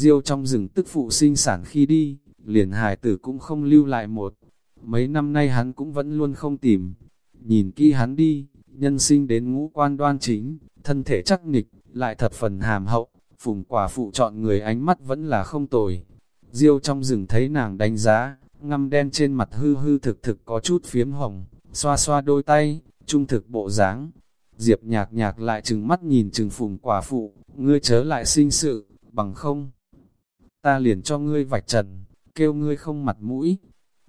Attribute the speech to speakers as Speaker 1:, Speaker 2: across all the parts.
Speaker 1: Diêu trong rừng tức phụ sinh sản khi đi, liền hài tử cũng không lưu lại một. Mấy năm nay hắn cũng vẫn luôn không tìm. Nhìn kỹ hắn đi, nhân sinh đến ngũ quan đoan chính, thân thể chắc nịch, lại thật phần hàm hậu, phùng quả phụ chọn người ánh mắt vẫn là không tồi. Diêu trong rừng thấy nàng đánh giá, ngăm đen trên mặt hư hư thực thực có chút phiếm hồng, xoa xoa đôi tay, trung thực bộ dáng. Diệp nhạc nhạc lại chừng mắt nhìn chừng phùng quả phụ, ngươi chớ lại sinh sự, bằng không. Ta liền cho ngươi vạch trần, kêu ngươi không mặt mũi.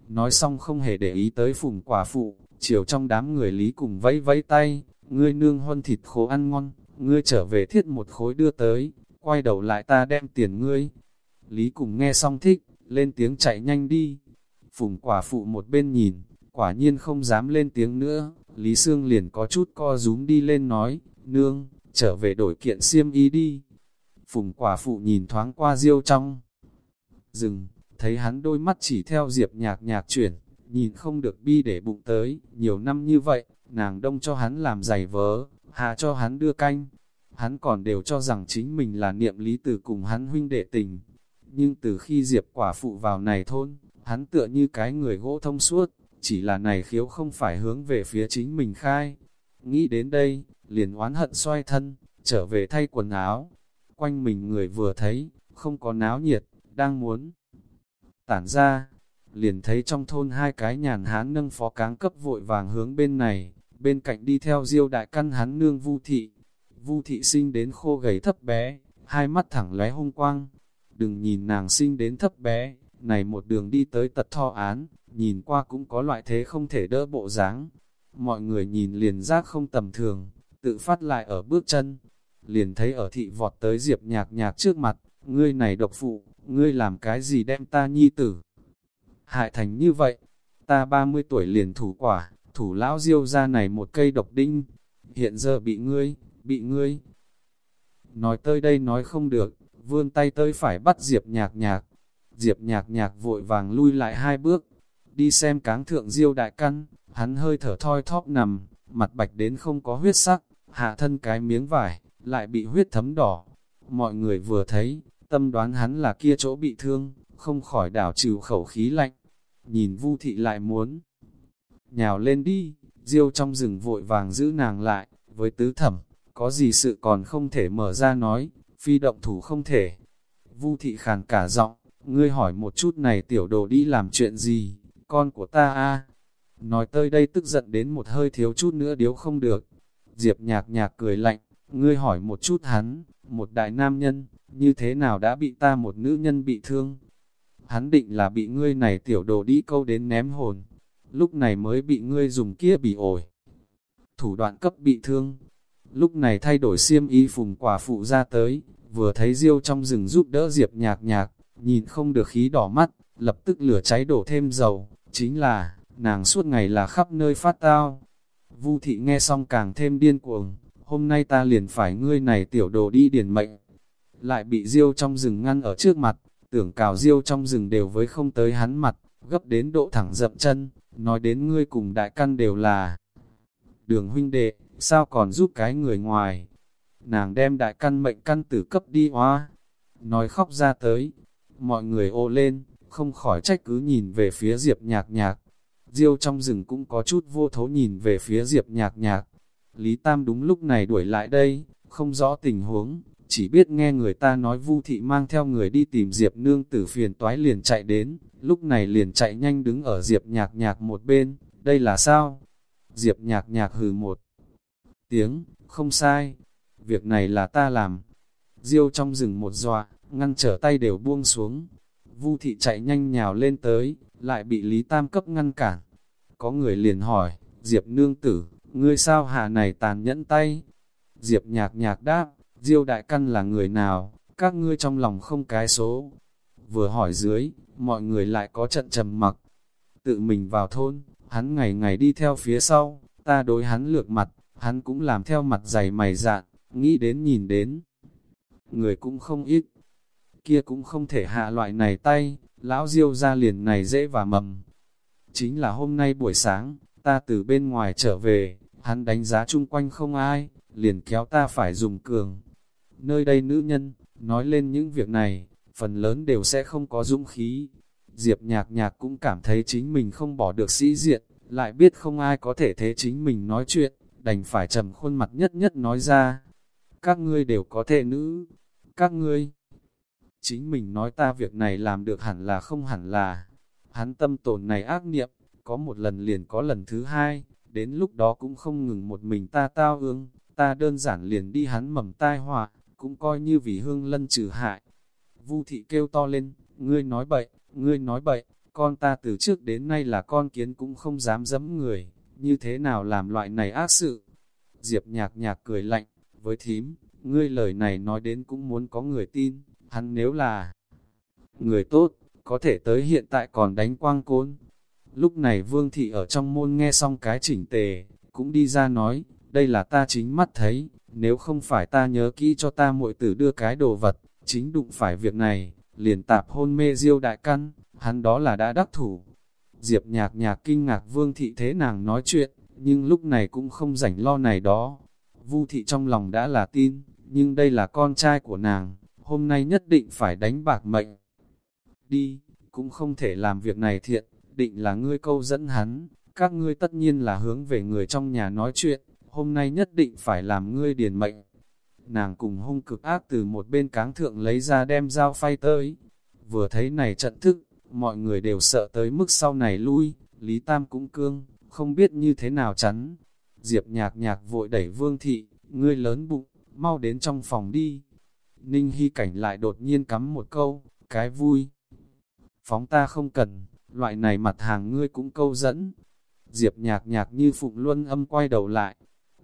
Speaker 1: Nói xong không hề để ý tới phùng quả phụ, chiều trong đám người lý cùng vẫy vẫy tay, ngươi nương huân thịt khô ăn ngon, ngươi trở về thiết một khối đưa tới, quay đầu lại ta đem tiền ngươi. Lý cùng nghe xong thích, lên tiếng chạy nhanh đi. Phùng quả phụ một bên nhìn, quả nhiên không dám lên tiếng nữa, Lý Sương liền có chút co rúm đi lên nói, nương, trở về đổi kiện xiêm y đi. Phùng quả phụ nhìn thoáng qua diêu trong dừng thấy hắn đôi mắt chỉ theo diệp nhạc nhạc chuyển, nhìn không được bi để bụng tới, nhiều năm như vậy, nàng đông cho hắn làm giày vớ, hạ cho hắn đưa canh. Hắn còn đều cho rằng chính mình là niệm lý từ cùng hắn huynh đệ tình. Nhưng từ khi diệp quả phụ vào này thôn, hắn tựa như cái người gỗ thông suốt, chỉ là này khiếu không phải hướng về phía chính mình khai. Nghĩ đến đây, liền oán hận xoay thân, trở về thay quần áo. Quanh mình người vừa thấy, không có náo nhiệt, đang muốn tản ra, liền thấy trong thôn hai cái nhàn hán nâng phó cáng cấp vội vàng hướng bên này, bên cạnh đi theo diêu đại căn hắn nương vu thị. Vu thị sinh đến khô gầy thấp bé, hai mắt thẳng lóe hung quang. Đừng nhìn nàng sinh đến thấp bé, này một đường đi tới tật tho án, nhìn qua cũng có loại thế không thể đỡ bộ dáng. Mọi người nhìn liền giác không tầm thường, tự phát lại ở bước chân. Liền thấy ở thị vọt tới diệp nhạc nhạc trước mặt, ngươi này độc phụ, ngươi làm cái gì đem ta nhi tử. Hại thành như vậy, ta 30 tuổi liền thủ quả, thủ lão diêu ra này một cây độc đinh, hiện giờ bị ngươi, bị ngươi. Nói tơi đây nói không được, vươn tay tơi phải bắt Diệp nhạc nhạc. Diệp nhạc nhạc vội vàng lui lại hai bước, đi xem cáng thượng diêu đại căn, hắn hơi thở thoi thóp nằm, mặt bạch đến không có huyết sắc, hạ thân cái miếng vải, lại bị huyết thấm đỏ. Mọi người vừa thấy, tâm đoán hắn là kia chỗ bị thương, không khỏi đảo trừ khẩu khí lạnh. Nhìn vu thị lại muốn nhào lên đi, diêu trong rừng vội vàng giữ nàng lại, với tứ thẩm, có gì sự còn không thể mở ra nói, phi động thủ không thể. Vu thị khàn cả giọng, ngươi hỏi một chút này tiểu đồ đi làm chuyện gì, con của ta a Nói tới đây tức giận đến một hơi thiếu chút nữa điếu không được. Diệp nhạc nhạc cười lạnh, ngươi hỏi một chút hắn, một đại nam nhân, như thế nào đã bị ta một nữ nhân bị thương. Hắn định là bị ngươi này tiểu đồ đi câu đến ném hồn, lúc này mới bị ngươi dùng kia bị ổi. Thủ đoạn cấp bị thương, lúc này thay đổi xiêm y phùng quả phụ ra tới, vừa thấy Diêu trong rừng giúp đỡ Diệp nhạc nhạc, nhìn không được khí đỏ mắt, lập tức lửa cháy đổ thêm dầu, chính là, nàng suốt ngày là khắp nơi phát tao. Vu thị nghe xong càng thêm điên cuồng, hôm nay ta liền phải ngươi này tiểu đồ đi điển mệnh. Lại bị Diêu trong rừng ngăn ở trước mặt, tưởng cào Diêu trong rừng đều với không tới hắn mặt, gấp đến độ thẳng dậm chân, nói đến ngươi cùng đại căn đều là đường huynh đệ, sao còn giúp cái người ngoài. Nàng đem đại căn mệnh căn tử cấp đi hoa, nói khóc ra tới, mọi người ô lên, không khỏi trách cứ nhìn về phía Diệp nhạc nhạc. Diêu trong rừng cũng có chút vô thấu nhìn về phía Diệp nhạc nhạc. Lý Tam đúng lúc này đuổi lại đây, không rõ tình huống, chỉ biết nghe người ta nói Vu thị mang theo người đi tìm Diệp nương tử phiền toái liền chạy đến, lúc này liền chạy nhanh đứng ở Diệp nhạc nhạc một bên, đây là sao? Diệp nhạc nhạc hừ một tiếng, không sai, việc này là ta làm. Diêu trong rừng một dọa, ngăn trở tay đều buông xuống. Vu thị chạy nhanh nhào lên tới, lại bị Lý Tam cấp ngăn cản. Có người liền hỏi, Diệp nương tử, ngươi sao hạ này tàn nhẫn tay? Diệp nhạc nhạc đáp, Diêu đại căn là người nào, các ngươi trong lòng không cái số. Vừa hỏi dưới, mọi người lại có trận trầm mặc. Tự mình vào thôn, hắn ngày ngày đi theo phía sau, ta đối hắn lược mặt, hắn cũng làm theo mặt dày mày dạn, nghĩ đến nhìn đến. Người cũng không ít, kia cũng không thể hạ loại này tay, lão diêu ra liền này dễ và mầm. Chính là hôm nay buổi sáng, ta từ bên ngoài trở về, hắn đánh giá chung quanh không ai, liền kéo ta phải dùng cường. Nơi đây nữ nhân, nói lên những việc này, phần lớn đều sẽ không có dũng khí. Diệp nhạc nhạc cũng cảm thấy chính mình không bỏ được sĩ diện, lại biết không ai có thể thế chính mình nói chuyện, đành phải trầm khuôn mặt nhất nhất nói ra. Các ngươi đều có thể nữ, các ngươi. Chính mình nói ta việc này làm được hẳn là không hẳn là. Hắn tâm tồn này ác niệm, có một lần liền có lần thứ hai, đến lúc đó cũng không ngừng một mình ta tao ương, ta đơn giản liền đi hắn mầm tai họa, cũng coi như vì hương lân trừ hại. Vu thị kêu to lên, ngươi nói bậy, ngươi nói bậy, con ta từ trước đến nay là con kiến cũng không dám dẫm người, như thế nào làm loại này ác sự. Diệp nhạc nhạc cười lạnh, với thím, ngươi lời này nói đến cũng muốn có người tin, hắn nếu là người tốt, có thể tới hiện tại còn đánh quang côn. Lúc này vương thị ở trong môn nghe xong cái chỉnh tề, cũng đi ra nói, đây là ta chính mắt thấy, nếu không phải ta nhớ kỹ cho ta muội tử đưa cái đồ vật, chính đụng phải việc này, liền tạp hôn mê diêu đại căn, hắn đó là đã đắc thủ. Diệp nhạc nhạc kinh ngạc vương thị thế nàng nói chuyện, nhưng lúc này cũng không rảnh lo này đó. Vu thị trong lòng đã là tin, nhưng đây là con trai của nàng, hôm nay nhất định phải đánh bạc mệnh. Đi, cũng không thể làm việc này thiện, định là ngươi câu dẫn hắn, các ngươi tất nhiên là hướng về người trong nhà nói chuyện, hôm nay nhất định phải làm ngươi điền mệnh. Nàng cùng hung cực ác từ một bên cáng thượng lấy ra đem dao phay tới. Vừa thấy này trận thức, mọi người đều sợ tới mức sau này lui, Lý Tam cũng cương, không biết như thế nào chắn. Diệp nhạc nhạc vội đẩy vương thị, ngươi lớn bụng, mau đến trong phòng đi. Ninh Hy cảnh lại đột nhiên cắm một câu, cái vui. Phóng ta không cần, loại này mặt hàng ngươi cũng câu dẫn. Diệp nhạc nhạc như phụng luân âm quay đầu lại.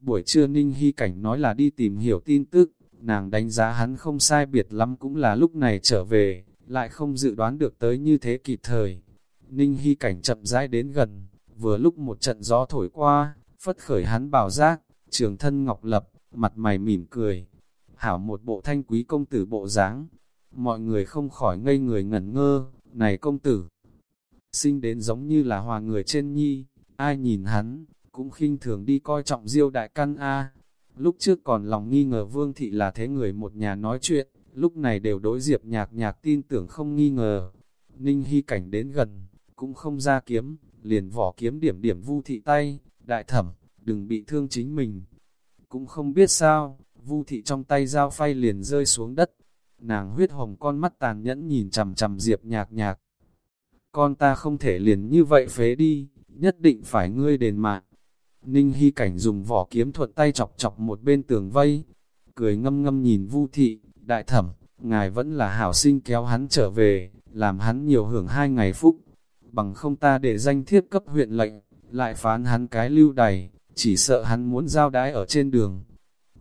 Speaker 1: Buổi trưa Ninh Hy cảnh nói là đi tìm hiểu tin tức, nàng đánh giá hắn không sai biệt lắm cũng là lúc này trở về, lại không dự đoán được tới như thế kịp thời. Ninh Hy cảnh chậm rãi đến gần, vừa lúc một trận gió thổi qua, phất khởi hắn bảo giác, trường thân ngọc lập, mặt mày mỉm cười. Hảo một bộ thanh quý công tử bộ dáng mọi người không khỏi ngây người ngẩn ngơ, này công tử. Sinh đến giống như là hòa người trên nhi, ai nhìn hắn, cũng khinh thường đi coi trọng diêu đại căn A. Lúc trước còn lòng nghi ngờ vương thị là thế người một nhà nói chuyện, lúc này đều đối diệp nhạc nhạc tin tưởng không nghi ngờ. Ninh Hy cảnh đến gần, cũng không ra kiếm, liền vỏ kiếm điểm điểm vu thị tay, đại thẩm, đừng bị thương chính mình. Cũng không biết sao, vu thị trong tay dao phay liền rơi xuống đất. Nàng huyết hồng con mắt tàn nhẫn nhìn chầm chầm diệp nhạc nhạc. Con ta không thể liền như vậy phế đi, nhất định phải ngươi đền mạng. Ninh Hy Cảnh dùng vỏ kiếm thuật tay chọc chọc một bên tường vây, cười ngâm ngâm nhìn Vu thị, đại thẩm, ngài vẫn là hảo sinh kéo hắn trở về, làm hắn nhiều hưởng hai ngày phúc, bằng không ta để danh thiếp cấp huyện lệnh, lại phán hắn cái lưu đày, chỉ sợ hắn muốn giao đái ở trên đường.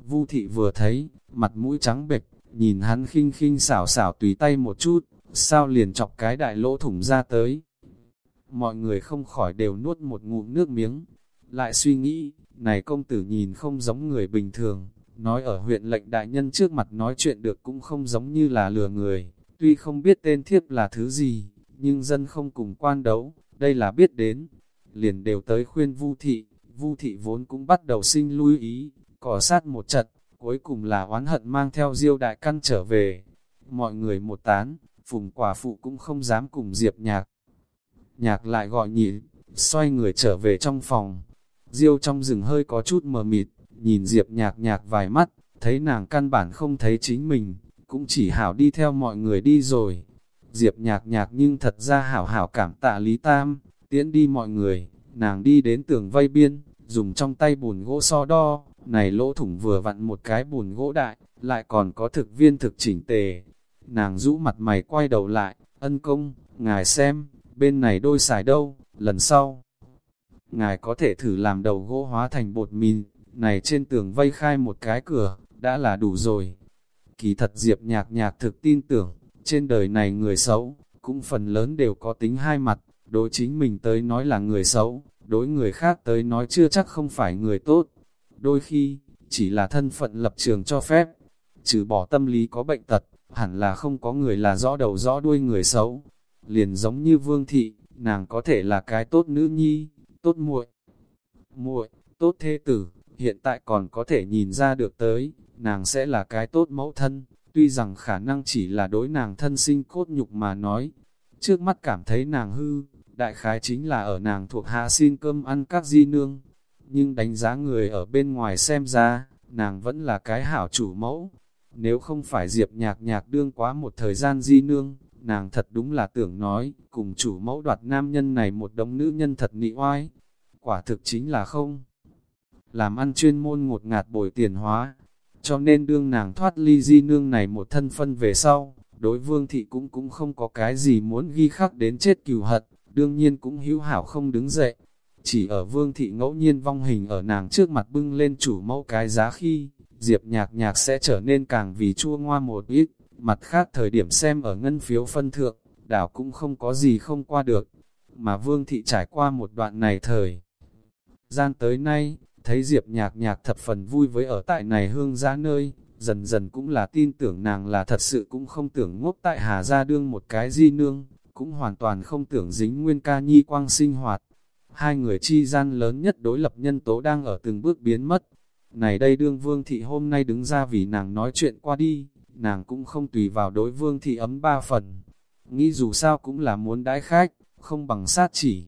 Speaker 1: Vu thị vừa thấy, mặt mũi trắng bệch, nhìn hắn khinh khinh xảo xảo tùy tay một chút, sao liền chọc cái đại lỗ thủng ra tới. Mọi người không khỏi đều nuốt một ngụm nước miếng, lại suy nghĩ, này công tử nhìn không giống người bình thường, nói ở huyện lệnh đại nhân trước mặt nói chuyện được cũng không giống như là lừa người, tuy không biết tên thiếp là thứ gì, nhưng dân không cùng quan đấu, đây là biết đến. Liền đều tới khuyên Vu thị, Vu thị vốn cũng bắt đầu sinh lui ý, cỏ sát một trận, cuối cùng là oán hận mang theo diêu đại căn trở về. Mọi người một tán, phùng quả phụ cũng không dám cùng diệp nhạc. Nhạc lại gọi nhị, xoay người trở về trong phòng. Diêu trong rừng hơi có chút mờ mịt, nhìn diệp nhạc nhạc vài mắt, thấy nàng căn bản không thấy chính mình, cũng chỉ hảo đi theo mọi người đi rồi. Diệp nhạc nhạc nhưng thật ra hảo hảo cảm tạ Lý Tam, tiễn đi mọi người, nàng đi đến tường vây biên, dùng trong tay bùn gỗ so đo, này lỗ thủng vừa vặn một cái bùn gỗ đại, lại còn có thực viên thực chỉnh tề. Nàng rũ mặt mày quay đầu lại, ân công, ngài xem, bên này đôi xài đâu, lần sau. Ngài có thể thử làm đầu gỗ hóa thành bột mìn, này trên tường vây khai một cái cửa, đã là đủ rồi. Kỳ thật Diệp nhạc nhạc thực tin tưởng, trên đời này người xấu, cũng phần lớn đều có tính hai mặt, đối chính mình tới nói là người xấu, đối người khác tới nói chưa chắc không phải người tốt. Đôi khi, chỉ là thân phận lập trường cho phép, trừ bỏ tâm lý có bệnh tật, hẳn là không có người là rõ đầu rõ đuôi người xấu. Liền giống như vương thị, nàng có thể là cái tốt nữ nhi, tốt muội, muội, tốt thế tử, hiện tại còn có thể nhìn ra được tới, nàng sẽ là cái tốt mẫu thân, tuy rằng khả năng chỉ là đối nàng thân sinh cốt nhục mà nói. Trước mắt cảm thấy nàng hư, đại khái chính là ở nàng thuộc hạ xin cơm ăn các di nương. Nhưng đánh giá người ở bên ngoài xem ra, nàng vẫn là cái hảo chủ mẫu. Nếu không phải Diệp nhạc nhạc đương quá một thời gian di nương, nàng thật đúng là tưởng nói, cùng chủ mẫu đoạt nam nhân này một đống nữ nhân thật nị oai. Quả thực chính là không. Làm ăn chuyên môn ngột ngạt bồi tiền hóa, cho nên đương nàng thoát ly di nương này một thân phân về sau, đối vương thị cũng cũng không có cái gì muốn ghi khắc đến chết cừu hận, đương nhiên cũng hữu hảo không đứng dậy. Chỉ ở vương thị ngẫu nhiên vong hình ở nàng trước mặt bưng lên chủ mẫu cái giá khi, diệp nhạc nhạc sẽ trở nên càng vì chua ngoa một ít, mặt khác thời điểm xem ở ngân phiếu phân thượng, đảo cũng không có gì không qua được, mà vương thị trải qua một đoạn này thời. Gian tới nay, thấy Diệp nhạc nhạc thập phần vui với ở tại này hương giã nơi, dần dần cũng là tin tưởng nàng là thật sự cũng không tưởng ngốc tại Hà Gia đương một cái di nương, cũng hoàn toàn không tưởng dính nguyên ca nhi quang sinh hoạt. Hai người chi gian lớn nhất đối lập nhân tố đang ở từng bước biến mất. Này đây đương vương thị hôm nay đứng ra vì nàng nói chuyện qua đi, nàng cũng không tùy vào đối vương thị ấm ba phần. Nghĩ dù sao cũng là muốn đãi khách, không bằng sát chỉ.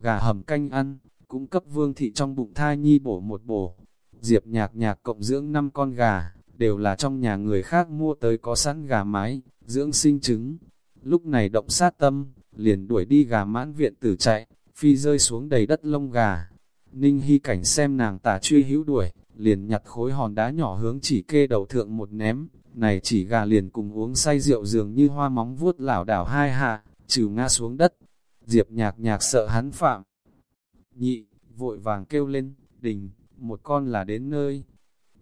Speaker 1: Gà hầm canh ăn, cũng cấp vương thị trong bụng thai nhi bổ một bổ. Diệp nhạc nhạc cộng dưỡng năm con gà, đều là trong nhà người khác mua tới có sẵn gà mái, dưỡng sinh trứng. Lúc này động sát tâm, liền đuổi đi gà mãn viện tử chạy, phi rơi xuống đầy đất lông gà. Ninh hy cảnh xem nàng tả truy hữu đuổi, liền nhặt khối hòn đá nhỏ hướng chỉ kê đầu thượng một ném, này chỉ gà liền cùng uống say rượu dường như hoa móng vuốt lảo đảo hai hạ, trừ ngã xuống đất. Diệp nhạc nhạc sợ hắn phạm, nhị, vội vàng kêu lên, đình, một con là đến nơi.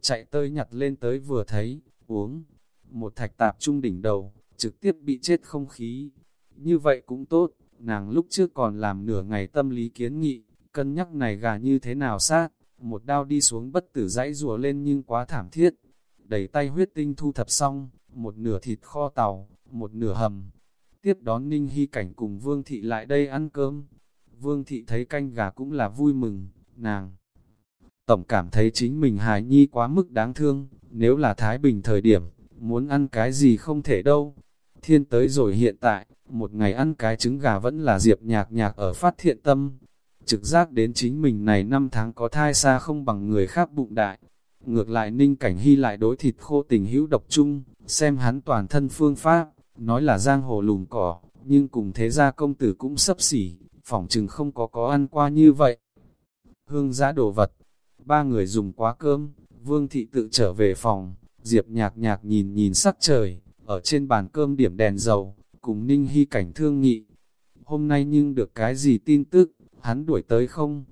Speaker 1: Chạy tơi nhặt lên tới vừa thấy, uống, một thạch tạp trung đỉnh đầu, trực tiếp bị chết không khí. Như vậy cũng tốt, nàng lúc trước còn làm nửa ngày tâm lý kiến nghị, cân nhắc này gà như thế nào sát, một đao đi xuống bất tử dãy rùa lên nhưng quá thảm thiết đầy tay huyết tinh thu thập xong, một nửa thịt kho tàu, một nửa hầm. Tiếp đón Ninh Hy Cảnh cùng Vương Thị lại đây ăn cơm, Vương thị thấy canh gà cũng là vui mừng, nàng. Tổng cảm thấy chính mình hài nhi quá mức đáng thương, nếu là Thái Bình thời điểm, muốn ăn cái gì không thể đâu. Thiên tới rồi hiện tại, một ngày ăn cái trứng gà vẫn là diệp nhạc nhạc ở phát thiện tâm. Trực giác đến chính mình này năm tháng có thai xa không bằng người khác bụng đại. Ngược lại ninh cảnh hy lại đối thịt khô tình hữu độc chung, xem hắn toàn thân phương pháp, nói là giang hồ lùm cỏ, nhưng cùng thế gia công tử cũng sấp xỉ, phỏng chừng không có có ăn qua như vậy. Hương giã đồ vật, ba người dùng quá cơm, vương thị tự trở về phòng, diệp nhạc nhạc nhìn nhìn sắc trời, ở trên bàn cơm điểm đèn dầu, cùng ninh hy cảnh thương nghị. Hôm nay nhưng được cái gì tin tức, hắn đuổi tới không?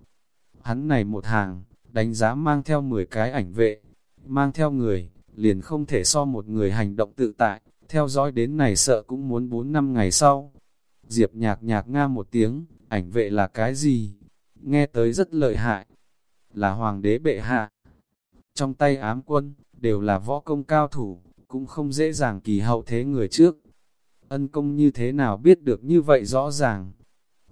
Speaker 1: Hắn này một hàng, đánh giá mang theo 10 cái ảnh vệ, mang theo người, liền không thể so một người hành động tự tại, theo dõi đến này sợ cũng muốn 4 năm ngày sau. Diệp nhạc nhạc nga một tiếng, ảnh vệ là cái gì? Nghe tới rất lợi hại, là hoàng đế bệ hạ. Trong tay ám quân, đều là võ công cao thủ, cũng không dễ dàng kỳ hậu thế người trước. Ân công như thế nào biết được như vậy rõ ràng?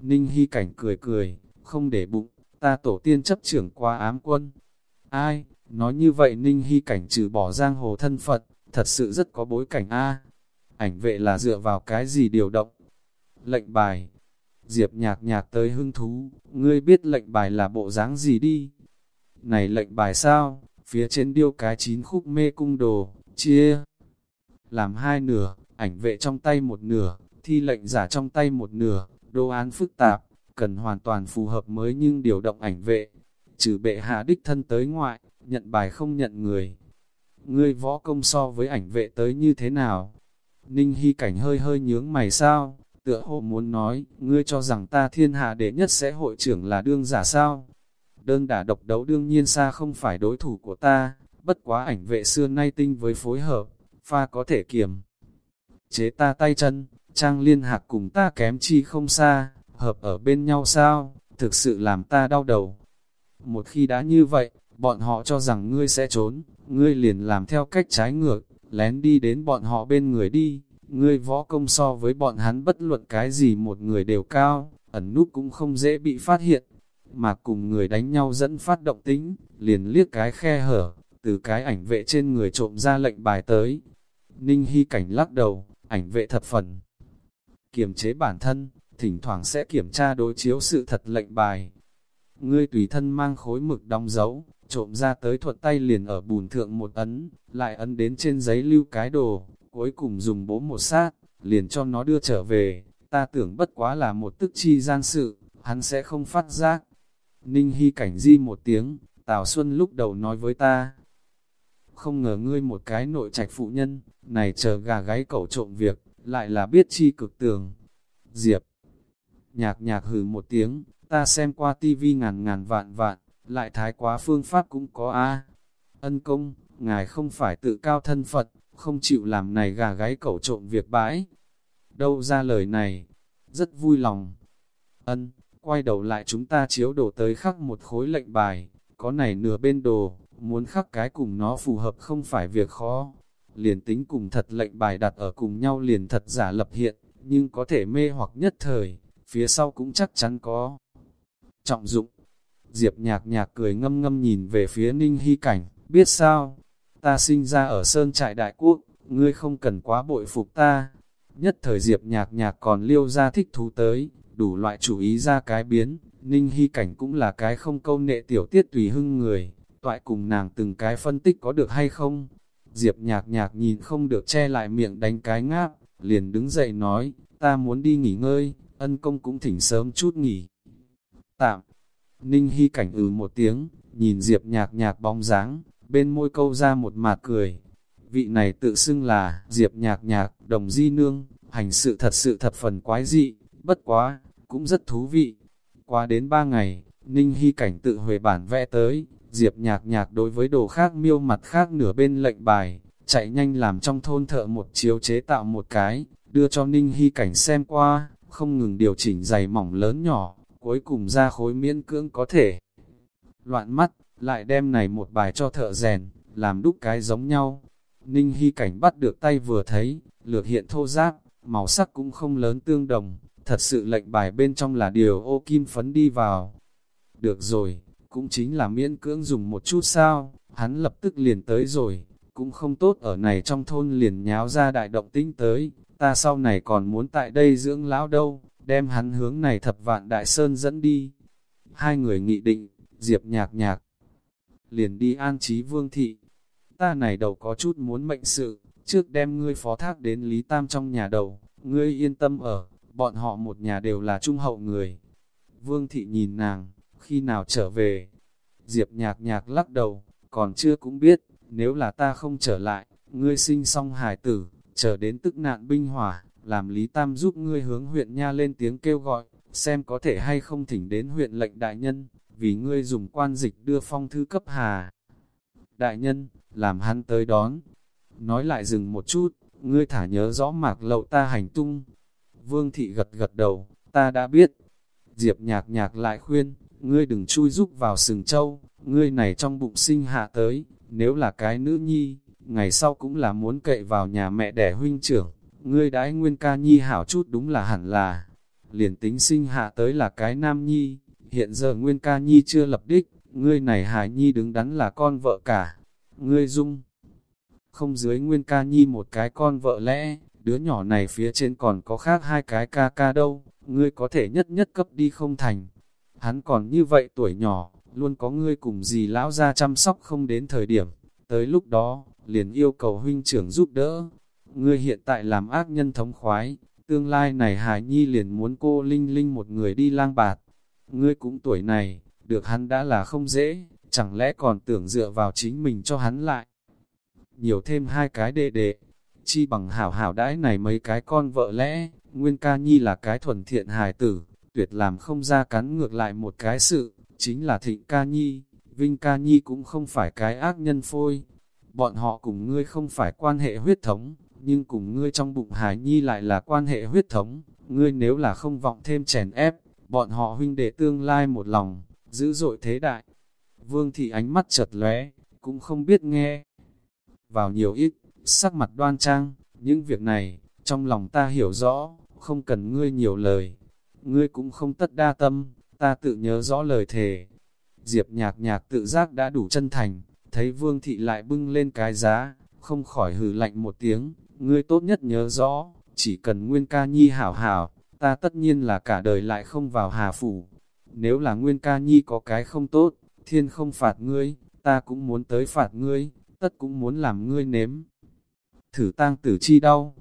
Speaker 1: Ninh Hy Cảnh cười cười, không để bụng, ta tổ tiên chấp trưởng qua ám quân. Ai, nói như vậy Ninh Hy Cảnh trừ bỏ giang hồ thân Phật, thật sự rất có bối cảnh A. Ảnh vệ là dựa vào cái gì điều động? Lệnh bài, Diệp nhạc nhạc tới hưng thú, ngươi biết lệnh bài là bộ dáng gì đi. Này lệnh bài sao, phía trên điêu cái chín khúc mê cung đồ, chia. Làm hai nửa, ảnh vệ trong tay một nửa, thi lệnh giả trong tay một nửa, đồ án phức tạp, cần hoàn toàn phù hợp mới nhưng điều động ảnh vệ. Trừ bệ hạ đích thân tới ngoại, nhận bài không nhận người. Ngươi võ công so với ảnh vệ tới như thế nào? Ninh Hy cảnh hơi hơi nhướng mày sao? tựa hồ muốn nói, ngươi cho rằng ta thiên hạ đệ nhất sẽ hội trưởng là đương giả sao? Đơn đả độc đấu đương nhiên xa không phải đối thủ của ta, bất quá ảnh vệ xưa nay tinh với phối hợp, pha có thể kiềm. Chế ta tay chân, trang liên hạc cùng ta kém chi không xa, hợp ở bên nhau sao, thực sự làm ta đau đầu. Một khi đã như vậy, bọn họ cho rằng ngươi sẽ trốn, ngươi liền làm theo cách trái ngược, lén đi đến bọn họ bên người đi ngươi võ công so với bọn hắn bất luận cái gì một người đều cao, ẩn núp cũng không dễ bị phát hiện, mà cùng người đánh nhau dẫn phát động tính, liền liếc cái khe hở, từ cái ảnh vệ trên người trộm ra lệnh bài tới. Ninh Hy Cảnh lắc đầu, ảnh vệ thập phần. kiềm chế bản thân, thỉnh thoảng sẽ kiểm tra đối chiếu sự thật lệnh bài. Ngươi tùy thân mang khối mực đóng dấu, trộm ra tới thuận tay liền ở bùn thượng một ấn, lại ấn đến trên giấy lưu cái đồ, cuối cùng dùng bố một sát, liền cho nó đưa trở về, ta tưởng bất quá là một tức chi gian sự, hắn sẽ không phát giác. Ninh Hy cảnh di một tiếng, Tào Xuân lúc đầu nói với ta, không ngờ ngươi một cái nội trạch phụ nhân, này chờ gà gáy cẩu trộm việc, lại là biết chi cực tường. Diệp, nhạc nhạc hừ một tiếng, ta xem qua tivi ngàn ngàn vạn vạn, lại thái quá phương pháp cũng có a Ân công, ngài không phải tự cao thân Phật, không chịu làm này gà gáy cẩu trộm việc bãi. Đâu ra lời này, rất vui lòng. Ân, quay đầu lại chúng ta chiếu đổ tới khắc một khối lệnh bài, có này nửa bên đồ, muốn khắc cái cùng nó phù hợp không phải việc khó. Liền tính cùng thật lệnh bài đặt ở cùng nhau liền thật giả lập hiện, nhưng có thể mê hoặc nhất thời, phía sau cũng chắc chắn có. Trọng dụng, Diệp nhạc nhạc cười ngâm ngâm nhìn về phía Ninh Hy Cảnh, biết sao, ta sinh ra ở Sơn Trại Đại Quốc, ngươi không cần quá bội phục ta. Nhất thời Diệp nhạc nhạc còn liêu ra thích thú tới, đủ loại chủ ý ra cái biến, Ninh Hy Cảnh cũng là cái không câu nệ tiểu tiết tùy hưng người, toại cùng nàng từng cái phân tích có được hay không. Diệp nhạc nhạc nhìn không được che lại miệng đánh cái ngáp, liền đứng dậy nói, ta muốn đi nghỉ ngơi, ân công cũng thỉnh sớm chút nghỉ. Tạm, Ninh Hy cảnh ừ một tiếng, nhìn Diệp nhạc nhạc bóng dáng, bên môi câu ra một mạt cười. Vị này tự xưng là Diệp nhạc nhạc, đồng di nương, hành sự thật sự thập phần quái dị, bất quá, cũng rất thú vị. Qua đến ba ngày, Ninh Hy cảnh tự huề bản vẽ tới, Diệp nhạc nhạc đối với đồ khác miêu mặt khác nửa bên lệnh bài, chạy nhanh làm trong thôn thợ một chiếu chế tạo một cái, đưa cho Ninh Hy cảnh xem qua, không ngừng điều chỉnh dày mỏng lớn nhỏ, cuối cùng ra khối miễn cưỡng có thể. Loạn mắt, lại đem này một bài cho thợ rèn, làm đúc cái giống nhau. Ninh Hy cảnh bắt được tay vừa thấy, lược hiện thô giáp, màu sắc cũng không lớn tương đồng, thật sự lệnh bài bên trong là điều ô kim phấn đi vào. Được rồi, cũng chính là miễn cưỡng dùng một chút sao, hắn lập tức liền tới rồi, cũng không tốt ở này trong thôn liền nháo ra đại động tinh tới, ta sau này còn muốn tại đây dưỡng lão đâu, đem hắn hướng này thập vạn đại sơn dẫn đi. Hai người nghị định, diệp nhạc nhạc, liền đi an trí vương thị. Ta này đầu có chút muốn mệnh sự, trước đem ngươi phó thác đến Lý Tam trong nhà đầu, ngươi yên tâm ở, bọn họ một nhà đều là trung hậu người. Vương thị nhìn nàng, khi nào trở về? Diệp nhạc nhạc lắc đầu, còn chưa cũng biết, nếu là ta không trở lại, ngươi sinh xong hải tử, chờ đến tức nạn binh hỏa, làm Lý Tam giúp ngươi hướng huyện nha lên tiếng kêu gọi, xem có thể hay không thỉnh đến huyện lệnh đại nhân, vì ngươi dùng quan dịch đưa phong thư cấp hà. Đại nhân, làm hắn tới đón. Nói lại dừng một chút, ngươi thả nhớ rõ mạc lậu ta hành tung. Vương thị gật gật đầu, ta đã biết. Diệp nhạc nhạc lại khuyên, ngươi đừng chui giúp vào sừng châu, ngươi này trong bụng sinh hạ tới, nếu là cái nữ nhi, ngày sau cũng là muốn cậy vào nhà mẹ đẻ huynh trưởng, ngươi đãi nguyên ca nhi hảo chút đúng là hẳn là, liền tính sinh hạ tới là cái nam nhi, hiện giờ nguyên ca nhi chưa lập đích, ngươi này hải nhi đứng đắn là con vợ cả, ngươi dung. Không dưới nguyên ca nhi một cái con vợ lẽ, đứa nhỏ này phía trên còn có khác hai cái ca ca đâu, ngươi có thể nhất nhất cấp đi không thành. Hắn còn như vậy tuổi nhỏ, luôn có ngươi cùng gì lão ra chăm sóc không đến thời điểm, tới lúc đó, liền yêu cầu huynh trưởng giúp đỡ, ngươi hiện tại làm ác nhân thống khoái, tương lai này Hải Nhi liền muốn cô Linh Linh một người đi lang bạt. Ngươi cũng tuổi này, được hắn đã là không dễ, chẳng lẽ còn tưởng dựa vào chính mình cho hắn lại. Nhiều thêm hai cái đệ đệ, chi bằng hảo hảo đãi này mấy cái con vợ lẽ, Nguyên Ca Nhi là cái thuần thiện hài tử, tuyệt làm không ra cắn ngược lại một cái sự, chính là Thịnh Ca Nhi, Vinh Ca Nhi cũng không phải cái ác nhân phôi. Bọn họ cùng ngươi không phải quan hệ huyết thống, nhưng cùng ngươi trong bụng hài Nhi lại là quan hệ huyết thống, ngươi nếu là không vọng thêm chèn ép, bọn họ huynh đệ tương lai một lòng, dữ dội thế đại. Vương thị ánh mắt chật lóe, cũng không biết nghe. Vào nhiều ít, sắc mặt đoan trang, những việc này, trong lòng ta hiểu rõ, không cần ngươi nhiều lời. Ngươi cũng không tất đa tâm, ta tự nhớ rõ lời thề. Diệp nhạc nhạc tự giác đã đủ chân thành, thấy vương thị lại bưng lên cái giá, không khỏi hừ lạnh một tiếng, ngươi tốt nhất nhớ rõ, chỉ cần Nguyên Ca Nhi hảo hảo, ta tất nhiên là cả đời lại không vào hà phủ. Nếu là Nguyên Ca Nhi có cái không tốt, thiên không phạt ngươi, ta cũng muốn tới phạt ngươi, tất cũng muốn làm ngươi nếm. Thử tang tử chi đau.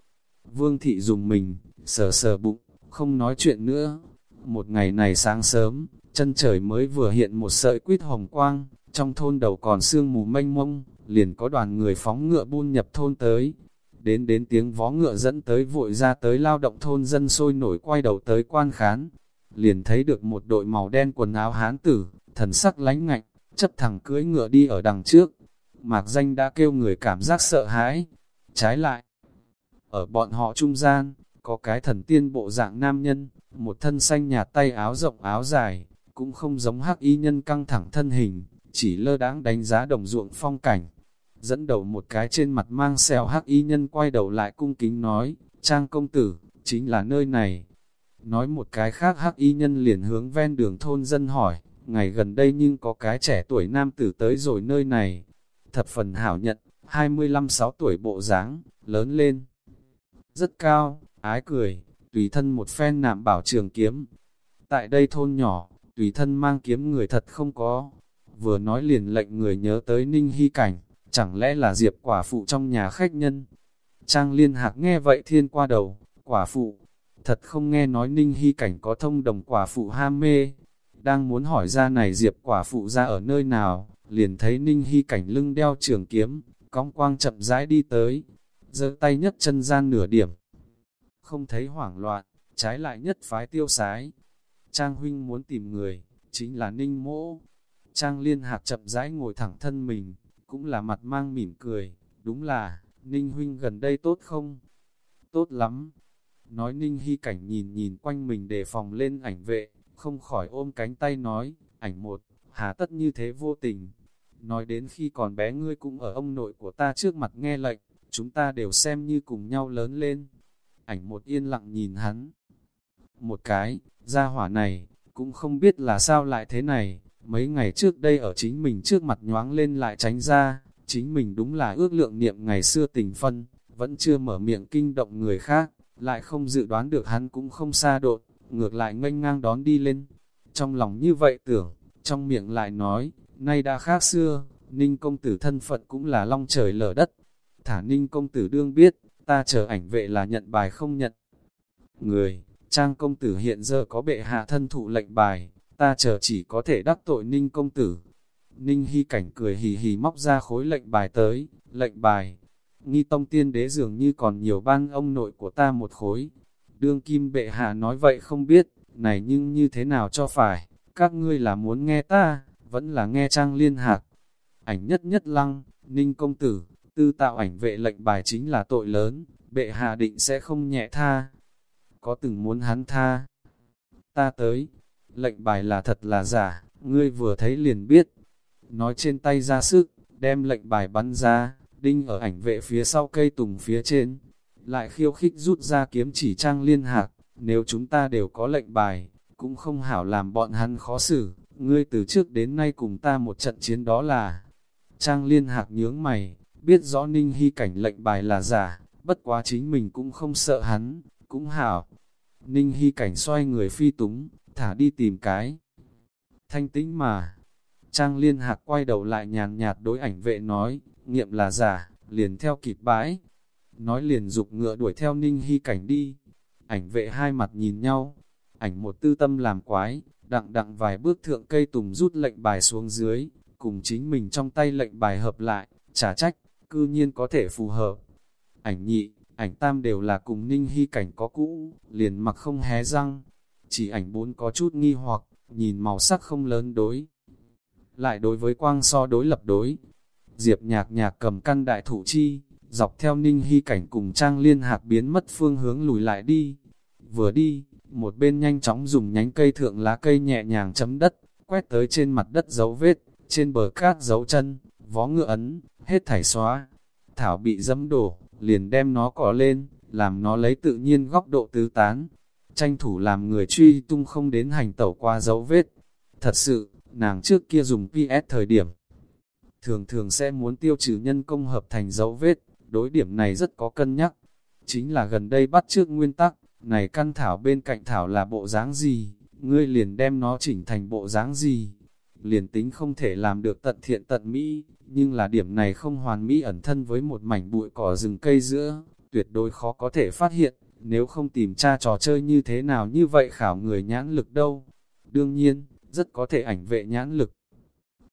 Speaker 1: Vương thị dùng mình, sờ sờ bụng, không nói chuyện nữa. Một ngày này sáng sớm, chân trời mới vừa hiện một sợi quýt hồng quang, trong thôn đầu còn sương mù mênh mông, liền có đoàn người phóng ngựa buôn nhập thôn tới. Đến đến tiếng vó ngựa dẫn tới vội ra tới lao động thôn dân sôi nổi quay đầu tới quan khán. Liền thấy được một đội màu đen quần áo hán tử, thần sắc lánh ngạnh, chấp thẳng cưỡi ngựa đi ở đằng trước. Mạc danh đã kêu người cảm giác sợ hãi. Trái lại, ở bọn họ trung gian, có cái thần tiên bộ dạng nam nhân, một thân xanh nhạt tay áo rộng áo dài, cũng không giống hắc y nhân căng thẳng thân hình, chỉ lơ đáng đánh giá đồng ruộng phong cảnh. Dẫn đầu một cái trên mặt mang xèo hắc y nhân quay đầu lại cung kính nói, Trang công tử, chính là nơi này. Nói một cái khác hắc y nhân liền hướng ven đường thôn dân hỏi, ngày gần đây nhưng có cái trẻ tuổi nam tử tới rồi nơi này. Thập phần hảo nhận, 25-6 tuổi bộ dáng lớn lên. Rất cao, ái cười, tùy thân một phen nạm bảo trường kiếm. Tại đây thôn nhỏ, tùy thân mang kiếm người thật không có. Vừa nói liền lệnh người nhớ tới Ninh Hy Cảnh, chẳng lẽ là Diệp quả phụ trong nhà khách nhân. Trang liên hạc nghe vậy thiên qua đầu, quả phụ, thật không nghe nói Ninh Hy Cảnh có thông đồng quả phụ ham mê. Đang muốn hỏi ra này Diệp quả phụ ra ở nơi nào, liền thấy Ninh Hy Cảnh lưng đeo trường kiếm, cong quang chậm rãi đi tới, giơ tay nhất chân gian nửa điểm. Không thấy hoảng loạn, trái lại nhất phái tiêu sái. Trang huynh muốn tìm người, chính là Ninh Mỗ. Trang liên hạc chậm rãi ngồi thẳng thân mình, cũng là mặt mang mỉm cười, đúng là, Ninh huynh gần đây tốt không? Tốt lắm. Nói Ninh Hy cảnh nhìn nhìn quanh mình để phòng lên ảnh vệ, không khỏi ôm cánh tay nói, ảnh một, hà tất như thế vô tình. Nói đến khi còn bé ngươi cũng ở ông nội của ta trước mặt nghe lệnh, chúng ta đều xem như cùng nhau lớn lên. Ảnh một yên lặng nhìn hắn. Một cái, gia hỏa này, cũng không biết là sao lại thế này, mấy ngày trước đây ở chính mình trước mặt nhoáng lên lại tránh ra, chính mình đúng là ước lượng niệm ngày xưa tình phân, vẫn chưa mở miệng kinh động người khác, lại không dự đoán được hắn cũng không xa đột, ngược lại nghênh ngang đón đi lên. Trong lòng như vậy tưởng, trong miệng lại nói, nay đã khác xưa, Ninh công tử thân phận cũng là long trời lở đất. Thả Ninh công tử đương biết, ta chờ ảnh vệ là nhận bài không nhận. Người, Trang công tử hiện giờ có bệ hạ thân thụ lệnh bài, ta chờ chỉ có thể đắc tội Ninh công tử. Ninh hy cảnh cười hì hì móc ra khối lệnh bài tới, lệnh bài. Nghi tông tiên đế dường như còn nhiều ban ông nội của ta một khối. Đương kim bệ hạ nói vậy không biết, này nhưng như thế nào cho phải, các ngươi là muốn nghe ta, vẫn là nghe trang liên hạc. Ảnh nhất nhất lăng, Ninh công tử, tư tạo ảnh vệ lệnh bài chính là tội lớn, bệ hạ định sẽ không nhẹ tha. Có từng muốn hắn tha? Ta tới, lệnh bài là thật là giả, ngươi vừa thấy liền biết. Nói trên tay ra sức, đem lệnh bài bắn ra, đinh ở ảnh vệ phía sau cây tùng phía trên. Lại khiêu khích rút ra kiếm chỉ trang liên hạc, nếu chúng ta đều có lệnh bài, cũng không hảo làm bọn hắn khó xử. Ngươi từ trước đến nay cùng ta một trận chiến đó là... Trang liên hạc nhướng mày, biết rõ ninh hy cảnh lệnh bài là giả, bất quá chính mình cũng không sợ hắn, cũng hảo. Ninh hy cảnh xoay người phi túng, thả đi tìm cái. Thanh tĩnh mà, Trang liên hạc quay đầu lại nhàn nhạt đối ảnh vệ nói, nghiệm là giả, liền theo kịp bãi. Nói liền dục ngựa đuổi theo ninh hy cảnh đi. Ảnh vệ hai mặt nhìn nhau, ảnh một tư tâm làm quái, đặng đặng vài bước thượng cây tùng rút lệnh bài xuống dưới, cùng chính mình trong tay lệnh bài hợp lại, trả trách, cư nhiên có thể phù hợp. Ảnh nhị, ảnh tam đều là cùng ninh hy cảnh có cũ, liền mặc không hé răng. Chỉ ảnh bốn có chút nghi hoặc, nhìn màu sắc không lớn đối. Lại đối với quang so đối lập đối. Diệp nhạc nhạc cầm căn đại thủ chi, dọc theo ninh hy cảnh cùng trang liên hạc biến mất phương hướng lùi lại đi. Vừa đi, một bên nhanh chóng dùng nhánh cây thượng lá cây nhẹ nhàng chấm đất, quét tới trên mặt đất dấu vết, trên bờ cát dấu chân, vó ngựa ấn, hết thảy xóa. Thảo bị dẫm đổ, liền đem nó cỏ lên, làm nó lấy tự nhiên góc độ tứ tán. Tranh thủ làm người truy tung không đến hành tẩu qua dấu vết. Thật sự, nàng trước kia dùng PS thời điểm. Thường thường sẽ muốn tiêu trừ nhân công hợp thành dấu vết, đối điểm này rất có cân nhắc. chính là gần đây bắt trước nguyên tắc, này căn thảo bên cạnh thảo là bộ dáng gì, ngươi liền đem nó chỉnh thành bộ dáng gì. Liền tính không thể làm được tận thiện tận mỹ, nhưng là điểm này không hoàn mỹ ẩn thân với một mảnh bụi cỏ rừng cây giữa, tuyệt đối khó có thể phát hiện, nếu không tìm tra trò chơi như thế nào như vậy khảo người nhãn lực đâu. Đương nhiên, rất có thể ảnh vệ nhãn lực.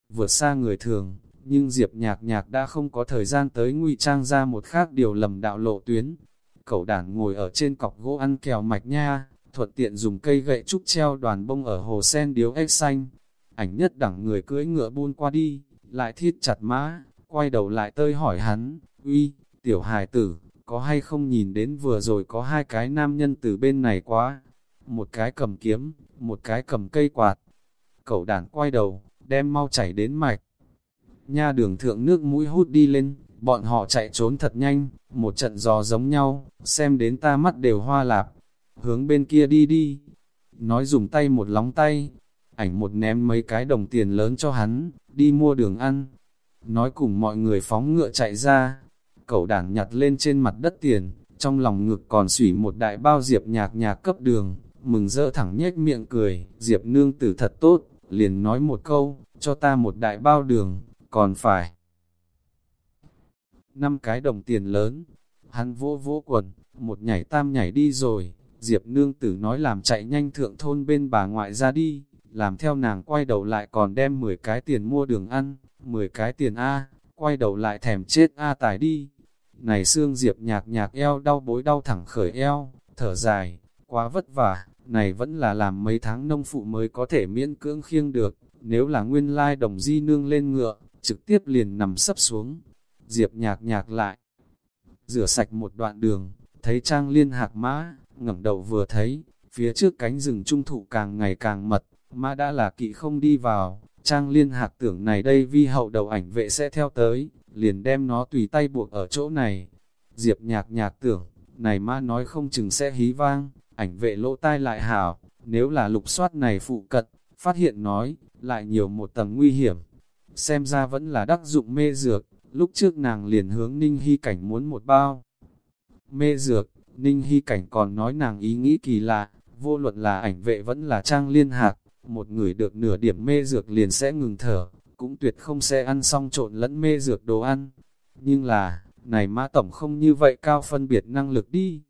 Speaker 1: Vượt xa người thường, nhưng Diệp nhạc nhạc đã không có thời gian tới ngụy trang ra một khác điều lầm đạo lộ tuyến. Cậu đàn ngồi ở trên cọc gỗ ăn kèo mạch nha, thuận tiện dùng cây gậy trúc treo đoàn bông ở hồ sen điếu ếch xanh. Ảnh nhất đẳng người cưỡi ngựa buôn qua đi, lại thiết chặt mã, quay đầu lại tơi hỏi hắn, uy, tiểu hài tử, có hay không nhìn đến vừa rồi có hai cái nam nhân từ bên này quá, một cái cầm kiếm, một cái cầm cây quạt. Cậu đàn quay đầu, đem mau chảy đến mạch. Nha đường thượng nước mũi hút đi lên, bọn họ chạy trốn thật nhanh, một trận giò giống nhau, xem đến ta mắt đều hoa lạp. Hướng bên kia đi đi. Nói dùng tay một lóng tay, ảnh một ném mấy cái đồng tiền lớn cho hắn, đi mua đường ăn. Nói cùng mọi người phóng ngựa chạy ra, cậu đảng nhặt lên trên mặt đất tiền, trong lòng ngực còn xủy một đại bao diệp nhạc nhạc cấp đường, mừng rỡ thẳng nhếch miệng cười, diệp nương tử thật tốt, liền nói một câu, cho ta một đại bao đường, còn phải. Năm cái đồng tiền lớn, hắn vỗ vỗ quần, một nhảy tam nhảy đi rồi, diệp nương tử nói làm chạy nhanh thượng thôn bên bà ngoại ra đi, làm theo nàng quay đầu lại còn đem 10 cái tiền mua đường ăn, 10 cái tiền A, quay đầu lại thèm chết A tài đi. Này xương diệp nhạc nhạc eo đau bối đau thẳng khởi eo, thở dài, quá vất vả, này vẫn là làm mấy tháng nông phụ mới có thể miễn cưỡng khiêng được, nếu là nguyên lai đồng di nương lên ngựa, trực tiếp liền nằm sấp xuống. Diệp nhạc nhạc lại, rửa sạch một đoạn đường, thấy trang liên hạc mã, ngẩng đầu vừa thấy, phía trước cánh rừng trung thụ càng ngày càng mật, mã đã là kỵ không đi vào, trang liên hạc tưởng này đây vi hậu đầu ảnh vệ sẽ theo tới, liền đem nó tùy tay buộc ở chỗ này. Diệp nhạc nhạc tưởng, này ma nói không chừng sẽ hí vang, ảnh vệ lỗ tai lại hảo, nếu là lục soát này phụ cận, phát hiện nói, lại nhiều một tầng nguy hiểm. Xem ra vẫn là đắc dụng mê dược, lúc trước nàng liền hướng Ninh Hy Cảnh muốn một bao. Mê dược, Ninh Hy Cảnh còn nói nàng ý nghĩ kỳ lạ, vô luận là ảnh vệ vẫn là trang liên hạc, một người được nửa điểm mê dược liền sẽ ngừng thở, cũng tuyệt không sẽ ăn xong trộn lẫn mê dược đồ ăn. Nhưng là, này mã tổng không như vậy cao phân biệt năng lực đi.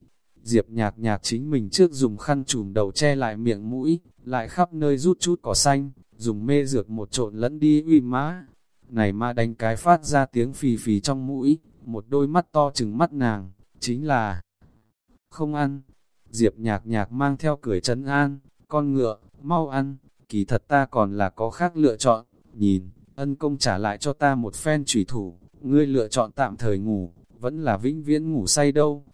Speaker 1: Diệp nhạc nhạc chính mình trước dùng khăn trùm đầu che lại miệng mũi, lại khắp nơi rút chút cỏ xanh, dùng mê dược một trộn lẫn đi uy mã. Này mã đánh cái phát ra tiếng phì phì trong mũi, một đôi mắt to chừng mắt nàng, chính là không ăn. Diệp nhạc nhạc mang theo cười trấn an, con ngựa, mau ăn, kỳ thật ta còn là có khác lựa chọn, nhìn, ân công trả lại cho ta một phen trùy thủ, ngươi lựa chọn tạm thời ngủ, vẫn là vĩnh viễn ngủ say đâu.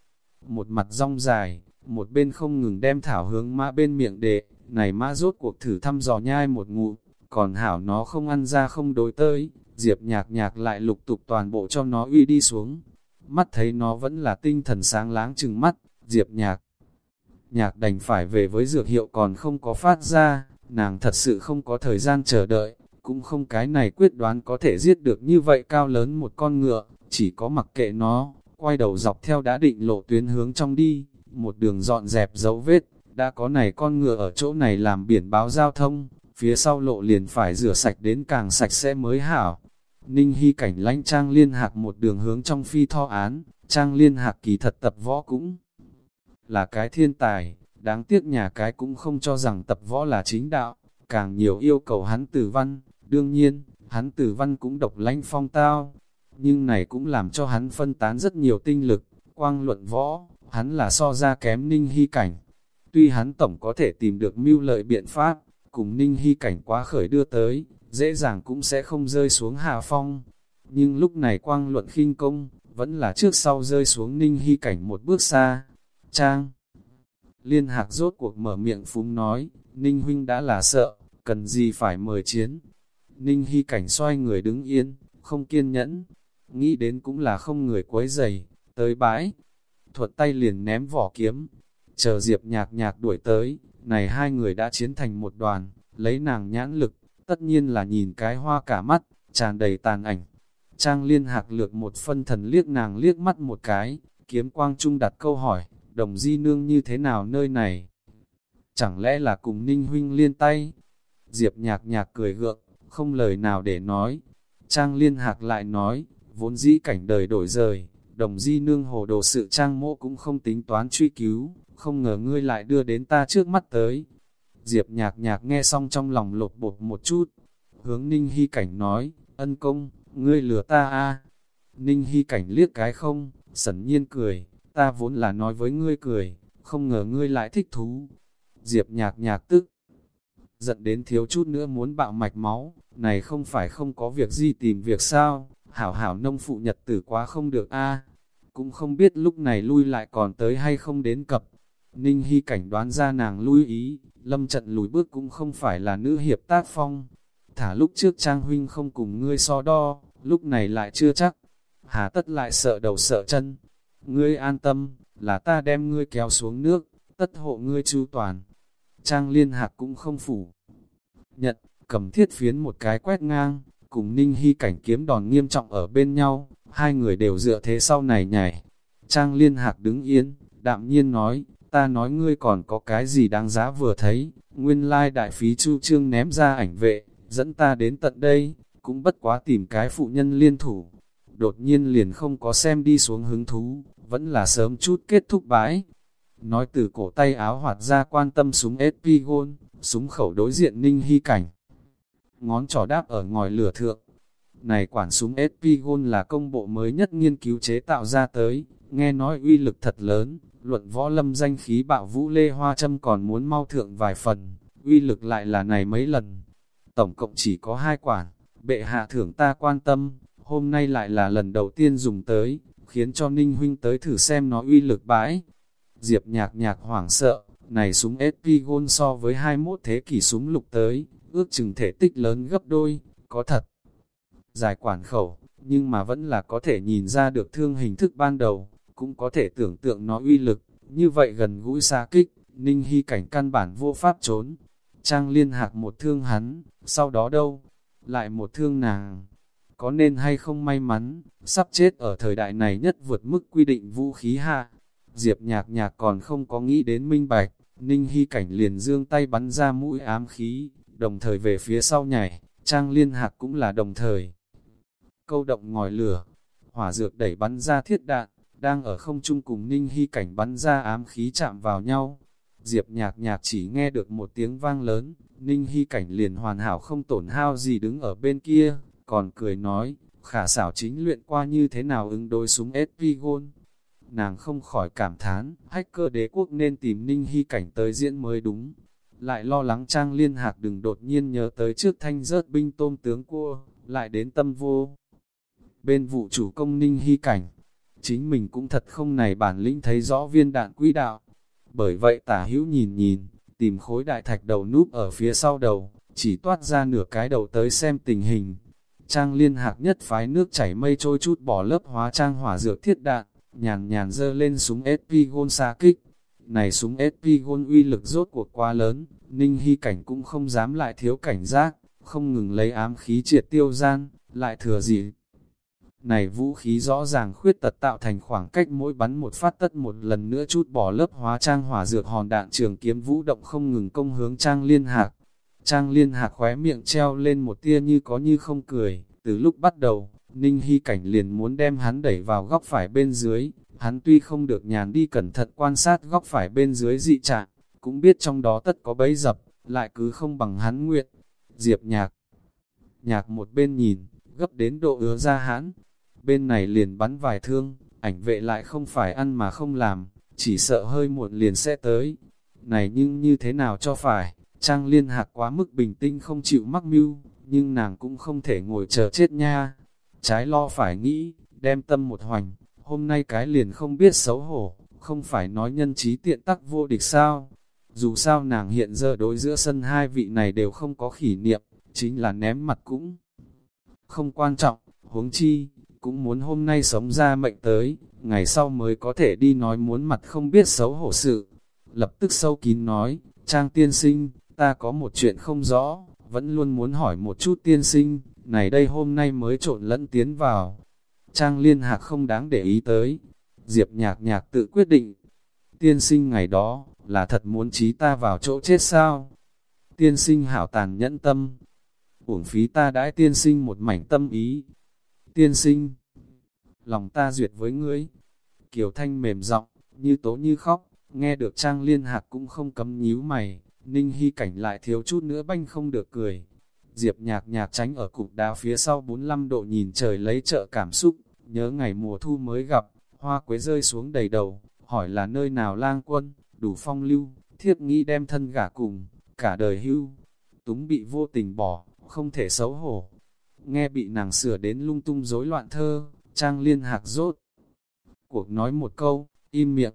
Speaker 1: Một mặt rong dài, một bên không ngừng đem thảo hướng mã bên miệng đệ, này mã rốt cuộc thử thăm dò nhai một ngụ, còn hảo nó không ăn ra không đối tới, diệp nhạc nhạc lại lục tục toàn bộ cho nó uy đi xuống. Mắt thấy nó vẫn là tinh thần sáng láng chừng mắt, diệp nhạc. Nhạc đành phải về với dược hiệu còn không có phát ra, nàng thật sự không có thời gian chờ đợi, cũng không cái này quyết đoán có thể giết được như vậy cao lớn một con ngựa, chỉ có mặc kệ nó, quay đầu dọc theo đã định lộ tuyến hướng trong đi, một đường dọn dẹp dấu vết, đã có này con ngựa ở chỗ này làm biển báo giao thông, phía sau lộ liền phải rửa sạch đến càng sạch sẽ mới hảo. Ninh Hy cảnh lãnh trang liên hạc một đường hướng trong phi tho án, trang liên hạc kỳ thật tập võ cũng là cái thiên tài, đáng tiếc nhà cái cũng không cho rằng tập võ là chính đạo, càng nhiều yêu cầu hắn tử văn, đương nhiên, hắn tử văn cũng độc lãnh phong tao, nhưng này cũng làm cho hắn phân tán rất nhiều tinh lực, quang luận võ, hắn là so ra kém ninh hy cảnh. Tuy hắn tổng có thể tìm được mưu lợi biện pháp, cùng ninh hy cảnh quá khởi đưa tới, dễ dàng cũng sẽ không rơi xuống hạ phong. Nhưng lúc này quang luận khinh công, vẫn là trước sau rơi xuống ninh hy cảnh một bước xa. Trang Liên hạc rốt cuộc mở miệng phúng nói, Ninh huynh đã là sợ, cần gì phải mời chiến. Ninh hy cảnh xoay người đứng yên, không kiên nhẫn, nghĩ đến cũng là không người quấy giày, tới bãi. Thuật tay liền ném vỏ kiếm, chờ Diệp nhạc nhạc đuổi tới, này hai người đã chiến thành một đoàn, lấy nàng nhãn lực, tất nhiên là nhìn cái hoa cả mắt, tràn đầy tàn ảnh. Trang liên hạc lược một phân thần liếc nàng liếc mắt một cái, kiếm quang trung đặt câu hỏi, đồng di nương như thế nào nơi này? Chẳng lẽ là cùng ninh huynh liên tay? Diệp nhạc nhạc cười gượng, không lời nào để nói. Trang liên hạc lại nói, vốn dĩ cảnh đời đổi rời, đồng di nương hồ đồ sự trang mộ cũng không tính toán truy cứu, không ngờ ngươi lại đưa đến ta trước mắt tới. Diệp nhạc nhạc nghe xong trong lòng lột bột một chút, hướng ninh hy cảnh nói, ân công, ngươi lừa ta a Ninh hy cảnh liếc cái không, sẩn nhiên cười, ta vốn là nói với ngươi cười, không ngờ ngươi lại thích thú. Diệp nhạc nhạc tức, giận đến thiếu chút nữa muốn bạo mạch máu, này không phải không có việc gì tìm việc sao, hảo hảo nông phụ nhật tử quá không được a cũng không biết lúc này lui lại còn tới hay không đến cập. Ninh Hy cảnh đoán ra nàng lui ý, lâm trận lùi bước cũng không phải là nữ hiệp tác phong. Thả lúc trước Trang Huynh không cùng ngươi so đo, lúc này lại chưa chắc. Hà tất lại sợ đầu sợ chân. Ngươi an tâm, là ta đem ngươi kéo xuống nước, tất hộ ngươi chu toàn. Trang liên hạc cũng không phủ. Nhận, cầm thiết phiến một cái quét ngang, cùng Ninh Hy cảnh kiếm đòn nghiêm trọng ở bên nhau, hai người đều dựa thế sau này nhảy. Trang liên hạc đứng yên, đạm nhiên nói, ta nói ngươi còn có cái gì đáng giá vừa thấy, nguyên lai đại phí chu trương ném ra ảnh vệ, dẫn ta đến tận đây, cũng bất quá tìm cái phụ nhân liên thủ. Đột nhiên liền không có xem đi xuống hứng thú, vẫn là sớm chút kết thúc bãi. Nói từ cổ tay áo hoạt ra quan tâm súng SP súng khẩu đối diện ninh hy cảnh. Ngón trỏ đáp ở ngòi lửa thượng. Này quản súng SP là công bộ mới nhất nghiên cứu chế tạo ra tới, nghe nói uy lực thật lớn, luận võ lâm danh khí bạo vũ lê hoa châm còn muốn mau thượng vài phần, uy lực lại là này mấy lần. Tổng cộng chỉ có hai quản, bệ hạ thưởng ta quan tâm, hôm nay lại là lần đầu tiên dùng tới, khiến cho Ninh Huynh tới thử xem nó uy lực bãi. Diệp nhạc nhạc hoảng sợ, này súng SP Gold so với 21 thế kỷ súng lục tới, ước chừng thể tích lớn gấp đôi, có thật. Dài quản khẩu, nhưng mà vẫn là có thể nhìn ra được thương hình thức ban đầu, cũng có thể tưởng tượng nó uy lực, như vậy gần gũi xa kích, Ninh Hy cảnh căn bản vô pháp trốn. Trang liên hạc một thương hắn, sau đó đâu? Lại một thương nàng. Có nên hay không may mắn, sắp chết ở thời đại này nhất vượt mức quy định vũ khí hạ. Diệp nhạc nhạc còn không có nghĩ đến minh bạch, Ninh Hy cảnh liền dương tay bắn ra mũi ám khí, đồng thời về phía sau nhảy, Trang liên hạc cũng là đồng thời. Câu động ngòi lửa, hỏa dược đẩy bắn ra thiết đạn, đang ở không trung cùng Ninh Hy cảnh bắn ra ám khí chạm vào nhau. Diệp nhạc nhạc chỉ nghe được một tiếng vang lớn, Ninh Hy cảnh liền hoàn hảo không tổn hao gì đứng ở bên kia, còn cười nói, khả xảo chính luyện qua như thế nào ứng đối súng SP Gold. Nàng không khỏi cảm thán, hacker đế quốc nên tìm Ninh Hy cảnh tới diễn mới đúng. Lại lo lắng trang liên hạc đừng đột nhiên nhớ tới trước thanh rớt binh tôm tướng cua, lại đến tâm vô. Bên vụ chủ công Ninh Hy cảnh, chính mình cũng thật không này bản lĩnh thấy rõ viên đạn quỹ đạo. Bởi vậy tả hữu nhìn nhìn, tìm khối đại thạch đầu núp ở phía sau đầu, chỉ toát ra nửa cái đầu tới xem tình hình. Trang liên hạc nhất phái nước chảy mây trôi chút bỏ lớp hóa trang hỏa dược thiết đạn, nhàn nhàn dơ lên súng SP Gôn xa kích. Này súng SP Gôn uy lực rốt cuộc quá lớn, Ninh Hy Cảnh cũng không dám lại thiếu cảnh giác, không ngừng lấy ám khí triệt tiêu gian, lại thừa gì này vũ khí rõ ràng khuyết tật tạo thành khoảng cách mỗi bắn một phát tất một lần nữa chút bỏ lớp hóa trang hỏa dược hòn đạn trường kiếm vũ động không ngừng công hướng trang liên hạc. Trang liên hạc khóe miệng treo lên một tia như có như không cười, từ lúc bắt đầu, Ninh Hy Cảnh liền muốn đem hắn đẩy vào góc phải bên dưới, hắn tuy không được nhàn đi cẩn thận quan sát góc phải bên dưới dị trạng, cũng biết trong đó tất có bấy dập, lại cứ không bằng hắn nguyện. Diệp nhạc, nhạc một bên nhìn, gấp đến độ ứa ra hắn, bên này liền bắn vài thương, ảnh vệ lại không phải ăn mà không làm, chỉ sợ hơi muộn liền sẽ tới. Này nhưng như thế nào cho phải, Trang liên hạc quá mức bình tinh không chịu mắc mưu, nhưng nàng cũng không thể ngồi chờ chết nha. Trái lo phải nghĩ, đem tâm một hoành, hôm nay cái liền không biết xấu hổ, không phải nói nhân trí tiện tắc vô địch sao. Dù sao nàng hiện giờ đối giữa sân hai vị này đều không có khỉ niệm, chính là ném mặt cũng không quan trọng, huống chi, cũng muốn hôm nay sống ra mệnh tới, ngày sau mới có thể đi nói muốn mặt không biết xấu hổ sự. Lập tức sâu kín nói, Trang tiên sinh, ta có một chuyện không rõ, vẫn luôn muốn hỏi một chút tiên sinh, này đây hôm nay mới trộn lẫn tiến vào. Trang liên hạc không đáng để ý tới. Diệp nhạc nhạc tự quyết định. Tiên sinh ngày đó, là thật muốn trí ta vào chỗ chết sao? Tiên sinh hảo tàn nhẫn tâm. Uổng phí ta đãi tiên sinh một mảnh tâm ý. Tiên sinh, lòng ta duyệt với ngươi. Kiều Thanh mềm giọng như tố như khóc, nghe được Trang Liên Hạc cũng không cấm nhíu mày, Ninh Hy cảnh lại thiếu chút nữa banh không được cười. Diệp nhạc nhạc tránh ở cục đá phía sau 45 độ nhìn trời lấy trợ cảm xúc, nhớ ngày mùa thu mới gặp, hoa quế rơi xuống đầy đầu, hỏi là nơi nào lang quân, đủ phong lưu, thiết nghĩ đem thân gả cùng, cả đời hưu. Túng bị vô tình bỏ, không thể xấu hổ. Nghe bị nàng sửa đến lung tung rối loạn thơ, trang liên hạc rốt. Cuộc nói một câu, im miệng.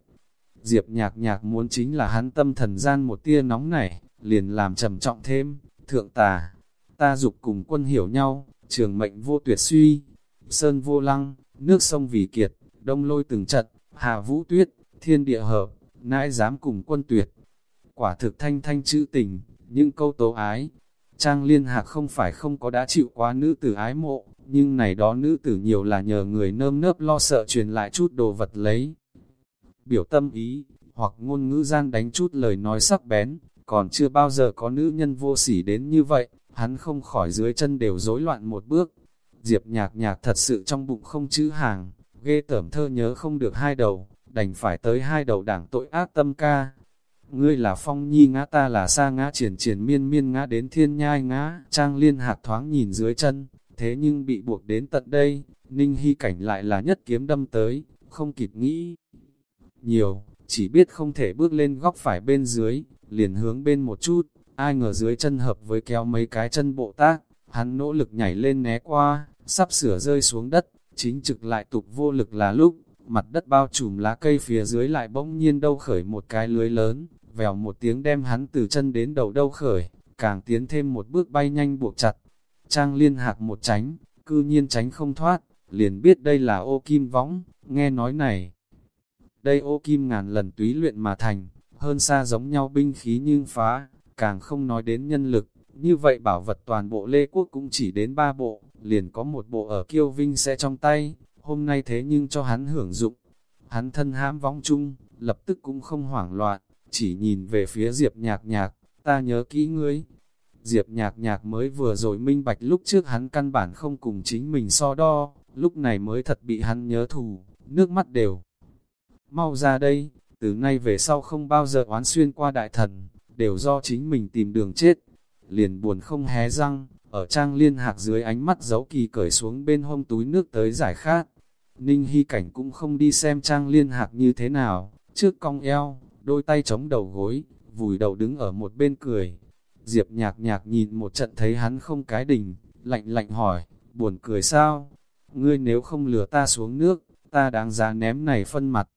Speaker 1: Diệp nhạc nhạc muốn chính là hắn tâm thần gian một tia nóng này, liền làm trầm trọng thêm, thượng tà. Ta dục cùng quân hiểu nhau, trường mệnh vô tuyệt suy, sơn vô lăng, nước sông vì kiệt, đông lôi từng trận, hà vũ tuyết, thiên địa hợp, nãi dám cùng quân tuyệt. Quả thực thanh thanh chữ tình, những câu tố ái. Trang liên hạc không phải không có đã chịu quá nữ tử ái mộ, nhưng này đó nữ tử nhiều là nhờ người nơm nớp lo sợ truyền lại chút đồ vật lấy. Biểu tâm ý, hoặc ngôn ngữ gian đánh chút lời nói sắc bén, còn chưa bao giờ có nữ nhân vô sỉ đến như vậy, hắn không khỏi dưới chân đều rối loạn một bước. Diệp nhạc nhạc thật sự trong bụng không chữ hàng, ghê tởm thơ nhớ không được hai đầu, đành phải tới hai đầu đảng tội ác tâm ca. Ngươi là phong nhi ngã ta là sa ngã triển triển miên miên ngã đến thiên nhai ngã, trang liên hạt thoáng nhìn dưới chân, thế nhưng bị buộc đến tận đây, ninh hy cảnh lại là nhất kiếm đâm tới, không kịp nghĩ. Nhiều, chỉ biết không thể bước lên góc phải bên dưới, liền hướng bên một chút, ai ngờ dưới chân hợp với kéo mấy cái chân bộ tác, hắn nỗ lực nhảy lên né qua, sắp sửa rơi xuống đất, chính trực lại tục vô lực là lúc, mặt đất bao trùm lá cây phía dưới lại bỗng nhiên đâu khởi một cái lưới lớn, vèo một tiếng đem hắn từ chân đến đầu đâu khởi, càng tiến thêm một bước bay nhanh buộc chặt. Trang liên hạc một tránh, cư nhiên tránh không thoát, liền biết đây là ô kim võng, nghe nói này. Đây ô kim ngàn lần túy luyện mà thành, hơn xa giống nhau binh khí nhưng phá, càng không nói đến nhân lực, như vậy bảo vật toàn bộ Lê Quốc cũng chỉ đến ba bộ, liền có một bộ ở kiêu vinh sẽ trong tay, hôm nay thế nhưng cho hắn hưởng dụng. Hắn thân hãm vong chung, lập tức cũng không hoảng loạn, chỉ nhìn về phía Diệp nhạc nhạc, ta nhớ kỹ ngươi. Diệp nhạc nhạc mới vừa rồi minh bạch lúc trước hắn căn bản không cùng chính mình so đo, lúc này mới thật bị hắn nhớ thù, nước mắt đều. Mau ra đây, từ nay về sau không bao giờ oán xuyên qua đại thần, đều do chính mình tìm đường chết. Liền buồn không hé răng, ở trang liên hạc dưới ánh mắt giấu kỳ cởi xuống bên hông túi nước tới giải khát. Ninh Hy Cảnh cũng không đi xem trang liên hạc như thế nào, trước cong eo, đôi tay chống đầu gối, vùi đầu đứng ở một bên cười. Diệp nhạc nhạc nhìn một trận thấy hắn không cái đỉnh, lạnh lạnh hỏi, buồn cười sao? Ngươi nếu không lừa ta xuống nước, ta đáng giá ném này phân mặt.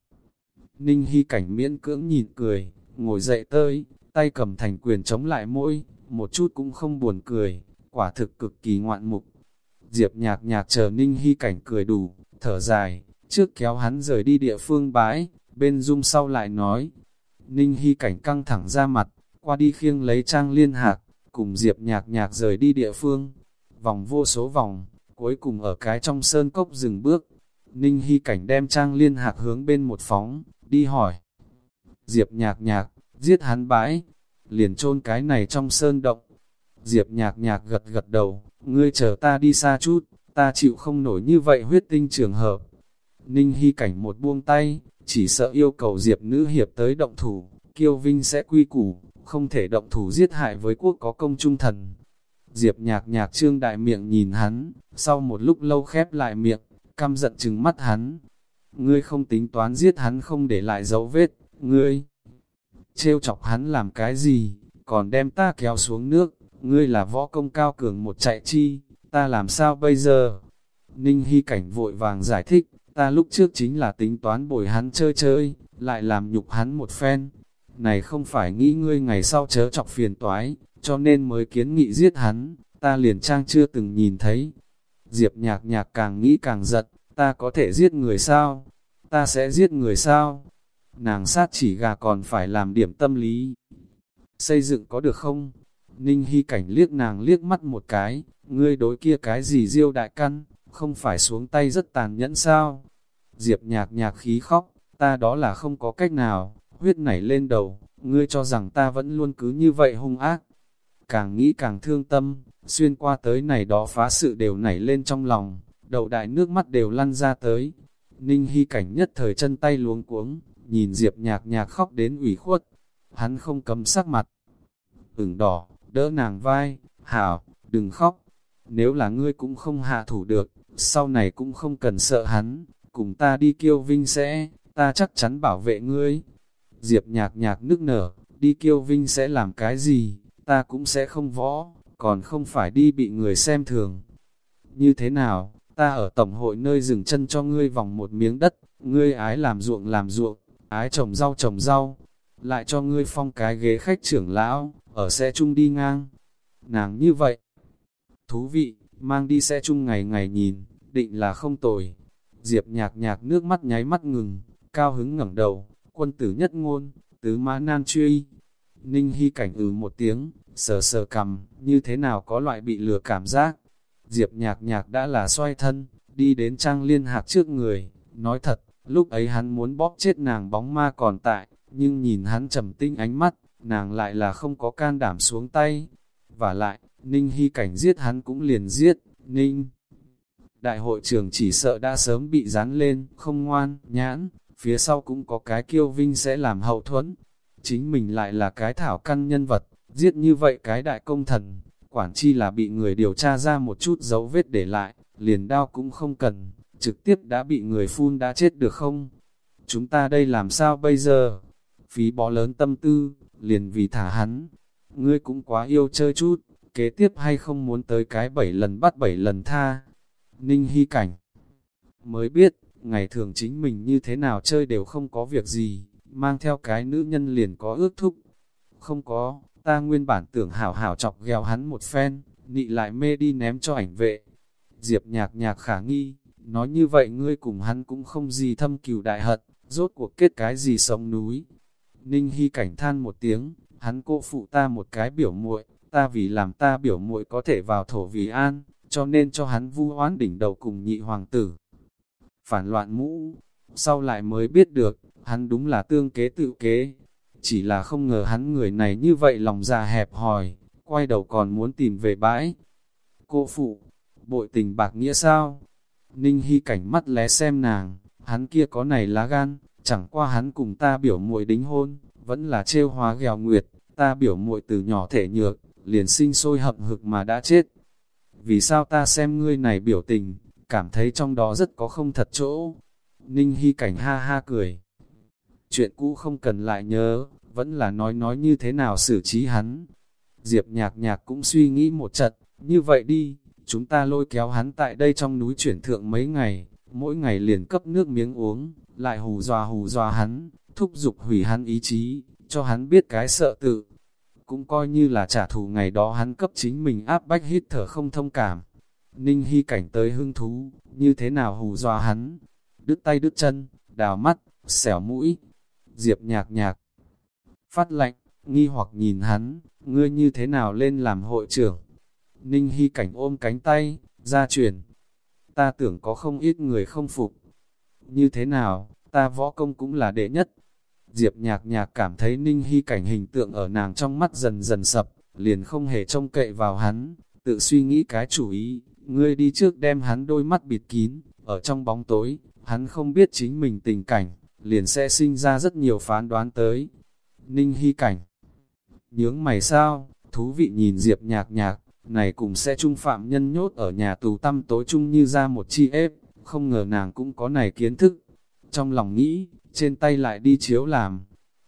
Speaker 1: Ninh Hy Cảnh miễn cưỡng nhìn cười, ngồi dậy tới, tay cầm thành quyền chống lại mỗi, một chút cũng không buồn cười, quả thực cực kỳ ngoạn mục. Diệp nhạc nhạc chờ Ninh Hy Cảnh cười đủ, thở dài, trước kéo hắn rời đi địa phương bãi, bên dung sau lại nói. Ninh Hy Cảnh căng thẳng ra mặt, qua đi khiêng lấy trang liên hạc, cùng Diệp nhạc nhạc rời đi địa phương. Vòng vô số vòng, cuối cùng ở cái trong sơn cốc dừng bước. Ninh Hy Cảnh đem trang liên hạc hướng bên một phóng, đi hỏi. Diệp nhạc nhạc, giết hắn bãi, liền chôn cái này trong sơn động. Diệp nhạc nhạc gật gật đầu, ngươi chờ ta đi xa chút, ta chịu không nổi như vậy huyết tinh trường hợp. Ninh Hy cảnh một buông tay, chỉ sợ yêu cầu Diệp nữ hiệp tới động thủ, kiêu vinh sẽ quy củ, không thể động thủ giết hại với quốc có công trung thần. Diệp nhạc nhạc trương đại miệng nhìn hắn, sau một lúc lâu khép lại miệng, căm giận chừng mắt hắn. Ngươi không tính toán giết hắn không để lại dấu vết, ngươi trêu chọc hắn làm cái gì, còn đem ta kéo xuống nước, ngươi là võ công cao cường một chạy chi, ta làm sao bây giờ? Ninh Hy Cảnh vội vàng giải thích, ta lúc trước chính là tính toán bồi hắn chơi chơi, lại làm nhục hắn một phen. Này không phải nghĩ ngươi ngày sau chớ chọc phiền toái, cho nên mới kiến nghị giết hắn, ta liền trang chưa từng nhìn thấy. Diệp nhạc nhạc càng nghĩ càng giật, ta có thể giết người sao? Ta sẽ giết người sao? Nàng sát chỉ gà còn phải làm điểm tâm lý. Xây dựng có được không? Ninh Hy Cảnh liếc nàng liếc mắt một cái, ngươi đối kia cái gì diêu đại căn, không phải xuống tay rất tàn nhẫn sao? Diệp nhạc nhạc khí khóc, ta đó là không có cách nào, huyết nảy lên đầu, ngươi cho rằng ta vẫn luôn cứ như vậy hung ác. Càng nghĩ càng thương tâm, xuyên qua tới này đó phá sự đều nảy lên trong lòng, đầu đại nước mắt đều lăn ra tới. Ninh Hy cảnh nhất thời chân tay luống cuống, nhìn Diệp nhạc nhạc khóc đến ủy khuất, hắn không cấm sắc mặt. ửng đỏ, đỡ nàng vai, hảo, đừng khóc, nếu là ngươi cũng không hạ thủ được, sau này cũng không cần sợ hắn, cùng ta đi kiêu vinh sẽ, ta chắc chắn bảo vệ ngươi. Diệp nhạc nhạc nức nở, đi kiêu vinh sẽ làm cái gì, ta cũng sẽ không võ, còn không phải đi bị người xem thường. Như thế nào, ta ở tổng hội nơi dừng chân cho ngươi vòng một miếng đất, ngươi ái làm ruộng làm ruộng, ái trồng rau trồng rau, lại cho ngươi phong cái ghế khách trưởng lão, ở xe chung đi ngang. Nàng như vậy, thú vị, mang đi xe chung ngày ngày nhìn, định là không tồi. Diệp nhạc nhạc nước mắt nháy mắt ngừng, cao hứng ngẩng đầu, quân tử nhất ngôn, tứ mã nan truy. Ninh Hy cảnh ừ một tiếng, sờ sờ cầm, như thế nào có loại bị lừa cảm giác. Diệp nhạc nhạc đã là xoay thân, đi đến trang liên hạc trước người, nói thật, lúc ấy hắn muốn bóp chết nàng bóng ma còn tại, nhưng nhìn hắn trầm tinh ánh mắt, nàng lại là không có can đảm xuống tay. Và lại, Ninh Hy cảnh giết hắn cũng liền giết, Ninh. Đại hội trưởng chỉ sợ đã sớm bị dán lên, không ngoan, nhãn, phía sau cũng có cái kiêu vinh sẽ làm hậu thuẫn. Chính mình lại là cái thảo căn nhân vật, giết như vậy cái đại công thần, quản chi là bị người điều tra ra một chút dấu vết để lại, liền đao cũng không cần, trực tiếp đã bị người phun đã chết được không? Chúng ta đây làm sao bây giờ? Phí bó lớn tâm tư, liền vì thả hắn. Ngươi cũng quá yêu chơi chút, kế tiếp hay không muốn tới cái bảy lần bắt bảy lần tha. Ninh Hy Cảnh mới biết, ngày thường chính mình như thế nào chơi đều không có việc gì, mang theo cái nữ nhân liền có ước thúc. Không có, ta nguyên bản tưởng hảo hảo chọc gheo hắn một phen, nị lại mê đi ném cho ảnh vệ. Diệp nhạc nhạc khả nghi, nói như vậy ngươi cùng hắn cũng không gì thâm cừu đại hận, rốt cuộc kết cái gì sống núi. Ninh Hy cảnh than một tiếng, hắn cô phụ ta một cái biểu muội, ta vì làm ta biểu muội có thể vào thổ vì an, cho nên cho hắn vu oán đỉnh đầu cùng nhị hoàng tử. Phản loạn mũ, sau lại mới biết được, hắn đúng là tương kế tự kế. Chỉ là không ngờ hắn người này như vậy lòng già hẹp hòi, quay đầu còn muốn tìm về bãi. Cô phụ, bội tình bạc nghĩa sao? Ninh Hy cảnh mắt lé xem nàng, hắn kia có này lá gan, chẳng qua hắn cùng ta biểu muội đính hôn, vẫn là trêu hóa ghèo nguyệt, ta biểu muội từ nhỏ thể nhược, liền sinh sôi hậm hực mà đã chết. Vì sao ta xem ngươi này biểu tình, cảm thấy trong đó rất có không thật chỗ. Ninh Hy cảnh ha ha cười. Chuyện cũ không cần lại nhớ, vẫn là nói nói như thế nào xử trí hắn. Diệp nhạc nhạc cũng suy nghĩ một trận, như vậy đi, chúng ta lôi kéo hắn tại đây trong núi chuyển thượng mấy ngày, mỗi ngày liền cấp nước miếng uống, lại hù dọa hù dọa hắn, thúc giục hủy hắn ý chí, cho hắn biết cái sợ tự. Cũng coi như là trả thù ngày đó hắn cấp chính mình áp bách hít thở không thông cảm. Ninh Hy cảnh tới hưng thú, như thế nào hù dọa hắn, đứt tay đứt chân, đào mắt, xẻo mũi, diệp nhạc nhạc. Phát lạnh, nghi hoặc nhìn hắn, ngươi như thế nào lên làm hội trưởng. Ninh Hy cảnh ôm cánh tay, ra truyền. Ta tưởng có không ít người không phục. Như thế nào, ta võ công cũng là đệ nhất. Diệp nhạc nhạc cảm thấy Ninh Hy cảnh hình tượng ở nàng trong mắt dần dần sập, liền không hề trông cậy vào hắn, tự suy nghĩ cái chủ ý, ngươi đi trước đem hắn đôi mắt bịt kín, ở trong bóng tối, hắn không biết chính mình tình cảnh, liền sẽ sinh ra rất nhiều phán đoán tới. Ninh Hy cảnh Nhướng mày sao, thú vị nhìn Diệp nhạc nhạc, này cùng sẽ trung phạm nhân nhốt ở nhà tù tăm tối chung như ra một chi ép, không ngờ nàng cũng có này kiến thức. Trong lòng nghĩ, trên tay lại đi chiếu làm.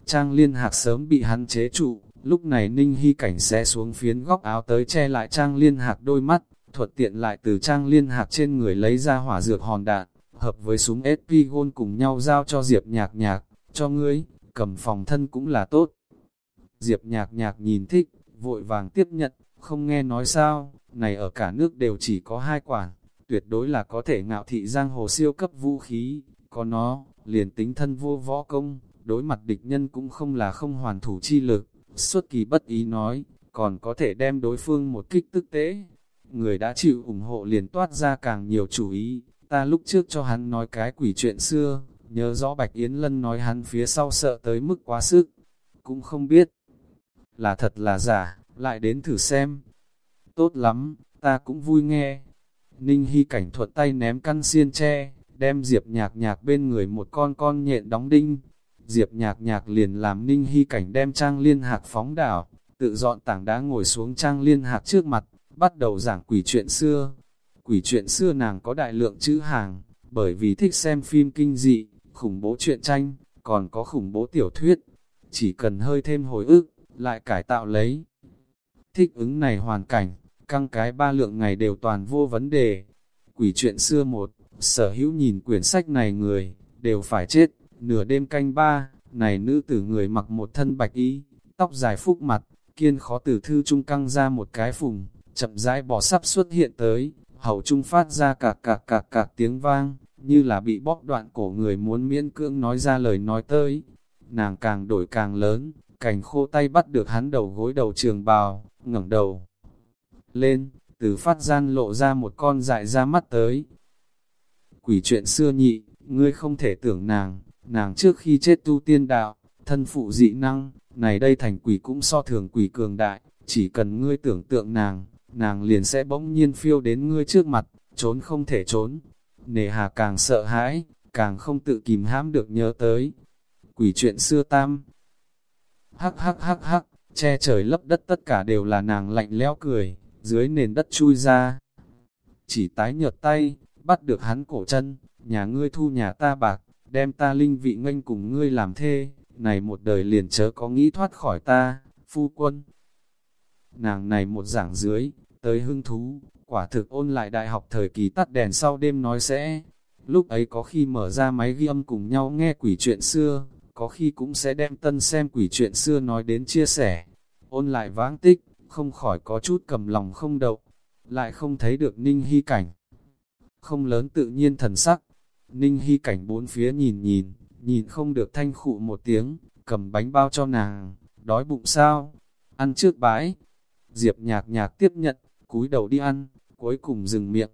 Speaker 1: Trang liên hạc sớm bị hắn chế trụ, lúc này Ninh Hy cảnh sẽ xuống phiến góc áo tới che lại Trang liên hạc đôi mắt, thuật tiện lại từ Trang liên hạc trên người lấy ra hỏa dược hòn đạn, hợp với súng SP Gold cùng nhau giao cho Diệp nhạc nhạc, cho ngươi, cầm phòng thân cũng là tốt. Diệp nhạc nhạc nhìn thích, vội vàng tiếp nhận, không nghe nói sao, này ở cả nước đều chỉ có hai quản, tuyệt đối là có thể ngạo thị giang hồ siêu cấp vũ khí, có nó, liền tính thân vô võ công, đối mặt địch nhân cũng không là không hoàn thủ chi lực, xuất kỳ bất ý nói, còn có thể đem đối phương một kích tức tế. Người đã chịu ủng hộ liền toát ra càng nhiều chủ ý, ta lúc trước cho hắn nói cái quỷ chuyện xưa, nhớ rõ Bạch Yến Lân nói hắn phía sau sợ tới mức quá sức, cũng không biết là thật là giả, lại đến thử xem. Tốt lắm, ta cũng vui nghe. Ninh Hy cảnh thuận tay ném căn xiên tre, đem Diệp nhạc nhạc bên người một con con nhện đóng đinh. Diệp nhạc nhạc liền làm Ninh Hy cảnh đem trang liên hạc phóng đảo, tự dọn tảng đá ngồi xuống trang liên hạc trước mặt, bắt đầu giảng quỷ chuyện xưa. Quỷ chuyện xưa nàng có đại lượng chữ hàng, bởi vì thích xem phim kinh dị, khủng bố truyện tranh, còn có khủng bố tiểu thuyết. Chỉ cần hơi thêm hồi ức, lại cải tạo lấy. Thích ứng này hoàn cảnh, căng cái ba lượng ngày đều toàn vô vấn đề. Quỷ chuyện xưa một, sở hữu nhìn quyển sách này người, đều phải chết, nửa đêm canh ba, này nữ tử người mặc một thân bạch y, tóc dài phúc mặt, kiên khó từ thư trung căng ra một cái phùng, chậm rãi bỏ sắp xuất hiện tới, hậu trung phát ra cạc cạc cạc cạc tiếng vang, như là bị bóp đoạn cổ người muốn miễn cưỡng nói ra lời nói tới. Nàng càng đổi càng lớn, cành khô tay bắt được hắn đầu gối đầu trường bào, ngẩng đầu lên, từ phát gian lộ ra một con dại ra mắt tới. Quỷ chuyện xưa nhị, ngươi không thể tưởng nàng, nàng trước khi chết tu tiên đạo, thân phụ dị năng, này đây thành quỷ cũng so thường quỷ cường đại, chỉ cần ngươi tưởng tượng nàng, nàng liền sẽ bỗng nhiên phiêu đến ngươi trước mặt, trốn không thể trốn. Nề hà càng sợ hãi, càng không tự kìm hãm được nhớ tới. Quỷ chuyện xưa tam. Hắc hắc hắc hắc, che trời lấp đất tất cả đều là nàng lạnh lẽo cười, dưới nền đất chui ra. Chỉ tái nhợt tay, bắt được hắn cổ chân, nhà ngươi thu nhà ta bạc, đem ta linh vị nganh cùng ngươi làm thê, này một đời liền chớ có nghĩ thoát khỏi ta, phu quân. Nàng này một giảng dưới, tới hưng thú, quả thực ôn lại đại học thời kỳ tắt đèn sau đêm nói sẽ. Lúc ấy có khi mở ra máy ghi âm cùng nhau nghe quỷ chuyện xưa, có khi cũng sẽ đem tân xem quỷ chuyện xưa nói đến chia sẻ. Ôn lại vãng tích, không khỏi có chút cầm lòng không đậu, lại không thấy được ninh hy cảnh. Không lớn tự nhiên thần sắc, ninh hy cảnh bốn phía nhìn nhìn, nhìn không được thanh khụ một tiếng, cầm bánh bao cho nàng, đói bụng sao, ăn trước bãi. Diệp nhạc nhạc tiếp nhận, cúi đầu đi ăn, cuối cùng dừng miệng.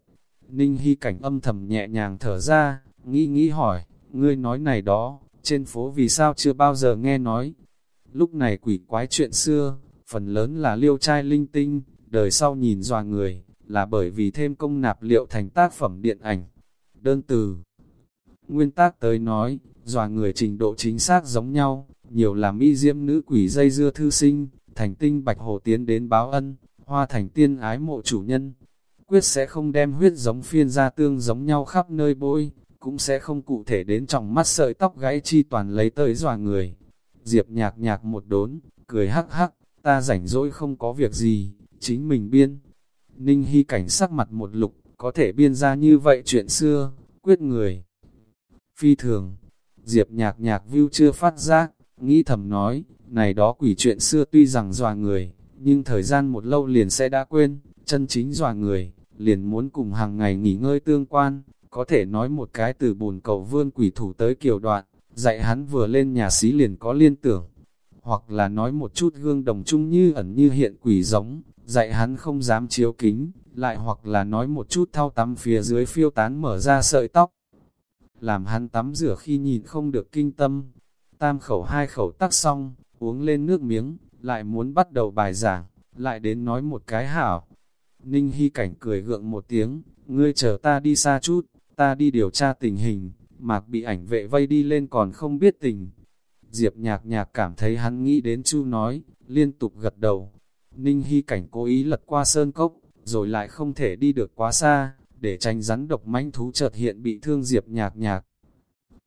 Speaker 1: Ninh Hy cảnh âm thầm nhẹ nhàng thở ra, nghĩ nghĩ hỏi, ngươi nói này đó, trên phố vì sao chưa bao giờ nghe nói. Lúc này quỷ quái chuyện xưa, phần lớn là liêu trai linh tinh, đời sau nhìn dò người, là bởi vì thêm công nạp liệu thành tác phẩm điện ảnh. Đơn từ Nguyên tác tới nói, dò người trình độ chính xác giống nhau, nhiều là mỹ diễm nữ quỷ dây dưa thư sinh, thành tinh bạch hồ tiến đến báo ân, hoa thành tiên ái mộ chủ nhân. Quyết sẽ không đem huyết giống phiên ra tương giống nhau khắp nơi bôi, cũng sẽ không cụ thể đến trong mắt sợi tóc gãy chi toàn lấy tới dòa người. Diệp nhạc nhạc một đốn, cười hắc hắc, ta rảnh rỗi không có việc gì, chính mình biên. Ninh Hy cảnh sắc mặt một lục, có thể biên ra như vậy chuyện xưa, quyết người. Phi thường, Diệp nhạc nhạc view chưa phát giác, nghĩ thầm nói, này đó quỷ chuyện xưa tuy rằng dòa người, nhưng thời gian một lâu liền sẽ đã quên, chân chính dòa người, liền muốn cùng hàng ngày nghỉ ngơi tương quan, có thể nói một cái từ bùn cầu vương quỷ thủ tới kiều đoạn, dạy hắn vừa lên nhà xí liền có liên tưởng, hoặc là nói một chút gương đồng chung như ẩn như hiện quỷ giống, dạy hắn không dám chiếu kính, lại hoặc là nói một chút thao tắm phía dưới phiêu tán mở ra sợi tóc, làm hắn tắm rửa khi nhìn không được kinh tâm. Tam khẩu hai khẩu tắc xong, uống lên nước miếng, lại muốn bắt đầu bài giảng, lại đến nói một cái hảo. Ninh Hy Cảnh cười gượng một tiếng, ngươi chờ ta đi xa chút, ta đi điều tra tình hình, mạc bị ảnh vệ vây đi lên còn không biết tình. Diệp nhạc nhạc cảm thấy hắn nghĩ đến chu nói, liên tục gật đầu. Ninh Hy Cảnh cố ý lật qua sơn cốc, rồi lại không thể đi được quá xa, để tránh rắn độc manh thú chợt hiện bị thương Diệp nhạc nhạc.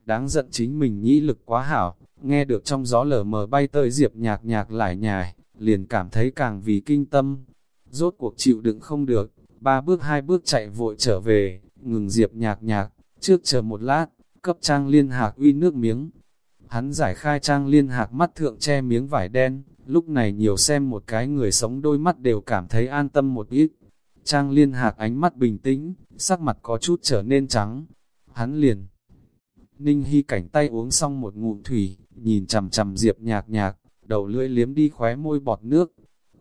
Speaker 1: Đáng giận chính mình nghĩ lực quá hảo, nghe được trong gió lở mờ bay tới Diệp nhạc nhạc lại nhài, liền cảm thấy càng vì kinh tâm. Rốt cuộc chịu đựng không được, ba bước hai bước chạy vội trở về, ngừng Diệp nhạc nhạc, trước chờ một lát, cấp trang liên hạc uy nước miếng. Hắn giải khai trang liên hạc mắt thượng che miếng vải đen, lúc này nhiều xem một cái người sống đôi mắt đều cảm thấy an tâm một ít. Trang liên hạc ánh mắt bình tĩnh, sắc mặt có chút trở nên trắng. Hắn liền. Ninh Hy cảnh tay uống xong một ngụm thủy, nhìn chầm chầm Diệp nhạc nhạc, đầu lưỡi liếm đi khóe môi bọt nước.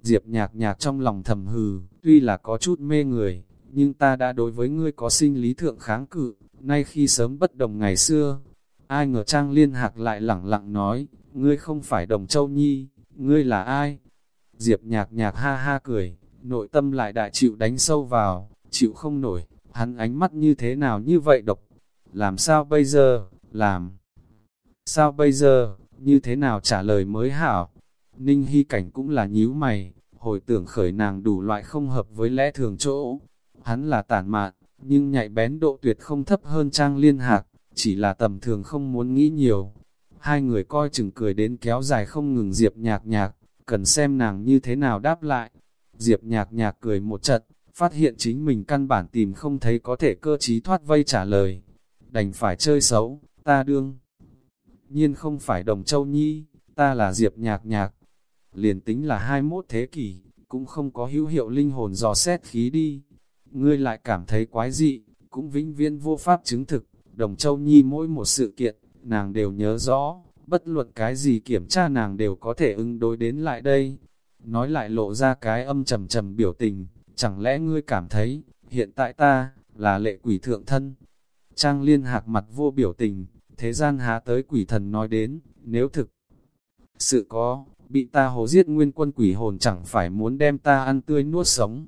Speaker 1: Diệp nhạc nhạc trong lòng thầm hừ, tuy là có chút mê người, nhưng ta đã đối với ngươi có sinh lý thượng kháng cự, nay khi sớm bất đồng ngày xưa. Ai ngờ Trang Liên Hạc lại lẳng lặng nói, ngươi không phải đồng châu nhi, ngươi là ai? Diệp nhạc nhạc ha ha cười, nội tâm lại đại chịu đánh sâu vào, chịu không nổi, hắn ánh mắt như thế nào như vậy độc, làm sao bây giờ, làm, sao bây giờ, như thế nào trả lời mới hảo, ninh hy cảnh cũng là nhíu mày, hồi tưởng khởi nàng đủ loại không hợp với lẽ thường chỗ, hắn là tản mạn, nhưng nhạy bén độ tuyệt không thấp hơn trang liên hạc, chỉ là tầm thường không muốn nghĩ nhiều, hai người coi chừng cười đến kéo dài không ngừng diệp nhạc nhạc, cần xem nàng như thế nào đáp lại, diệp nhạc nhạc cười một trận, phát hiện chính mình căn bản tìm không thấy có thể cơ trí thoát vây trả lời. Đành phải chơi xấu, ta đương. Nhiên không phải đồng châu nhi, ta là diệp nhạc nhạc. Liền tính là 21 thế kỷ, cũng không có hữu hiệu linh hồn dò xét khí đi. Ngươi lại cảm thấy quái dị, cũng vĩnh viễn vô pháp chứng thực. Đồng châu nhi mỗi một sự kiện, nàng đều nhớ rõ, bất luận cái gì kiểm tra nàng đều có thể ứng đối đến lại đây. Nói lại lộ ra cái âm trầm trầm biểu tình, chẳng lẽ ngươi cảm thấy, hiện tại ta, là lệ quỷ thượng thân? Trang liên hạc mặt vô biểu tình, thế gian há tới quỷ thần nói đến, nếu thực sự có, bị ta hồ giết nguyên quân quỷ hồn chẳng phải muốn đem ta ăn tươi nuốt sống.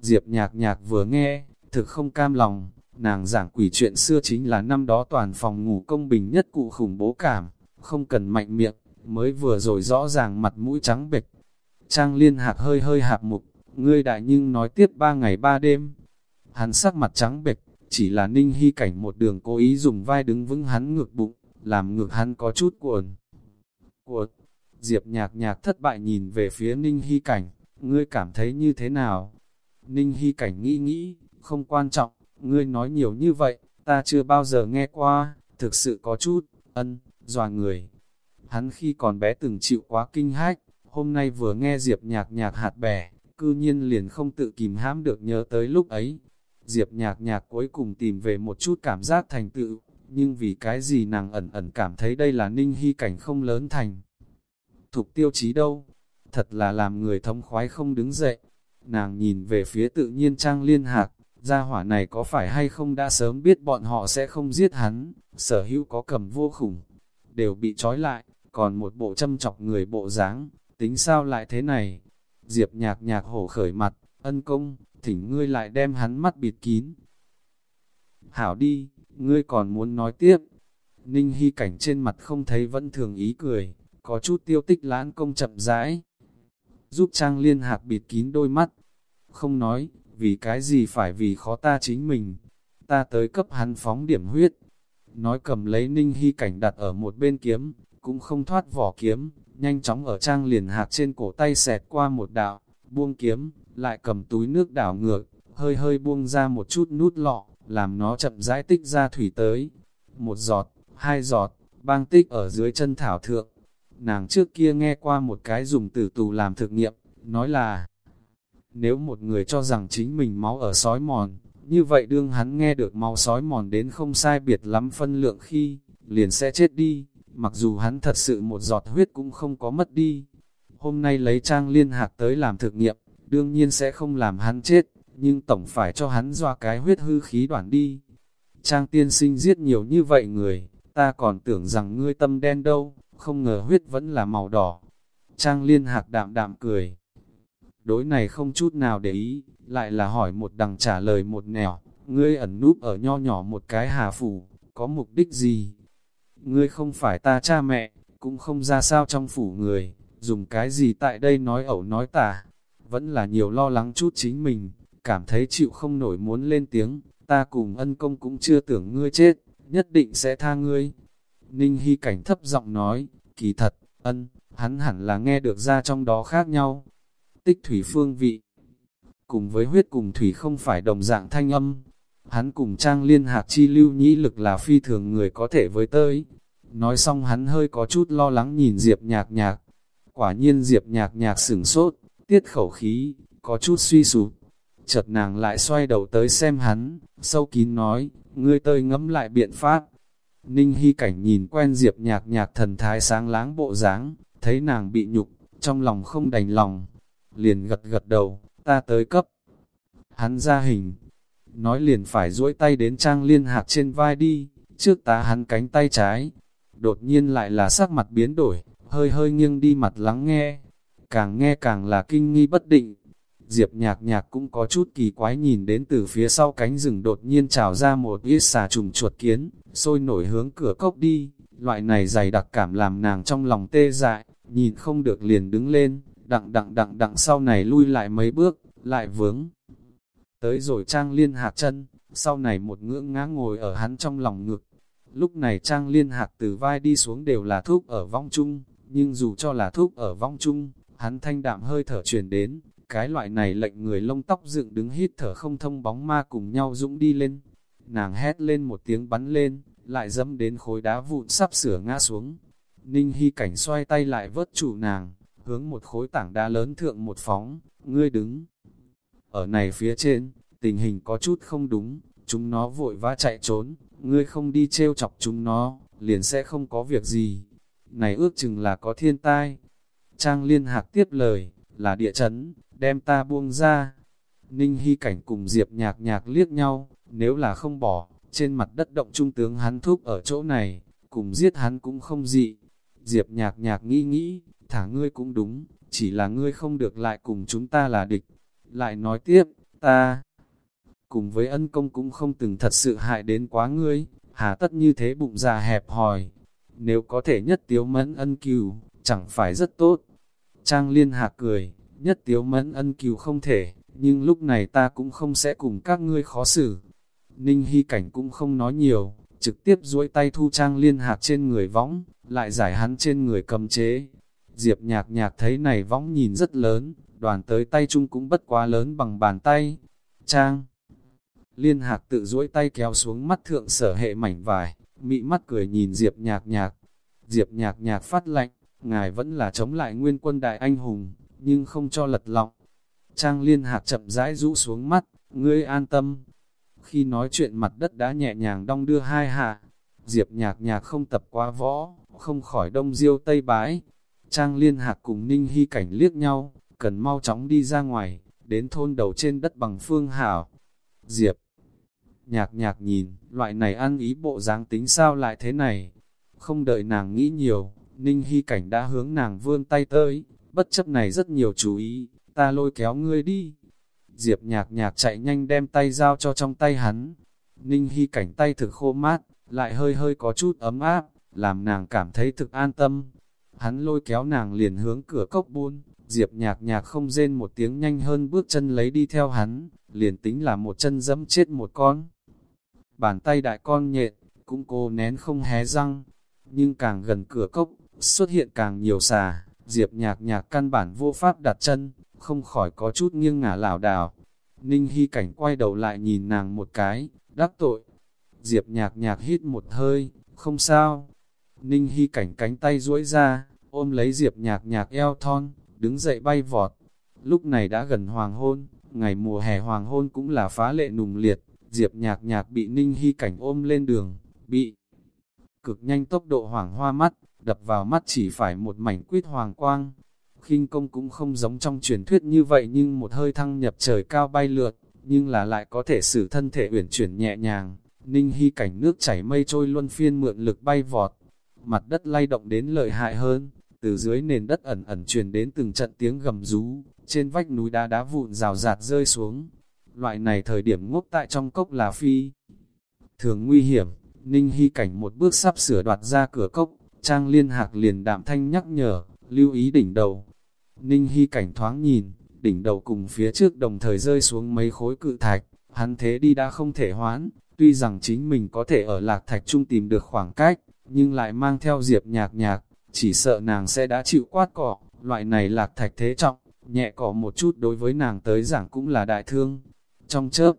Speaker 1: Diệp nhạc nhạc vừa nghe, thực không cam lòng, nàng giảng quỷ chuyện xưa chính là năm đó toàn phòng ngủ công bình nhất cụ khủng bố cảm, không cần mạnh miệng, mới vừa rồi rõ ràng mặt mũi trắng bệch. Trang liên hạc hơi hơi hạp mục, ngươi đại nhưng nói tiếp ba ngày ba đêm. Hắn sắc mặt trắng bệch, chỉ là ninh hy cảnh một đường cố ý dùng vai đứng vững hắn ngược bụng, làm ngược hắn có chút cuộn. Cuộn, Diệp nhạc nhạc thất bại nhìn về phía ninh hy cảnh, ngươi cảm thấy như thế nào? Ninh hy cảnh nghĩ nghĩ, không quan trọng, ngươi nói nhiều như vậy, ta chưa bao giờ nghe qua, thực sự có chút, ân, dòa người. Hắn khi còn bé từng chịu quá kinh hách, hôm nay vừa nghe Diệp nhạc nhạc hạt bẻ, cư nhiên liền không tự kìm hãm được nhớ tới lúc ấy. Diệp nhạc nhạc cuối cùng tìm về một chút cảm giác thành tựu, nhưng vì cái gì nàng ẩn ẩn cảm thấy đây là ninh hy cảnh không lớn thành. Thục tiêu chí đâu? Thật là làm người thống khoái không đứng dậy. Nàng nhìn về phía tự nhiên trang liên hạc, gia hỏa này có phải hay không đã sớm biết bọn họ sẽ không giết hắn, sở hữu có cầm vô khủng, đều bị trói lại, còn một bộ châm chọc người bộ dáng tính sao lại thế này? Diệp nhạc nhạc hổ khởi mặt, ân công, thỉnh ngươi lại đem hắn mắt bịt kín. Hảo đi, ngươi còn muốn nói tiếp. Ninh Hy cảnh trên mặt không thấy vẫn thường ý cười, có chút tiêu tích lãn công chậm rãi. Giúp Trang Liên Hạc bịt kín đôi mắt. Không nói, vì cái gì phải vì khó ta chính mình. Ta tới cấp hắn phóng điểm huyết. Nói cầm lấy Ninh Hy cảnh đặt ở một bên kiếm, cũng không thoát vỏ kiếm, nhanh chóng ở trang liền hạt trên cổ tay xẹt qua một đạo, buông kiếm, lại cầm túi nước đảo ngược, hơi hơi buông ra một chút nút lọ, làm nó chậm rãi tích ra thủy tới. Một giọt, hai giọt, băng tích ở dưới chân thảo thượng. Nàng trước kia nghe qua một cái dùng tử tù làm thực nghiệm, nói là nếu một người cho rằng chính mình máu ở sói mòn, như vậy đương hắn nghe được máu sói mòn đến không sai biệt lắm phân lượng khi, liền sẽ chết đi mặc dù hắn thật sự một giọt huyết cũng không có mất đi. Hôm nay lấy trang liên hạc tới làm thực nghiệm, đương nhiên sẽ không làm hắn chết, nhưng tổng phải cho hắn doa cái huyết hư khí đoạn đi. Trang tiên sinh giết nhiều như vậy người, ta còn tưởng rằng ngươi tâm đen đâu, không ngờ huyết vẫn là màu đỏ. Trang liên hạc đạm đạm cười. Đối này không chút nào để ý, lại là hỏi một đằng trả lời một nẻo, ngươi ẩn núp ở nho nhỏ một cái hà phủ, có mục đích gì? ngươi không phải ta cha mẹ, cũng không ra sao trong phủ người, dùng cái gì tại đây nói ẩu nói tả, vẫn là nhiều lo lắng chút chính mình, cảm thấy chịu không nổi muốn lên tiếng, ta cùng ân công cũng chưa tưởng ngươi chết, nhất định sẽ tha ngươi. Ninh Hy Cảnh thấp giọng nói, kỳ thật, ân, hắn hẳn là nghe được ra trong đó khác nhau. Tích thủy phương vị, cùng với huyết cùng thủy không phải đồng dạng thanh âm, Hắn cùng trang liên hạc chi lưu nhĩ lực là phi thường người có thể với tới. Nói xong hắn hơi có chút lo lắng nhìn Diệp nhạc nhạc. Quả nhiên Diệp nhạc nhạc sửng sốt, tiết khẩu khí, có chút suy sụp. Chợt nàng lại xoay đầu tới xem hắn, sâu kín nói, ngươi tơi ngẫm lại biện pháp. Ninh Hy Cảnh nhìn quen Diệp nhạc nhạc thần thái sáng láng bộ dáng, thấy nàng bị nhục, trong lòng không đành lòng. Liền gật gật đầu, ta tới cấp. Hắn ra hình, nói liền phải duỗi tay đến Trang Liên Hạc trên vai đi, trước tá hắn cánh tay trái. Đột nhiên lại là sắc mặt biến đổi, hơi hơi nghiêng đi mặt lắng nghe, càng nghe càng là kinh nghi bất định. Diệp nhạc nhạc cũng có chút kỳ quái nhìn đến từ phía sau cánh rừng đột nhiên trào ra một ít xà trùng chuột kiến, sôi nổi hướng cửa cốc đi, loại này dày đặc cảm làm nàng trong lòng tê dại, nhìn không được liền đứng lên, đặng đặng đặng đặng sau này lui lại mấy bước, lại vướng. Tới rồi Trang Liên Hạc chân, sau này một ngưỡng ngã ngồi ở hắn trong lòng ngực. Lúc này Trang Liên Hạc từ vai đi xuống đều là thuốc ở vong chung, nhưng dù cho là thuốc ở vong chung, hắn thanh đạm hơi thở truyền đến, cái loại này lệnh người lông tóc dựng đứng hít thở không thông bóng ma cùng nhau dũng đi lên. Nàng hét lên một tiếng bắn lên, lại dẫm đến khối đá vụn sắp sửa ngã xuống. Ninh Hy cảnh xoay tay lại vớt chủ nàng, hướng một khối tảng đá lớn thượng một phóng, ngươi đứng. Ở này phía trên, tình hình có chút không đúng, chúng nó vội vã chạy trốn, ngươi không đi trêu chọc chúng nó, liền sẽ không có việc gì. Này ước chừng là có thiên tai. Trang liên hạc tiếp lời, là địa chấn, đem ta buông ra. Ninh Hy cảnh cùng Diệp nhạc nhạc liếc nhau, nếu là không bỏ, trên mặt đất động trung tướng hắn thúc ở chỗ này, cùng giết hắn cũng không dị. Diệp nhạc nhạc nghĩ nghĩ, thả ngươi cũng đúng, chỉ là ngươi không được lại cùng chúng ta là địch. Lại nói tiếp, ta cùng với ân công cũng không từng thật sự hại đến quá ngươi, hà tất như thế bụng già hẹp hòi. Nếu có thể nhất tiếu mẫn ân cừu, chẳng phải rất tốt. Trang liên hạc cười, nhất tiếu mẫn ân cừu không thể, nhưng lúc này ta cũng không sẽ cùng các ngươi khó xử. Ninh Hy Cảnh cũng không nói nhiều, trực tiếp duỗi tay thu trang liên hạt trên người võng, lại giải hắn trên người cầm chế. Diệp nhạc nhạc thấy này võng nhìn rất lớn, đoàn tới tay chung cũng bất quá lớn bằng bàn tay. Trang Liên hạc tự duỗi tay kéo xuống mắt thượng sở hệ mảnh vải, mị mắt cười nhìn Diệp nhạc nhạc. Diệp nhạc nhạc phát lạnh, ngài vẫn là chống lại nguyên quân đại anh hùng, nhưng không cho lật lọng. Trang liên hạc chậm rãi rũ xuống mắt, ngươi an tâm, khi nói chuyện mặt đất đã nhẹ nhàng đong đưa hai hạ, Diệp nhạc nhạc không tập qua võ, không khỏi đông diêu tây bái. Trang liên hạc cùng ninh hy cảnh liếc nhau, cần mau chóng đi ra ngoài, đến thôn đầu trên đất bằng phương hảo. Diệp nhạc nhạc nhìn, loại này ăn ý bộ dáng tính sao lại thế này. Không đợi nàng nghĩ nhiều, ninh hy cảnh đã hướng nàng vươn tay tới, bất chấp này rất nhiều chú ý, ta lôi kéo ngươi đi. Diệp nhạc nhạc chạy nhanh đem tay giao cho trong tay hắn. Ninh Hy cảnh tay thực khô mát, lại hơi hơi có chút ấm áp, làm nàng cảm thấy thực an tâm. Hắn lôi kéo nàng liền hướng cửa cốc buôn, Diệp nhạc nhạc không rên một tiếng nhanh hơn bước chân lấy đi theo hắn, liền tính là một chân dẫm chết một con. Bàn tay đại con nhện, cũng cô nén không hé răng, nhưng càng gần cửa cốc, xuất hiện càng nhiều xà, Diệp nhạc nhạc căn bản vô pháp đặt chân, không khỏi có chút nghiêng ngả lảo đảo. Ninh Hy Cảnh quay đầu lại nhìn nàng một cái, đắc tội. Diệp nhạc nhạc hít một hơi, không sao. Ninh Hy Cảnh cánh tay duỗi ra, ôm lấy Diệp nhạc nhạc eo thon, đứng dậy bay vọt. Lúc này đã gần hoàng hôn, ngày mùa hè hoàng hôn cũng là phá lệ nùng liệt. Diệp nhạc nhạc bị Ninh Hy Cảnh ôm lên đường, bị cực nhanh tốc độ hoàng hoa mắt, đập vào mắt chỉ phải một mảnh quýt hoàng quang, khinh công cũng không giống trong truyền thuyết như vậy nhưng một hơi thăng nhập trời cao bay lượt, nhưng là lại có thể xử thân thể uyển chuyển nhẹ nhàng. Ninh hy cảnh nước chảy mây trôi luân phiên mượn lực bay vọt, mặt đất lay động đến lợi hại hơn, từ dưới nền đất ẩn ẩn truyền đến từng trận tiếng gầm rú, trên vách núi đá đá vụn rào rạt rơi xuống. Loại này thời điểm ngốc tại trong cốc là phi. Thường nguy hiểm, Ninh hy cảnh một bước sắp sửa đoạt ra cửa cốc, Trang liên hạc liền đạm thanh nhắc nhở, lưu ý đỉnh đầu, Ninh Hy cảnh thoáng nhìn, đỉnh đầu cùng phía trước đồng thời rơi xuống mấy khối cự thạch, hắn thế đi đã không thể hoán, tuy rằng chính mình có thể ở lạc thạch trung tìm được khoảng cách, nhưng lại mang theo diệp nhạc nhạc, chỉ sợ nàng sẽ đã chịu quát cỏ, loại này lạc thạch thế trọng, nhẹ cỏ một chút đối với nàng tới giảng cũng là đại thương. Trong chớp,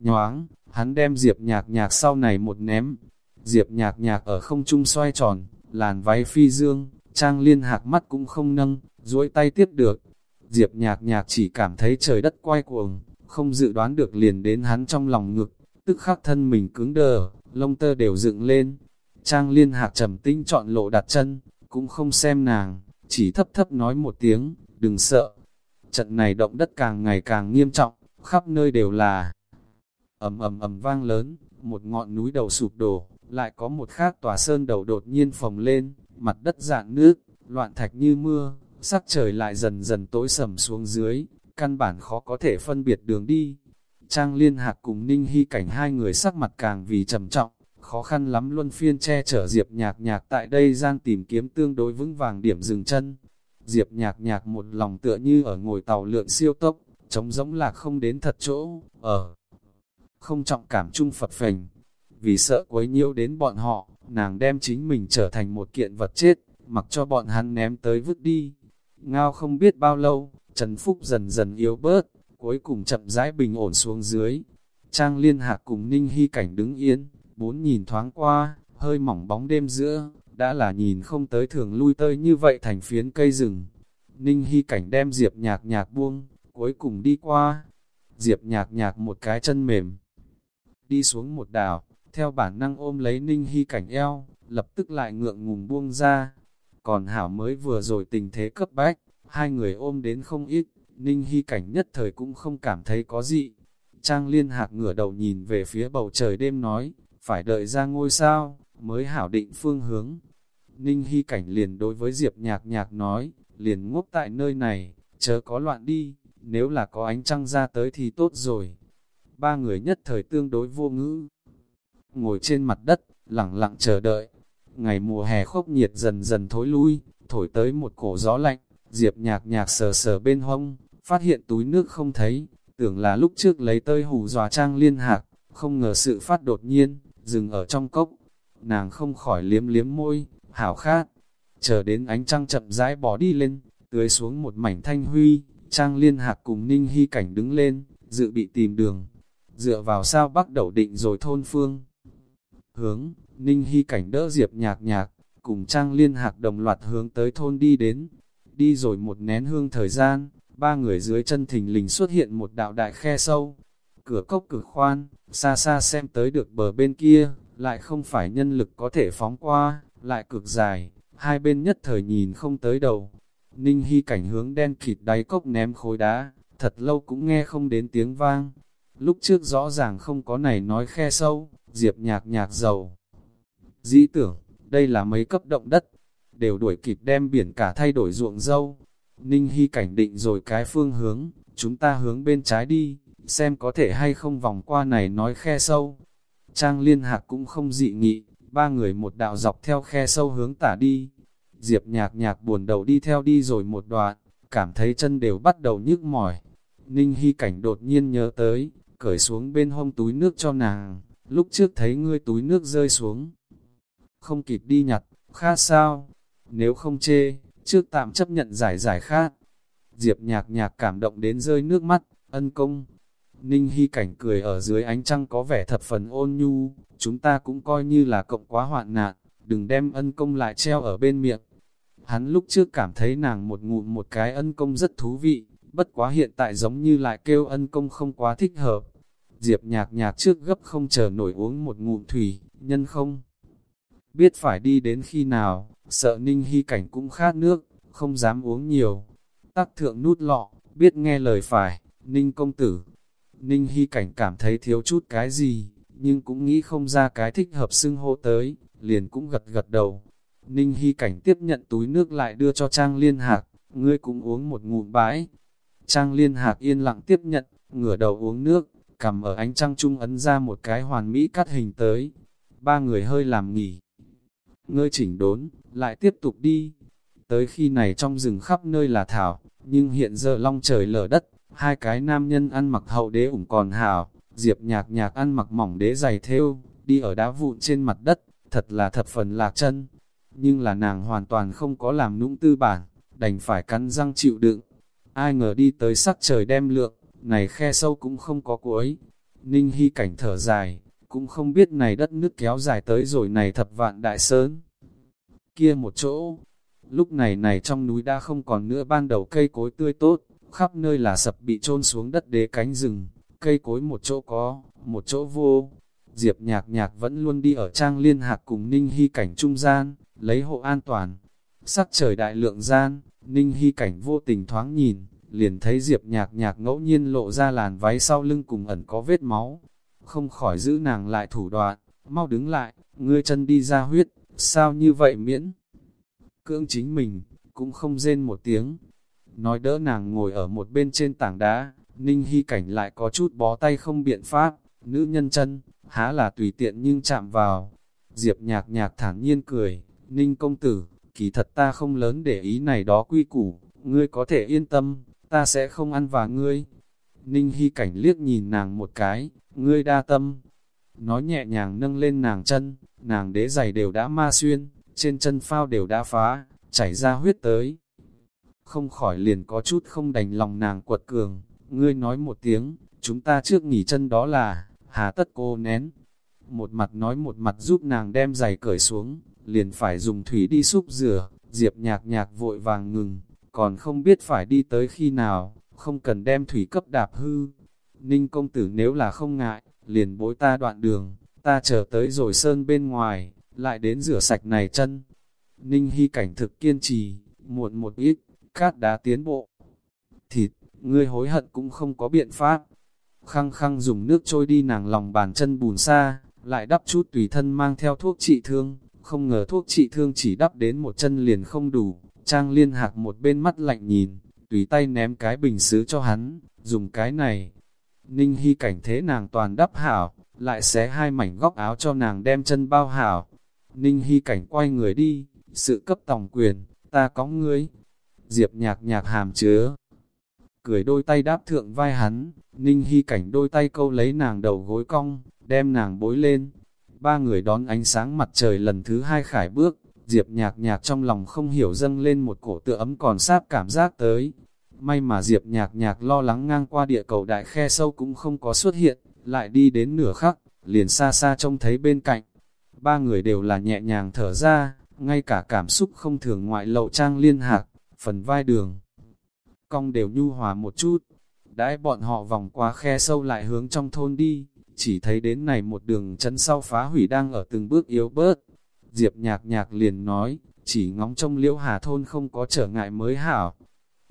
Speaker 1: nhoáng, hắn đem diệp nhạc nhạc sau này một ném, diệp nhạc nhạc ở không trung xoay tròn, làn váy phi dương, trang liên hạc mắt cũng không nâng, duỗi tay tiếp được. Diệp nhạc nhạc chỉ cảm thấy trời đất quay cuồng, không dự đoán được liền đến hắn trong lòng ngực, tức khắc thân mình cứng đờ, lông tơ đều dựng lên. Trang liên hạc trầm tinh chọn lộ đặt chân, cũng không xem nàng, chỉ thấp thấp nói một tiếng, đừng sợ. Trận này động đất càng ngày càng nghiêm trọng, khắp nơi đều là ầm ầm ầm vang lớn, một ngọn núi đầu sụp đổ, lại có một khác tòa sơn đầu đột nhiên phồng lên, mặt đất dạng nước, loạn thạch như mưa, sắc trời lại dần dần tối sầm xuống dưới, căn bản khó có thể phân biệt đường đi. Trang Liên Hạc cùng Ninh Hy cảnh hai người sắc mặt càng vì trầm trọng, khó khăn lắm luân phiên che chở Diệp Nhạc Nhạc tại đây gian tìm kiếm tương đối vững vàng điểm dừng chân. Diệp Nhạc Nhạc một lòng tựa như ở ngồi tàu lượn siêu tốc, trống giống lạc không đến thật chỗ, ở không trọng cảm chung Phật phành. Vì sợ quấy nhiễu đến bọn họ, nàng đem chính mình trở thành một kiện vật chết, mặc cho bọn hắn ném tới vứt đi. Ngao không biết bao lâu, Trần Phúc dần dần yếu bớt, cuối cùng chậm rãi bình ổn xuống dưới. Trang liên hạc cùng Ninh Hy cảnh đứng yên, bốn nhìn thoáng qua, hơi mỏng bóng đêm giữa, đã là nhìn không tới thường lui tơi như vậy thành phiến cây rừng. Ninh Hy cảnh đem Diệp nhạc nhạc buông, cuối cùng đi qua. Diệp nhạc nhạc một cái chân mềm, đi xuống một đảo, theo bản năng ôm lấy Ninh Hy cảnh eo, lập tức lại ngượng ngùng buông ra. Còn Hảo mới vừa rồi tình thế cấp bách, hai người ôm đến không ít, Ninh Hy cảnh nhất thời cũng không cảm thấy có gì. Trang liên hạc ngửa đầu nhìn về phía bầu trời đêm nói, phải đợi ra ngôi sao, mới hảo định phương hướng. Ninh Hy cảnh liền đối với Diệp nhạc nhạc nói, liền ngốc tại nơi này, chớ có loạn đi, nếu là có ánh trăng ra tới thì tốt rồi. Ba người nhất thời tương đối vô ngữ, ngồi trên mặt đất, lặng lặng chờ đợi. Ngày mùa hè khốc nhiệt dần dần thối lui, thổi tới một cổ gió lạnh, Diệp nhạc nhạc sờ sờ bên hông, phát hiện túi nước không thấy, tưởng là lúc trước lấy tơi hù dòa trang liên hạc, không ngờ sự phát đột nhiên, dừng ở trong cốc. Nàng không khỏi liếm liếm môi, hảo khát, chờ đến ánh trăng chậm rãi bỏ đi lên, tưới xuống một mảnh thanh huy, trang liên hạc cùng ninh hy cảnh đứng lên, dự bị tìm đường. Dựa vào sao bắt đầu định rồi thôn phương. Hướng, ninh hy cảnh đỡ diệp nhạc nhạc, cùng trang liên hạc đồng loạt hướng tới thôn đi đến. Đi rồi một nén hương thời gian, ba người dưới chân thình lình xuất hiện một đạo đại khe sâu. Cửa cốc cực khoan, xa xa xem tới được bờ bên kia, lại không phải nhân lực có thể phóng qua, lại cực dài, hai bên nhất thời nhìn không tới đầu. Ninh Hy cảnh hướng đen kịt đáy cốc ném khối đá, thật lâu cũng nghe không đến tiếng vang. Lúc trước rõ ràng không có này nói khe sâu, diệp nhạc nhạc dầu. Dĩ tưởng, đây là mấy cấp động đất, đều đuổi kịp đem biển cả thay đổi ruộng dâu. Ninh Hy cảnh định rồi cái phương hướng, chúng ta hướng bên trái đi, xem có thể hay không vòng qua này nói khe sâu. Trang liên hạc cũng không dị nghị, ba người một đạo dọc theo khe sâu hướng tả đi. Diệp nhạc nhạc buồn đầu đi theo đi rồi một đoạn, cảm thấy chân đều bắt đầu nhức mỏi. Ninh Hy cảnh đột nhiên nhớ tới, cởi xuống bên hông túi nước cho nàng, lúc trước thấy ngươi túi nước rơi xuống. Không kịp đi nhặt, khát sao? Nếu không chê, trước tạm chấp nhận giải giải khát. Diệp nhạc nhạc cảm động đến rơi nước mắt, ân công. Ninh Hy cảnh cười ở dưới ánh trăng có vẻ thập phần ôn nhu, chúng ta cũng coi như là cộng quá hoạn nạn, đừng đem ân công lại treo ở bên miệng. Hắn lúc trước cảm thấy nàng một ngụm một cái ân công rất thú vị, bất quá hiện tại giống như lại kêu ân công không quá thích hợp. Diệp nhạc nhạc trước gấp không chờ nổi uống một ngụm thủy, nhân không. Biết phải đi đến khi nào, sợ ninh hy cảnh cũng khát nước, không dám uống nhiều. Tắc thượng nút lọ, biết nghe lời phải, ninh công tử. Ninh hy cảnh cảm thấy thiếu chút cái gì, nhưng cũng nghĩ không ra cái thích hợp xưng hô tới, liền cũng gật gật đầu. Ninh hy cảnh tiếp nhận túi nước lại đưa cho Trang Liên Hạc, ngươi cũng uống một ngụm bãi. Trang Liên Hạc yên lặng tiếp nhận, ngửa đầu uống nước, cầm ở ánh trăng trung ấn ra một cái hoàn mỹ cắt hình tới. Ba người hơi làm nghỉ. Ngươi chỉnh đốn, lại tiếp tục đi. Tới khi này trong rừng khắp nơi là thảo, nhưng hiện giờ long trời lở đất, hai cái nam nhân ăn mặc hậu đế ủng còn hảo, diệp nhạc nhạc ăn mặc mỏng đế dày thêu, đi ở đá vụn trên mặt đất, thật là thập phần lạc chân. Nhưng là nàng hoàn toàn không có làm nũng tư bản, đành phải cắn răng chịu đựng. Ai ngờ đi tới sắc trời đem lượng, này khe sâu cũng không có cuối. Ninh Hy cảnh thở dài, cũng không biết này đất nước kéo dài tới rồi này thập vạn đại sơn. Kia một chỗ, lúc này này trong núi đã không còn nữa ban đầu cây cối tươi tốt, khắp nơi là sập bị trôn xuống đất đế cánh rừng, cây cối một chỗ có, một chỗ vô. Diệp nhạc nhạc vẫn luôn đi ở trang liên hạc cùng Ninh Hy cảnh trung gian, lấy hộ an toàn. Sắc trời đại lượng gian, Ninh Hy cảnh vô tình thoáng nhìn, liền thấy Diệp nhạc nhạc ngẫu nhiên lộ ra làn váy sau lưng cùng ẩn có vết máu không khỏi giữ nàng lại thủ đoạn, mau đứng lại, ngươi chân đi ra huyết, sao như vậy miễn? Cưỡng chính mình, cũng không rên một tiếng. Nói đỡ nàng ngồi ở một bên trên tảng đá, Ninh Hy Cảnh lại có chút bó tay không biện pháp, nữ nhân chân, há là tùy tiện nhưng chạm vào. Diệp nhạc nhạc thản nhiên cười, Ninh công tử, kỳ thật ta không lớn để ý này đó quy củ, ngươi có thể yên tâm, ta sẽ không ăn vào ngươi. Ninh Hy Cảnh liếc nhìn nàng một cái, ngươi đa tâm. Nói nhẹ nhàng nâng lên nàng chân, nàng đế giày đều đã ma xuyên, trên chân phao đều đã phá, chảy ra huyết tới. Không khỏi liền có chút không đành lòng nàng quật cường, ngươi nói một tiếng, chúng ta trước nghỉ chân đó là, hà tất cô nén. Một mặt nói một mặt giúp nàng đem giày cởi xuống, liền phải dùng thủy đi xúc rửa, diệp nhạc nhạc vội vàng ngừng, còn không biết phải đi tới khi nào, không cần đem thủy cấp đạp hư. Ninh công tử nếu là không ngại, liền bối ta đoạn đường, ta chờ tới rồi sơn bên ngoài, lại đến rửa sạch này chân. Ninh hy cảnh thực kiên trì, muộn một ít, cát đá tiến bộ. Thịt, ngươi hối hận cũng không có biện pháp. Khăng khăng dùng nước trôi đi nàng lòng bàn chân bùn xa, lại đắp chút tùy thân mang theo thuốc trị thương, không ngờ thuốc trị thương chỉ đắp đến một chân liền không đủ, trang liên hạc một bên mắt lạnh nhìn, tùy tay ném cái bình xứ cho hắn, dùng cái này. Ninh hy cảnh thế nàng toàn đắp hảo, lại xé hai mảnh góc áo cho nàng đem chân bao hảo. Ninh hy cảnh quay người đi, sự cấp tòng quyền, ta có ngươi. Diệp nhạc nhạc hàm chứa. Cười đôi tay đáp thượng vai hắn, Ninh hy cảnh đôi tay câu lấy nàng đầu gối cong, đem nàng bối lên. Ba người đón ánh sáng mặt trời lần thứ hai khải bước, Diệp nhạc nhạc trong lòng không hiểu dâng lên một cổ tựa ấm còn sáp cảm giác tới. May mà Diệp nhạc nhạc lo lắng ngang qua địa cầu đại khe sâu cũng không có xuất hiện, lại đi đến nửa khắc, liền xa xa trông thấy bên cạnh. Ba người đều là nhẹ nhàng thở ra, ngay cả cảm xúc không thường ngoại lậu trang liên hạc, phần vai đường. Cong đều nhu hòa một chút, đãi bọn họ vòng qua khe sâu lại hướng trong thôn đi, chỉ thấy đến này một đường chân sau phá hủy đang ở từng bước yếu bớt. Diệp nhạc nhạc liền nói, chỉ ngóng trong liễu hà thôn không có trở ngại mới hảo.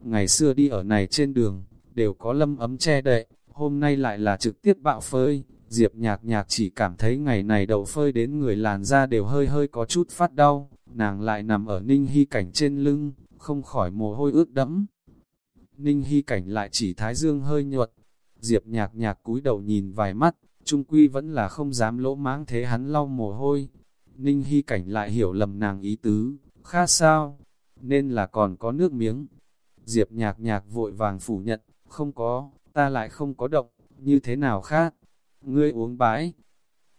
Speaker 1: Ngày xưa đi ở này trên đường, đều có lâm ấm che đậy, hôm nay lại là trực tiếp bạo phơi. Diệp nhạc nhạc chỉ cảm thấy ngày này đầu phơi đến người làn da đều hơi hơi có chút phát đau, nàng lại nằm ở ninh hy cảnh trên lưng, không khỏi mồ hôi ướt đẫm. Ninh hy cảnh lại chỉ thái dương hơi nhuật, Diệp nhạc nhạc cúi đầu nhìn vài mắt, trung quy vẫn là không dám lỗ máng thế hắn lau mồ hôi. Ninh hy cảnh lại hiểu lầm nàng ý tứ, khá sao, nên là còn có nước miếng. Diệp nhạc nhạc vội vàng phủ nhận, không có, ta lại không có động, như thế nào khác? Ngươi uống bãi,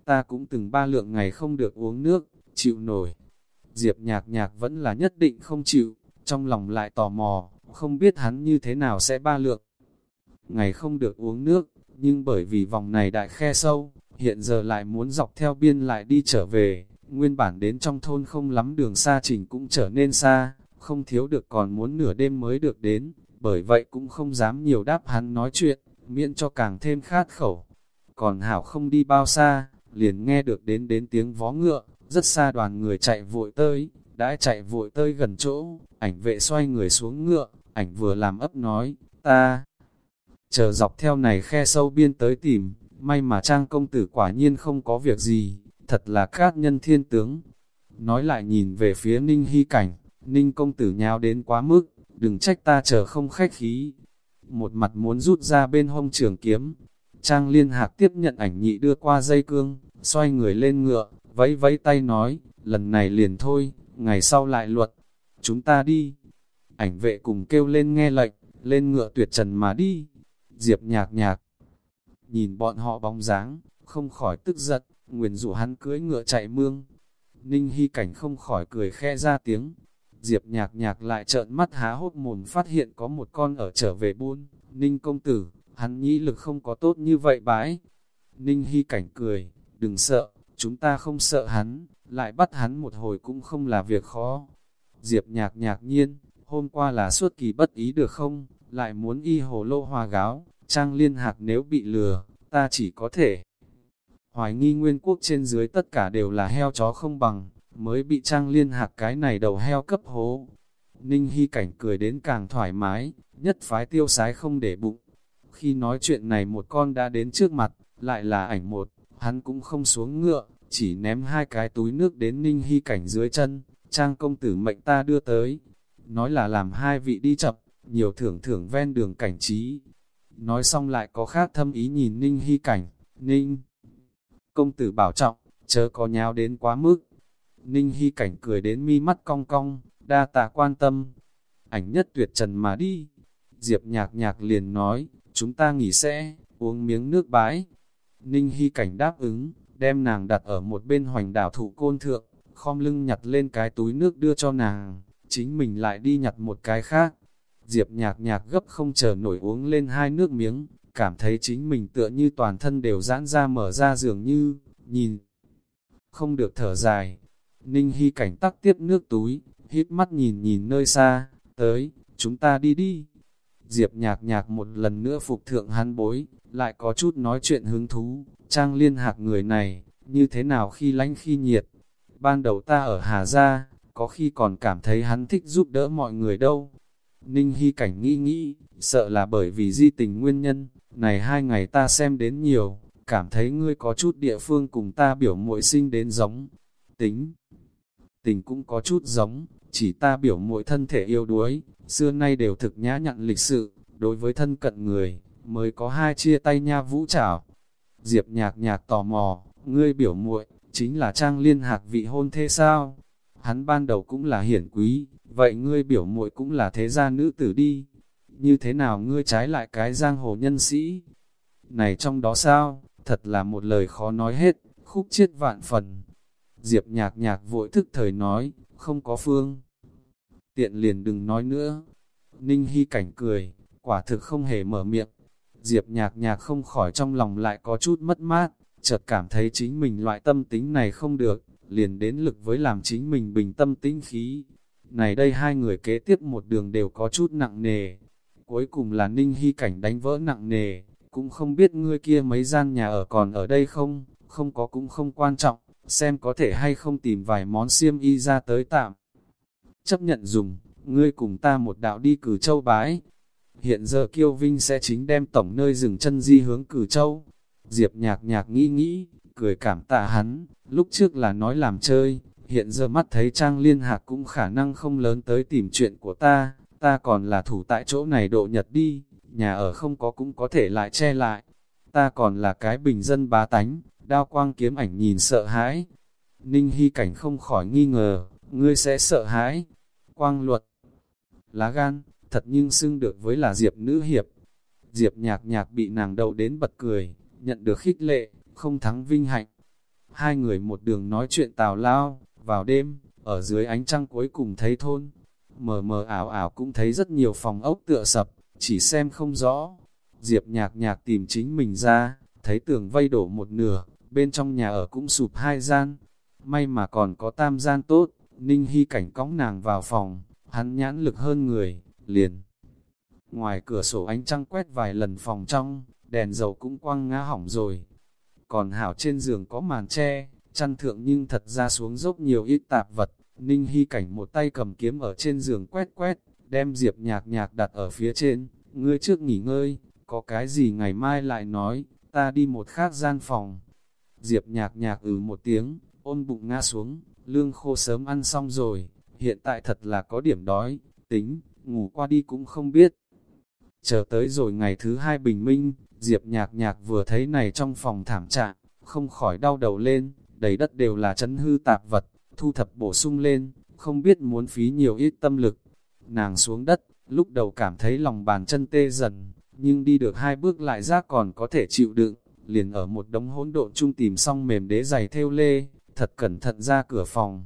Speaker 1: ta cũng từng ba lượng ngày không được uống nước, chịu nổi. Diệp nhạc nhạc vẫn là nhất định không chịu, trong lòng lại tò mò, không biết hắn như thế nào sẽ ba lượng. Ngày không được uống nước, nhưng bởi vì vòng này đại khe sâu, hiện giờ lại muốn dọc theo biên lại đi trở về, nguyên bản đến trong thôn không lắm đường xa trình cũng trở nên xa, không thiếu được còn muốn nửa đêm mới được đến, bởi vậy cũng không dám nhiều đáp hắn nói chuyện, miễn cho càng thêm khát khẩu. Còn Hảo không đi bao xa, liền nghe được đến đến tiếng vó ngựa, rất xa đoàn người chạy vội tới, đã chạy vội tới gần chỗ, ảnh vệ xoay người xuống ngựa, ảnh vừa làm ấp nói, ta chờ dọc theo này khe sâu biên tới tìm, may mà trang công tử quả nhiên không có việc gì, thật là cát nhân thiên tướng. Nói lại nhìn về phía ninh hy cảnh, ninh công tử nháo đến quá mức, đừng trách ta chờ không khách khí. Một mặt muốn rút ra bên hông trường kiếm, trang liên hạc tiếp nhận ảnh nhị đưa qua dây cương, xoay người lên ngựa, vẫy vẫy tay nói, lần này liền thôi, ngày sau lại luật, chúng ta đi. Ảnh vệ cùng kêu lên nghe lệnh, lên ngựa tuyệt trần mà đi. Diệp nhạc nhạc, nhìn bọn họ bóng dáng, không khỏi tức giận, nguyền rủ hắn cưới ngựa chạy mương. Ninh Hy Cảnh không khỏi cười khe ra tiếng. Diệp nhạc nhạc lại trợn mắt há hốt mồm phát hiện có một con ở trở về buôn. Ninh công tử, hắn nhĩ lực không có tốt như vậy bãi. Ninh Hy Cảnh cười, đừng sợ, chúng ta không sợ hắn, lại bắt hắn một hồi cũng không là việc khó. Diệp nhạc nhạc nhiên, hôm qua là suốt kỳ bất ý được không, lại muốn y hồ lô hòa gáo, trang liên hạc nếu bị lừa, ta chỉ có thể. Hoài nghi nguyên quốc trên dưới tất cả đều là heo chó không bằng, mới bị trang liên hạc cái này đầu heo cấp hố. Ninh Hy cảnh cười đến càng thoải mái, nhất phái tiêu sái không để bụng. Khi nói chuyện này một con đã đến trước mặt, lại là ảnh một. hắn cũng không xuống ngựa, chỉ ném hai cái túi nước đến Ninh Hy Cảnh dưới chân, trang công tử mệnh ta đưa tới. Nói là làm hai vị đi chậm, nhiều thưởng thưởng ven đường cảnh trí. Nói xong lại có khác thâm ý nhìn Ninh Hy Cảnh, Ninh. Công tử bảo trọng, chớ có nháo đến quá mức. Ninh Hy Cảnh cười đến mi mắt cong cong, đa tạ quan tâm. Ảnh nhất tuyệt trần mà đi. Diệp nhạc nhạc liền nói, chúng ta nghỉ sẽ, uống miếng nước bái. Ninh Hy Cảnh đáp ứng, đem nàng đặt ở một bên hoành đảo thụ côn thượng, khom lưng nhặt lên cái túi nước đưa cho nàng, chính mình lại đi nhặt một cái khác. Diệp nhạc nhạc gấp không chờ nổi uống lên hai nước miếng, cảm thấy chính mình tựa như toàn thân đều giãn ra mở ra dường như, nhìn, không được thở dài. Ninh Hy cảnh tắc tiếp nước túi, hít mắt nhìn nhìn nơi xa, tới, chúng ta đi đi. Diệp nhạc nhạc một lần nữa phục thượng hắn bối, lại có chút nói chuyện hứng thú, trang liên hạc người này, như thế nào khi lánh khi nhiệt. Ban đầu ta ở Hà Gia, có khi còn cảm thấy hắn thích giúp đỡ mọi người đâu. Ninh Hy Cảnh nghĩ nghĩ, sợ là bởi vì di tình nguyên nhân, này hai ngày ta xem đến nhiều, cảm thấy ngươi có chút địa phương cùng ta biểu muội sinh đến giống. Tính, tình cũng có chút giống, chỉ ta biểu muội thân thể yêu đuối, xưa nay đều thực nhã nhặn lịch sự, đối với thân cận người, mới có hai chia tay nha vũ trảo. Diệp nhạc nhạc tò mò, ngươi biểu muội chính là trang liên hạc vị hôn thế sao? Hắn ban đầu cũng là hiển quý, vậy ngươi biểu muội cũng là thế gia nữ tử đi. Như thế nào ngươi trái lại cái giang hồ nhân sĩ? Này trong đó sao? Thật là một lời khó nói hết, khúc chiết vạn phần. Diệp nhạc nhạc vội thức thời nói, không có phương. Tiện liền đừng nói nữa. Ninh Hy cảnh cười, quả thực không hề mở miệng. Diệp nhạc nhạc không khỏi trong lòng lại có chút mất mát, chợt cảm thấy chính mình loại tâm tính này không được, liền đến lực với làm chính mình bình tâm tĩnh khí. Này đây hai người kế tiếp một đường đều có chút nặng nề. Cuối cùng là Ninh Hy cảnh đánh vỡ nặng nề, cũng không biết ngươi kia mấy gian nhà ở còn ở đây không, không có cũng không quan trọng, xem có thể hay không tìm vài món xiêm y ra tới tạm. Chấp nhận dùng, ngươi cùng ta một đạo đi cử châu bái. Hiện giờ Kiêu Vinh sẽ chính đem tổng nơi dừng chân di hướng cử châu. Diệp nhạc nhạc nghĩ nghĩ, cười cảm tạ hắn, lúc trước là nói làm chơi, hiện giờ mắt thấy Trang Liên Hạc cũng khả năng không lớn tới tìm chuyện của ta, ta còn là thủ tại chỗ này độ nhật đi, nhà ở không có cũng có thể lại che lại. Ta còn là cái bình dân bá tánh, đao quang kiếm ảnh nhìn sợ hãi. Ninh Hy Cảnh không khỏi nghi ngờ, ngươi sẽ sợ hãi. Quang luật, lá gan, thật nhưng xưng được với là Diệp nữ hiệp. Diệp nhạc nhạc bị nàng đậu đến bật cười, nhận được khích lệ, không thắng vinh hạnh. Hai người một đường nói chuyện tào lao, vào đêm, ở dưới ánh trăng cuối cùng thấy thôn. Mờ mờ ảo ảo cũng thấy rất nhiều phòng ốc tựa sập, chỉ xem không rõ. Diệp nhạc nhạc tìm chính mình ra, thấy tường vây đổ một nửa, bên trong nhà ở cũng sụp hai gian. May mà còn có tam gian tốt, Ninh Hy cảnh cõng nàng vào phòng, hắn nhãn lực hơn người, liền. Ngoài cửa sổ ánh trăng quét vài lần phòng trong, đèn dầu cũng quăng ngã hỏng rồi. Còn hảo trên giường có màn tre, chăn thượng nhưng thật ra xuống dốc nhiều ít tạp vật, Ninh Hy cảnh một tay cầm kiếm ở trên giường quét quét, đem diệp nhạc nhạc đặt ở phía trên, ngươi trước nghỉ ngơi, có cái gì ngày mai lại nói, ta đi một khác gian phòng. Diệp nhạc nhạc ừ một tiếng, ôm bụng ngã xuống, lương khô sớm ăn xong rồi, hiện tại thật là có điểm đói, tính, ngủ qua đi cũng không biết. Chờ tới rồi ngày thứ hai bình minh, Diệp nhạc nhạc vừa thấy này trong phòng thảm trạng, không khỏi đau đầu lên, đầy đất đều là chấn hư tạp vật, thu thập bổ sung lên, không biết muốn phí nhiều ít tâm lực. Nàng xuống đất, lúc đầu cảm thấy lòng bàn chân tê dần, nhưng đi được hai bước lại giác còn có thể chịu đựng, liền ở một đống hỗn độn chung tìm xong mềm đế giày theo lê, thật cẩn thận ra cửa phòng.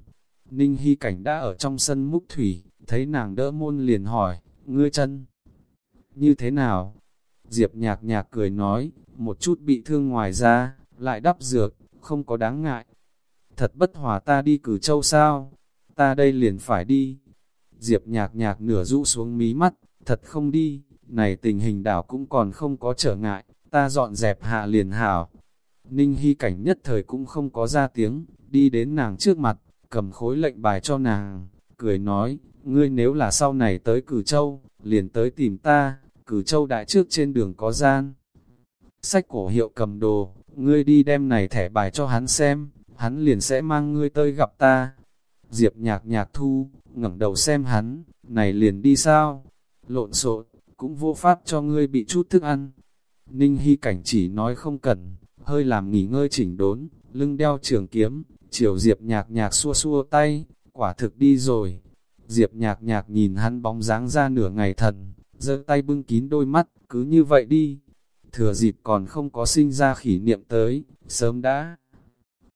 Speaker 1: Ninh Hy Cảnh đã ở trong sân múc thủy, thấy nàng đỡ môn liền hỏi, ngươi chân, như thế nào? Diệp nhạc nhạc cười nói, một chút bị thương ngoài ra, lại đắp dược, không có đáng ngại. Thật bất hòa ta đi cử châu sao? Ta đây liền phải đi. Diệp nhạc nhạc nửa rũ xuống mí mắt, thật không đi, này tình hình đảo cũng còn không có trở ngại, ta dọn dẹp hạ liền hảo. Ninh Hy cảnh nhất thời cũng không có ra tiếng, đi đến nàng trước mặt, cầm khối lệnh bài cho nàng, cười nói, ngươi nếu là sau này tới cử châu, liền tới tìm ta, cử châu đại trước trên đường có gian. Sách cổ hiệu cầm đồ, ngươi đi đem này thẻ bài cho hắn xem, hắn liền sẽ mang ngươi tới gặp ta. Diệp nhạc nhạc thu, ngẩng đầu xem hắn, này liền đi sao? Lộn xộn, cũng vô pháp cho ngươi bị chút thức ăn. Ninh Hy cảnh chỉ nói không cần, hơi làm nghỉ ngơi chỉnh đốn, lưng đeo trường kiếm, chiều Diệp nhạc nhạc xua xua tay, quả thực đi rồi. Diệp nhạc nhạc nhìn hắn bóng dáng ra nửa ngày thần, giơ tay bưng kín đôi mắt, cứ như vậy đi. Thừa dịp còn không có sinh ra khỉ niệm tới, sớm đã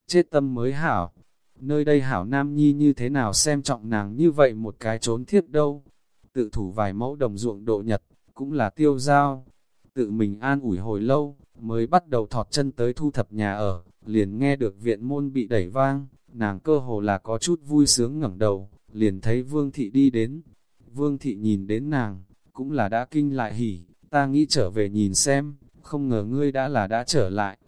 Speaker 1: chết tâm mới hảo. Nơi đây hảo nam nhi như thế nào xem trọng nàng như vậy một cái trốn thiếp đâu. Tự thủ vài mẫu đồng ruộng độ nhật, cũng là tiêu giao. Tự mình an ủi hồi lâu, mới bắt đầu thọt chân tới thu thập nhà ở, liền nghe được viện môn bị đẩy vang, nàng cơ hồ là có chút vui sướng ngẩng đầu, liền thấy Vương Thị đi đến. Vương Thị nhìn đến nàng, cũng là đã kinh lại hỉ, ta nghĩ trở về nhìn xem, không ngờ ngươi đã là đã trở lại.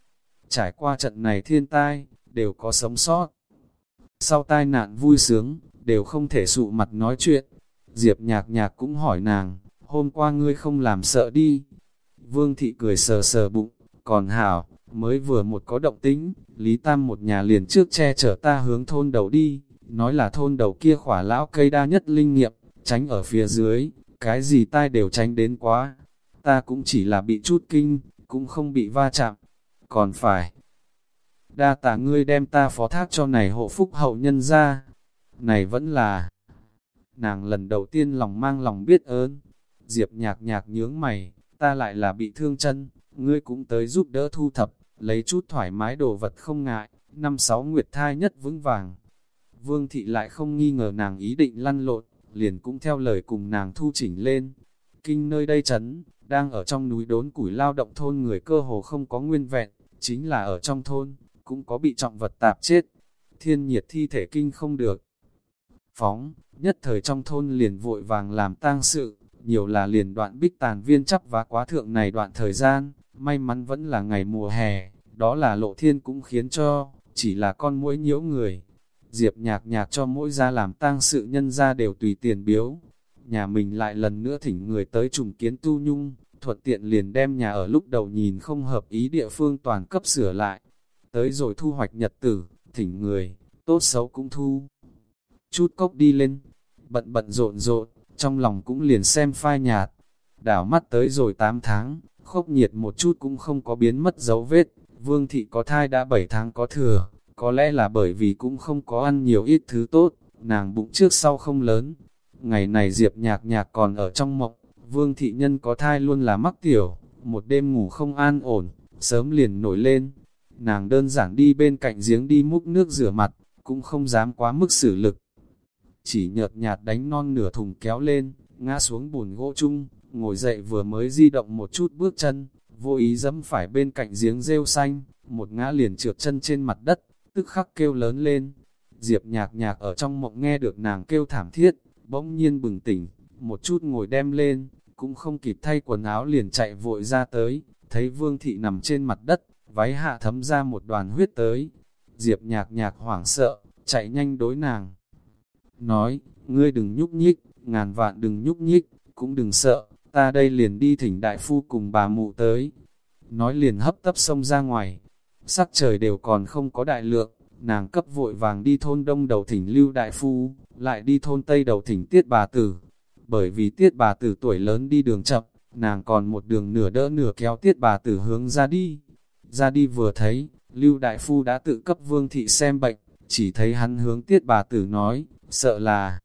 Speaker 1: Trải qua trận này thiên tai, đều có sống sót. Sau tai nạn vui sướng, đều không thể sụ mặt nói chuyện. Diệp nhạc nhạc cũng hỏi nàng, hôm qua ngươi không làm sợ đi. Vương thị cười sờ sờ bụng, còn hảo, mới vừa một có động tính, Lý Tam một nhà liền trước che chở ta hướng thôn đầu đi, nói là thôn đầu kia khỏa lão cây đa nhất linh nghiệm, tránh ở phía dưới, cái gì tai đều tránh đến quá. Ta cũng chỉ là bị chút kinh, cũng không bị va chạm, còn phải. Đa tà ngươi đem ta phó thác cho này hộ phúc hậu nhân ra, này vẫn là... Nàng lần đầu tiên lòng mang lòng biết ơn, Diệp nhạc nhạc nhướng mày, ta lại là bị thương chân, ngươi cũng tới giúp đỡ thu thập, lấy chút thoải mái đồ vật không ngại, năm sáu nguyệt thai nhất vững vàng. Vương thị lại không nghi ngờ nàng ý định lăn lộn, liền cũng theo lời cùng nàng thu chỉnh lên. Kinh nơi đây chấn, đang ở trong núi đốn củi lao động thôn người cơ hồ không có nguyên vẹn, chính là ở trong thôn, cũng có bị trọng vật tạp chết. Thiên nhiệt thi thể kinh không được. Phóng, nhất thời trong thôn liền vội vàng làm tang sự, nhiều là liền đoạn bích tàn viên chắp vá quá thượng này đoạn thời gian, may mắn vẫn là ngày mùa hè, đó là lộ thiên cũng khiến cho, chỉ là con mũi nhiễu người. Diệp nhạc nhạc cho mỗi gia làm tang sự nhân ra đều tùy tiền biếu. Nhà mình lại lần nữa thỉnh người tới trùng kiến tu nhung, thuận tiện liền đem nhà ở lúc đầu nhìn không hợp ý địa phương toàn cấp sửa lại. Tới rồi thu hoạch nhật tử, thỉnh người, tốt xấu cũng thu. Chút cốc đi lên, bận bận rộn rộn, trong lòng cũng liền xem phai nhạt. Đảo mắt tới rồi 8 tháng, khốc nhiệt một chút cũng không có biến mất dấu vết, vương thị có thai đã 7 tháng có thừa, có lẽ là bởi vì cũng không có ăn nhiều ít thứ tốt, nàng bụng trước sau không lớn. Ngày này Diệp nhạc nhạc còn ở trong mộng, vương thị nhân có thai luôn là mắc tiểu, một đêm ngủ không an ổn, sớm liền nổi lên. Nàng đơn giản đi bên cạnh giếng đi múc nước rửa mặt, cũng không dám quá mức xử lực. Chỉ nhợt nhạt đánh non nửa thùng kéo lên, ngã xuống bùn gỗ chung, ngồi dậy vừa mới di động một chút bước chân, vô ý dẫm phải bên cạnh giếng rêu xanh, một ngã liền trượt chân trên mặt đất, tức khắc kêu lớn lên. Diệp nhạc nhạc ở trong mộng nghe được nàng kêu thảm thiết, bỗng nhiên bừng tỉnh, một chút ngồi đem lên, cũng không kịp thay quần áo liền chạy vội ra tới, thấy vương thị nằm trên mặt đất, váy hạ thấm ra một đoàn huyết tới. Diệp nhạc nhạc hoảng sợ, chạy nhanh đối nàng. Nói, ngươi đừng nhúc nhích, ngàn vạn đừng nhúc nhích, cũng đừng sợ, ta đây liền đi thỉnh đại phu cùng bà mụ tới. Nói liền hấp tấp xông ra ngoài, sắc trời đều còn không có đại lượng, nàng cấp vội vàng đi thôn đông đầu thỉnh lưu đại phu, lại đi thôn tây đầu thỉnh tiết bà tử. Bởi vì tiết bà tử tuổi lớn đi đường chậm, nàng còn một đường nửa đỡ nửa kéo tiết bà tử hướng ra đi. Ra đi vừa thấy, lưu đại phu đã tự cấp vương thị xem bệnh, chỉ thấy hắn hướng tiết bà tử nói, sợ là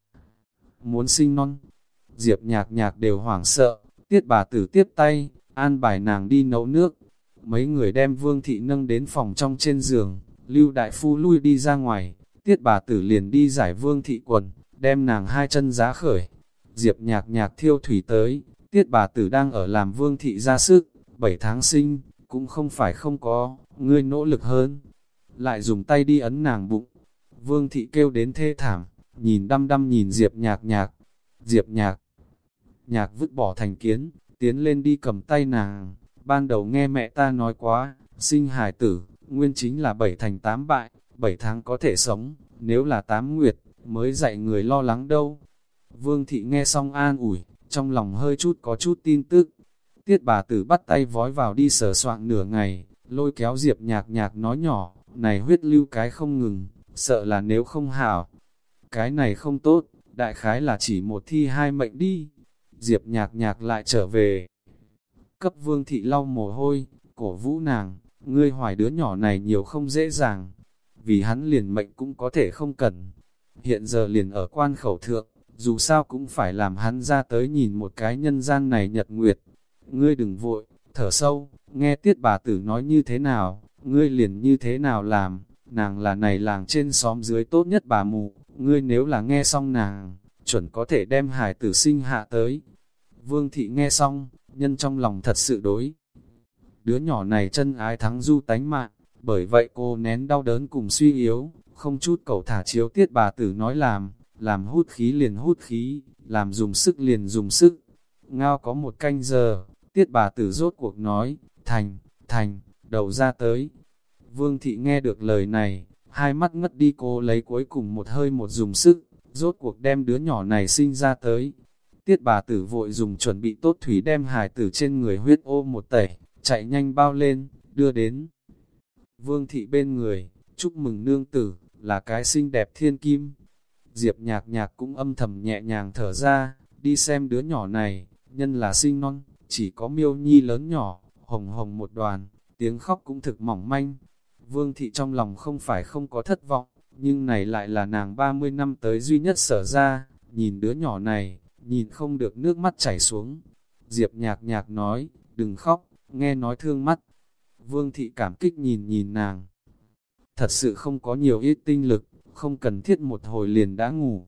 Speaker 1: muốn sinh non. Diệp nhạc nhạc đều hoảng sợ, tiết bà tử tiếp tay, an bài nàng đi nấu nước. Mấy người đem vương thị nâng đến phòng trong trên giường, lưu đại phu lui đi ra ngoài, tiết bà tử liền đi giải vương thị quần, đem nàng hai chân giá khởi. Diệp nhạc nhạc thiêu thủy tới, tiết bà tử đang ở làm vương thị ra sức, bảy tháng sinh, cũng không phải không có, ngươi nỗ lực hơn. Lại dùng tay đi ấn nàng bụng, vương thị kêu đến thê thảm, nhìn đăm đăm nhìn Diệp nhạc nhạc, Diệp nhạc, nhạc vứt bỏ thành kiến, tiến lên đi cầm tay nàng, ban đầu nghe mẹ ta nói quá, sinh hải tử, nguyên chính là bảy thành tám bại, bảy tháng có thể sống, nếu là tám nguyệt, mới dạy người lo lắng đâu. Vương thị nghe xong an ủi, trong lòng hơi chút có chút tin tức. Tiết bà tử bắt tay vói vào đi sờ soạn nửa ngày, lôi kéo Diệp nhạc nhạc nói nhỏ, này huyết lưu cái không ngừng, sợ là nếu không hảo. Cái này không tốt, đại khái là chỉ một thi hai mệnh đi. Diệp nhạc nhạc lại trở về. Cấp vương thị lau mồ hôi, cổ vũ nàng, ngươi hoài đứa nhỏ này nhiều không dễ dàng. Vì hắn liền mệnh cũng có thể không cần. Hiện giờ liền ở quan khẩu thượng, dù sao cũng phải làm hắn ra tới nhìn một cái nhân gian này nhật nguyệt. Ngươi đừng vội, thở sâu, nghe tiết bà tử nói như thế nào, ngươi liền như thế nào làm, nàng là này làng trên xóm dưới tốt nhất bà mụ, ngươi nếu là nghe xong nàng, chuẩn có thể đem hải tử sinh hạ tới. Vương thị nghe xong, nhân trong lòng thật sự đối. Đứa nhỏ này chân ái thắng du tánh mạng, bởi vậy cô nén đau đớn cùng suy yếu, không chút cầu thả chiếu tiết bà tử nói làm, làm hút khí liền hút khí, làm dùng sức liền dùng sức. Ngao có một canh giờ, tiết bà tử rốt cuộc nói, thành, thành, đầu ra tới. Vương thị nghe được lời này, hai mắt ngất đi cô lấy cuối cùng một hơi một dùng sức, rốt cuộc đem đứa nhỏ này sinh ra tới. Tiết bà tử vội dùng chuẩn bị tốt thủy đem hài tử trên người huyết ô một tẩy, chạy nhanh bao lên, đưa đến. Vương thị bên người, chúc mừng nương tử, là cái xinh đẹp thiên kim. Diệp nhạc nhạc cũng âm thầm nhẹ nhàng thở ra, đi xem đứa nhỏ này, nhân là sinh non, chỉ có miêu nhi lớn nhỏ, hồng hồng một đoàn, tiếng khóc cũng thực mỏng manh. Vương thị trong lòng không phải không có thất vọng, nhưng này lại là nàng 30 năm tới duy nhất sở ra, nhìn đứa nhỏ này, nhìn không được nước mắt chảy xuống. Diệp nhạc nhạc nói, đừng khóc, nghe nói thương mắt. Vương thị cảm kích nhìn nhìn nàng. Thật sự không có nhiều ít tinh lực, không cần thiết một hồi liền đã ngủ.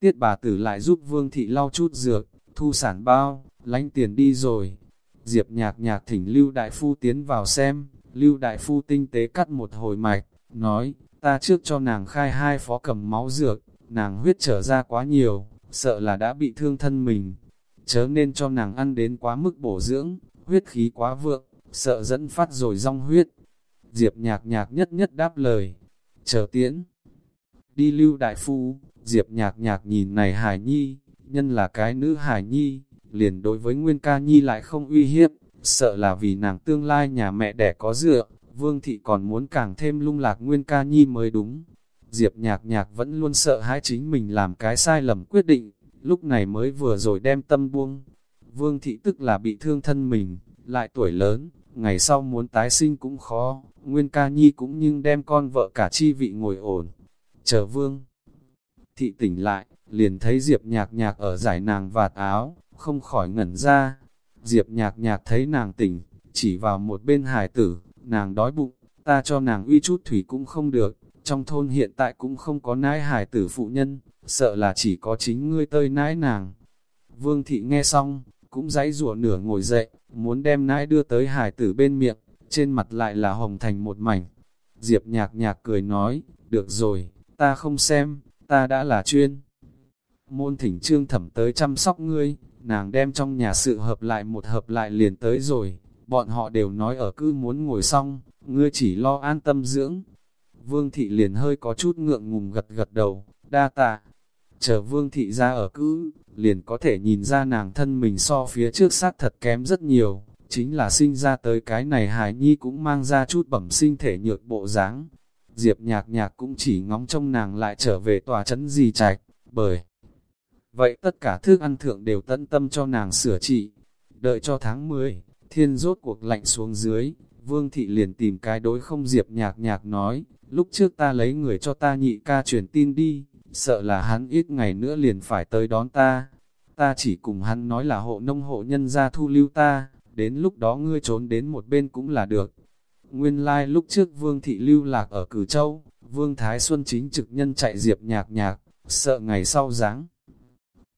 Speaker 1: Tiết bà tử lại giúp vương thị lau chút dược, thu sản bao, lánh tiền đi rồi. Diệp nhạc nhạc thỉnh Lưu Đại Phu tiến vào xem, Lưu Đại Phu tinh tế cắt một hồi mạch, nói, ta trước cho nàng khai hai phó cầm máu dược, nàng huyết trở ra quá nhiều, sợ là đã bị thương thân mình. Chớ nên cho nàng ăn đến quá mức bổ dưỡng, huyết khí quá vượng, sợ dẫn phát rồi rong huyết. Diệp nhạc nhạc nhất nhất đáp lời, chờ tiễn. Đi lưu đại phu, Diệp nhạc nhạc nhìn này hải nhi, nhân là cái nữ hải nhi, liền đối với Nguyên ca nhi lại không uy hiếp, sợ là vì nàng tương lai nhà mẹ đẻ có dựa, Vương thị còn muốn càng thêm lung lạc Nguyên ca nhi mới đúng. Diệp nhạc nhạc vẫn luôn sợ hãi chính mình làm cái sai lầm quyết định, lúc này mới vừa rồi đem tâm buông. Vương thị tức là bị thương thân mình, lại tuổi lớn, ngày sau muốn tái sinh cũng khó, Nguyên ca nhi cũng nhưng đem con vợ cả chi vị ngồi ổn. Chờ vương, thị tỉnh lại, liền thấy Diệp nhạc nhạc ở giải nàng vạt áo, không khỏi ngẩn ra. Diệp nhạc nhạc thấy nàng tỉnh, chỉ vào một bên hải tử, nàng đói bụng, ta cho nàng uy chút thủy cũng không được, trong thôn hiện tại cũng không có nãi hải tử phụ nhân, sợ là chỉ có chính ngươi tơi nãi nàng. Vương thị nghe xong, cũng dãy rủa nửa ngồi dậy, muốn đem nãi đưa tới hải tử bên miệng, trên mặt lại là hồng thành một mảnh. Diệp nhạc nhạc cười nói, được rồi, ta không xem, ta đã là chuyên. Môn thỉnh trương thẩm tới chăm sóc ngươi, nàng đem trong nhà sự hợp lại một hợp lại liền tới rồi, bọn họ đều nói ở cứ muốn ngồi xong, ngươi chỉ lo an tâm dưỡng. Vương thị liền hơi có chút ngượng ngùng gật gật đầu, đa tạ. Chờ vương thị ra ở cứ, liền có thể nhìn ra nàng thân mình so phía trước sát thật kém rất nhiều, chính là sinh ra tới cái này hài nhi cũng mang ra chút bẩm sinh thể nhược bộ dáng. Diệp nhạc nhạc cũng chỉ ngóng trông nàng lại trở về tòa chấn gì trạch, bởi vậy tất cả thức ăn thượng đều tận tâm cho nàng sửa trị. Đợi cho tháng 10, thiên rốt cuộc lạnh xuống dưới, vương thị liền tìm cái đối không Diệp nhạc nhạc nói, lúc trước ta lấy người cho ta nhị ca truyền tin đi, sợ là hắn ít ngày nữa liền phải tới đón ta. Ta chỉ cùng hắn nói là hộ nông hộ nhân gia thu lưu ta, đến lúc đó ngươi trốn đến một bên cũng là được. Nguyên lai like lúc trước Vương Thị lưu lạc ở Cử Châu, Vương Thái Xuân chính trực nhân chạy diệp nhạc nhạc, sợ ngày sau dáng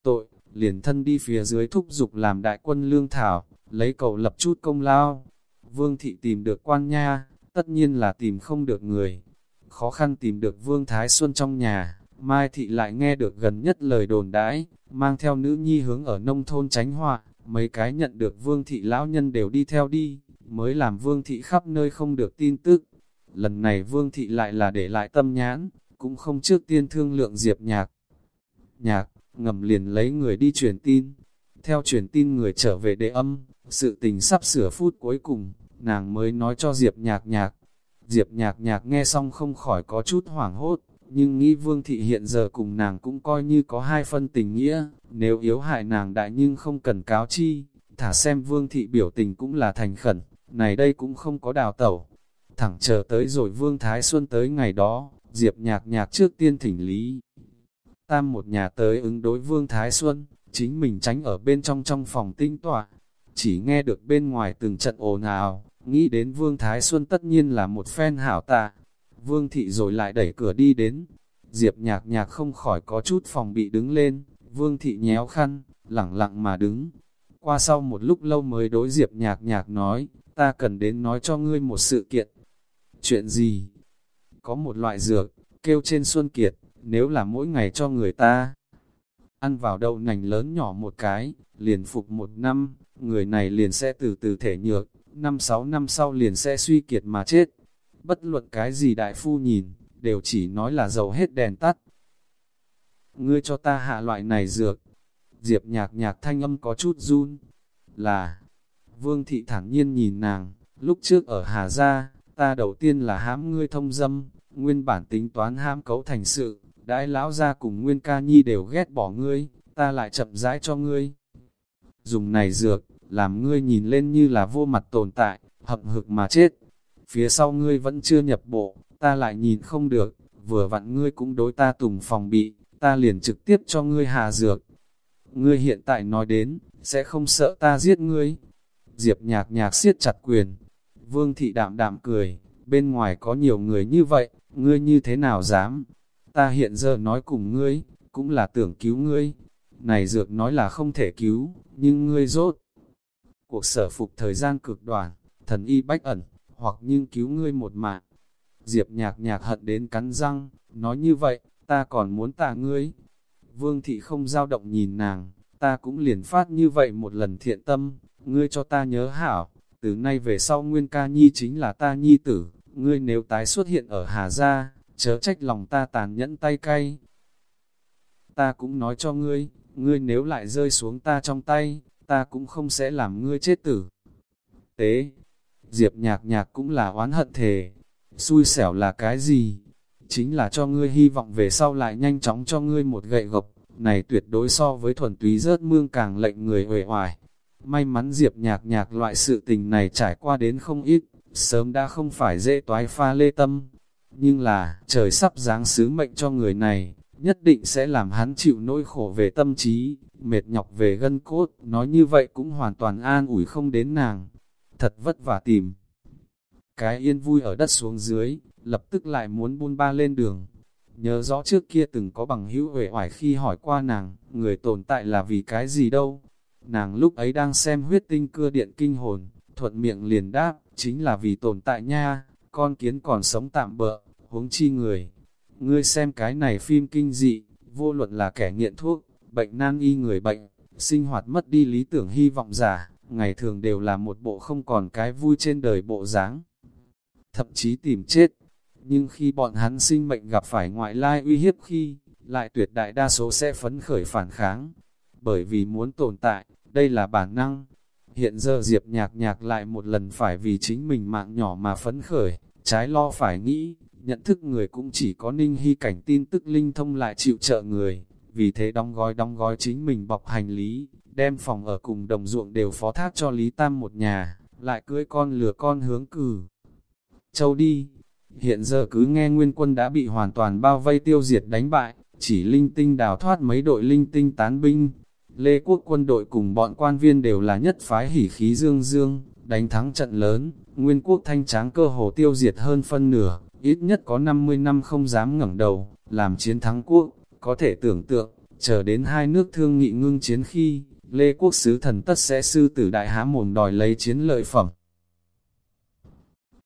Speaker 1: tội, liền thân đi phía dưới thúc dục làm đại quân lương thảo, lấy cầu lập chút công lao. Vương Thị tìm được quan nha, tất nhiên là tìm không được người. Khó khăn tìm được Vương Thái Xuân trong nhà, Mai Thị lại nghe được gần nhất lời đồn đãi, mang theo nữ nhi hướng ở nông thôn tránh họa, mấy cái nhận được vương thị lão nhân đều đi theo đi, mới làm vương thị khắp nơi không được tin tức. Lần này vương thị lại là để lại tâm nhãn, cũng không trước tiên thương lượng diệp nhạc. Nhạc, ngầm liền lấy người đi truyền tin. Theo truyền tin người trở về đệ âm, sự tình sắp sửa phút cuối cùng, nàng mới nói cho Diệp nhạc nhạc. Diệp nhạc nhạc nghe xong không khỏi có chút hoảng hốt, nhưng nghĩ Vương Thị hiện giờ cùng nàng cũng coi như có hai phân tình nghĩa, nếu yếu hại nàng đại nhưng không cần cáo chi, thả xem Vương Thị biểu tình cũng là thành khẩn, này đây cũng không có đào tẩu. Thẳng chờ tới rồi Vương Thái Xuân tới ngày đó, Diệp nhạc nhạc trước tiên thỉnh lý. Tam một nhà tới ứng đối Vương Thái Xuân, chính mình tránh ở bên trong trong phòng tinh tọa, chỉ nghe được bên ngoài từng trận ồn ào, nghĩ đến Vương Thái Xuân tất nhiên là một phen hảo tạ. Vương Thị rồi lại đẩy cửa đi đến, Diệp nhạc nhạc không khỏi có chút phòng bị đứng lên, Vương Thị nhéo khăn, lẳng lặng mà đứng. Qua sau một lúc lâu mới đối Diệp nhạc nhạc nói, ta cần đến nói cho ngươi một sự kiện. Chuyện gì? Có một loại dược, kêu trên Xuân Kiệt, nếu là mỗi ngày cho người ta ăn vào đậu nành lớn nhỏ một cái, liền phục một năm, người này liền sẽ từ từ thể nhược, năm sáu năm sau liền sẽ suy kiệt mà chết. Bất luận cái gì đại phu nhìn, đều chỉ nói là dầu hết đèn tắt. Ngươi cho ta hạ loại này dược. Diệp nhạc nhạc thanh âm có chút run. Là, vương thị thản nhiên nhìn nàng, lúc trước ở Hà Gia, ta đầu tiên là hãm ngươi thông dâm, nguyên bản tính toán ham cấu thành sự, đãi lão ra cùng Nguyên ca nhi đều ghét bỏ ngươi, ta lại chậm rãi cho ngươi. Dùng này dược, làm ngươi nhìn lên như là vô mặt tồn tại, hậm hực mà chết. Phía sau ngươi vẫn chưa nhập bộ, ta lại nhìn không được, vừa vặn ngươi cũng đối ta tùng phòng bị, ta liền trực tiếp cho ngươi hà dược. Ngươi hiện tại nói đến, sẽ không sợ ta giết ngươi. Diệp nhạc nhạc siết chặt quyền. Vương thị đạm đạm cười, bên ngoài có nhiều người như vậy, ngươi như thế nào dám? Ta hiện giờ nói cùng ngươi, cũng là tưởng cứu ngươi. Này dược nói là không thể cứu, nhưng ngươi rốt. Cuộc sở phục thời gian cực đoàn, thần y bách ẩn, hoặc nhưng cứu ngươi một mạng. Diệp nhạc nhạc hận đến cắn răng, nói như vậy, ta còn muốn tạ ngươi. Vương thị không giao động nhìn nàng, ta cũng liền phát như vậy một lần thiện tâm, ngươi cho ta nhớ hảo, từ nay về sau Nguyên ca nhi chính là ta nhi tử, ngươi nếu tái xuất hiện ở Hà Gia, chớ trách lòng ta tàn nhẫn tay cay. Ta cũng nói cho ngươi, ngươi nếu lại rơi xuống ta trong tay, ta cũng không sẽ làm ngươi chết tử. Tế, Diệp nhạc nhạc cũng là oán hận thề, xui xẻo là cái gì? Chính là cho ngươi hy vọng về sau lại nhanh chóng cho ngươi một gậy gộc, này tuyệt đối so với thuần túy rớt mương càng lệnh người huệ hoài. May mắn Diệp nhạc nhạc loại sự tình này trải qua đến không ít, sớm đã không phải dễ toái pha lê tâm. Nhưng là, trời sắp giáng sứ mệnh cho người này, nhất định sẽ làm hắn chịu nỗi khổ về tâm trí, mệt nhọc về gân cốt, nói như vậy cũng hoàn toàn an ủi không đến nàng. Thật vất vả tìm. Cái yên vui ở đất xuống dưới, lập tức lại muốn buôn ba lên đường. Nhớ rõ trước kia từng có bằng hữu huệ hoài khi hỏi qua nàng, người tồn tại là vì cái gì đâu. Nàng lúc ấy đang xem huyết tinh cưa điện kinh hồn, thuận miệng liền đáp, chính là vì tồn tại nha, con kiến còn sống tạm bợ, huống chi người. Ngươi xem cái này phim kinh dị, vô luận là kẻ nghiện thuốc, bệnh nan y người bệnh, sinh hoạt mất đi lý tưởng hy vọng giả, ngày thường đều là một bộ không còn cái vui trên đời bộ dáng thậm chí tìm chết. Nhưng khi bọn hắn sinh mệnh gặp phải ngoại lai uy hiếp khi, lại tuyệt đại đa số sẽ phấn khởi phản kháng. Bởi vì muốn tồn tại, đây là bản năng. Hiện giờ Diệp nhạc nhạc lại một lần phải vì chính mình mạng nhỏ mà phấn khởi, trái lo phải nghĩ, nhận thức người cũng chỉ có ninh hy cảnh tin tức linh thông lại chịu trợ người, vì thế đóng gói đóng gói chính mình bọc hành lý, đem phòng ở cùng đồng ruộng đều phó thác cho Lý Tam một nhà, lại cưới con lừa con hướng cử. Châu đi, hiện giờ cứ nghe nguyên quân đã bị hoàn toàn bao vây tiêu diệt đánh bại, chỉ linh tinh đào thoát mấy đội linh tinh tán binh. Lê quốc quân đội cùng bọn quan viên đều là nhất phái hỉ khí dương dương, đánh thắng trận lớn, nguyên quốc thanh tráng cơ hồ tiêu diệt hơn phân nửa, ít nhất có 50 năm không dám ngẩng đầu, làm chiến thắng quốc, có thể tưởng tượng, chờ đến hai nước thương nghị ngưng chiến khi, Lê quốc sứ thần tất sẽ sư tử đại há mồm đòi lấy chiến lợi phẩm.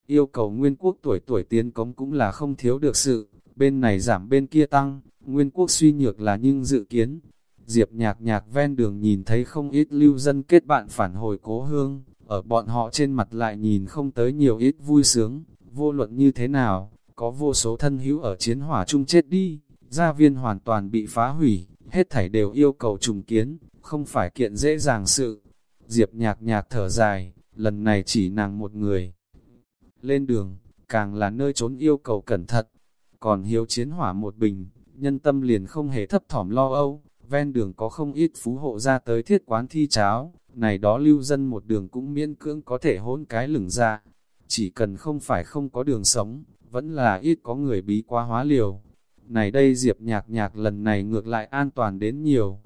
Speaker 1: Yêu cầu nguyên quốc tuổi tuổi tiến cống cũng là không thiếu được sự, bên này giảm bên kia tăng, nguyên quốc suy nhược là nhưng dự kiến. Diệp nhạc nhạc ven đường nhìn thấy không ít lưu dân kết bạn phản hồi cố hương, ở bọn họ trên mặt lại nhìn không tới nhiều ít vui sướng, vô luận như thế nào, có vô số thân hữu ở chiến hỏa chung chết đi, gia viên hoàn toàn bị phá hủy, hết thảy đều yêu cầu trùng kiến, không phải kiện dễ dàng sự. Diệp nhạc nhạc thở dài, lần này chỉ nàng một người. Lên đường, càng là nơi trốn yêu cầu cẩn thận, còn hiếu chiến hỏa một bình, nhân tâm liền không hề thấp thỏm lo âu, ven đường có không ít phú hộ ra tới thiết quán thi cháo, này đó lưu dân một đường cũng miễn cưỡng có thể hôn cái lửng ra, chỉ cần không phải không có đường sống, vẫn là ít có người bí quá hóa liều. Này đây Diệp nhạc nhạc lần này ngược lại an toàn đến nhiều,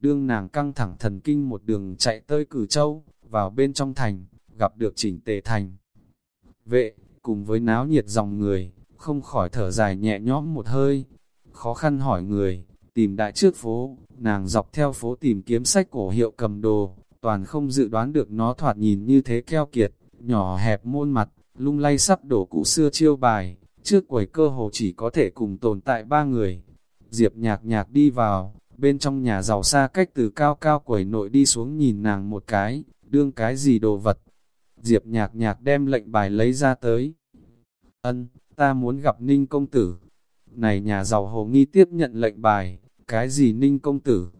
Speaker 1: đương nàng căng thẳng thần kinh một đường chạy tới cử châu, vào bên trong thành, gặp được chỉnh tề thành. Vệ, cùng với náo nhiệt dòng người, không khỏi thở dài nhẹ nhõm một hơi, khó khăn hỏi người, tìm đại trước phố, nàng dọc theo phố tìm kiếm sách cổ hiệu cầm đồ, toàn không dự đoán được nó thoạt nhìn như thế keo kiệt, nhỏ hẹp môn mặt, lung lay sắp đổ cũ xưa chiêu bài, trước quầy cơ hồ chỉ có thể cùng tồn tại ba người. Diệp nhạc nhạc đi vào, bên trong nhà giàu xa cách từ cao cao quầy nội đi xuống nhìn nàng một cái, đương cái gì đồ vật. Diệp nhạc nhạc đem lệnh bài lấy ra tới. Ân, ta muốn gặp Ninh công tử. Này nhà giàu hồ nghi tiếp nhận lệnh bài, cái gì Ninh công tử?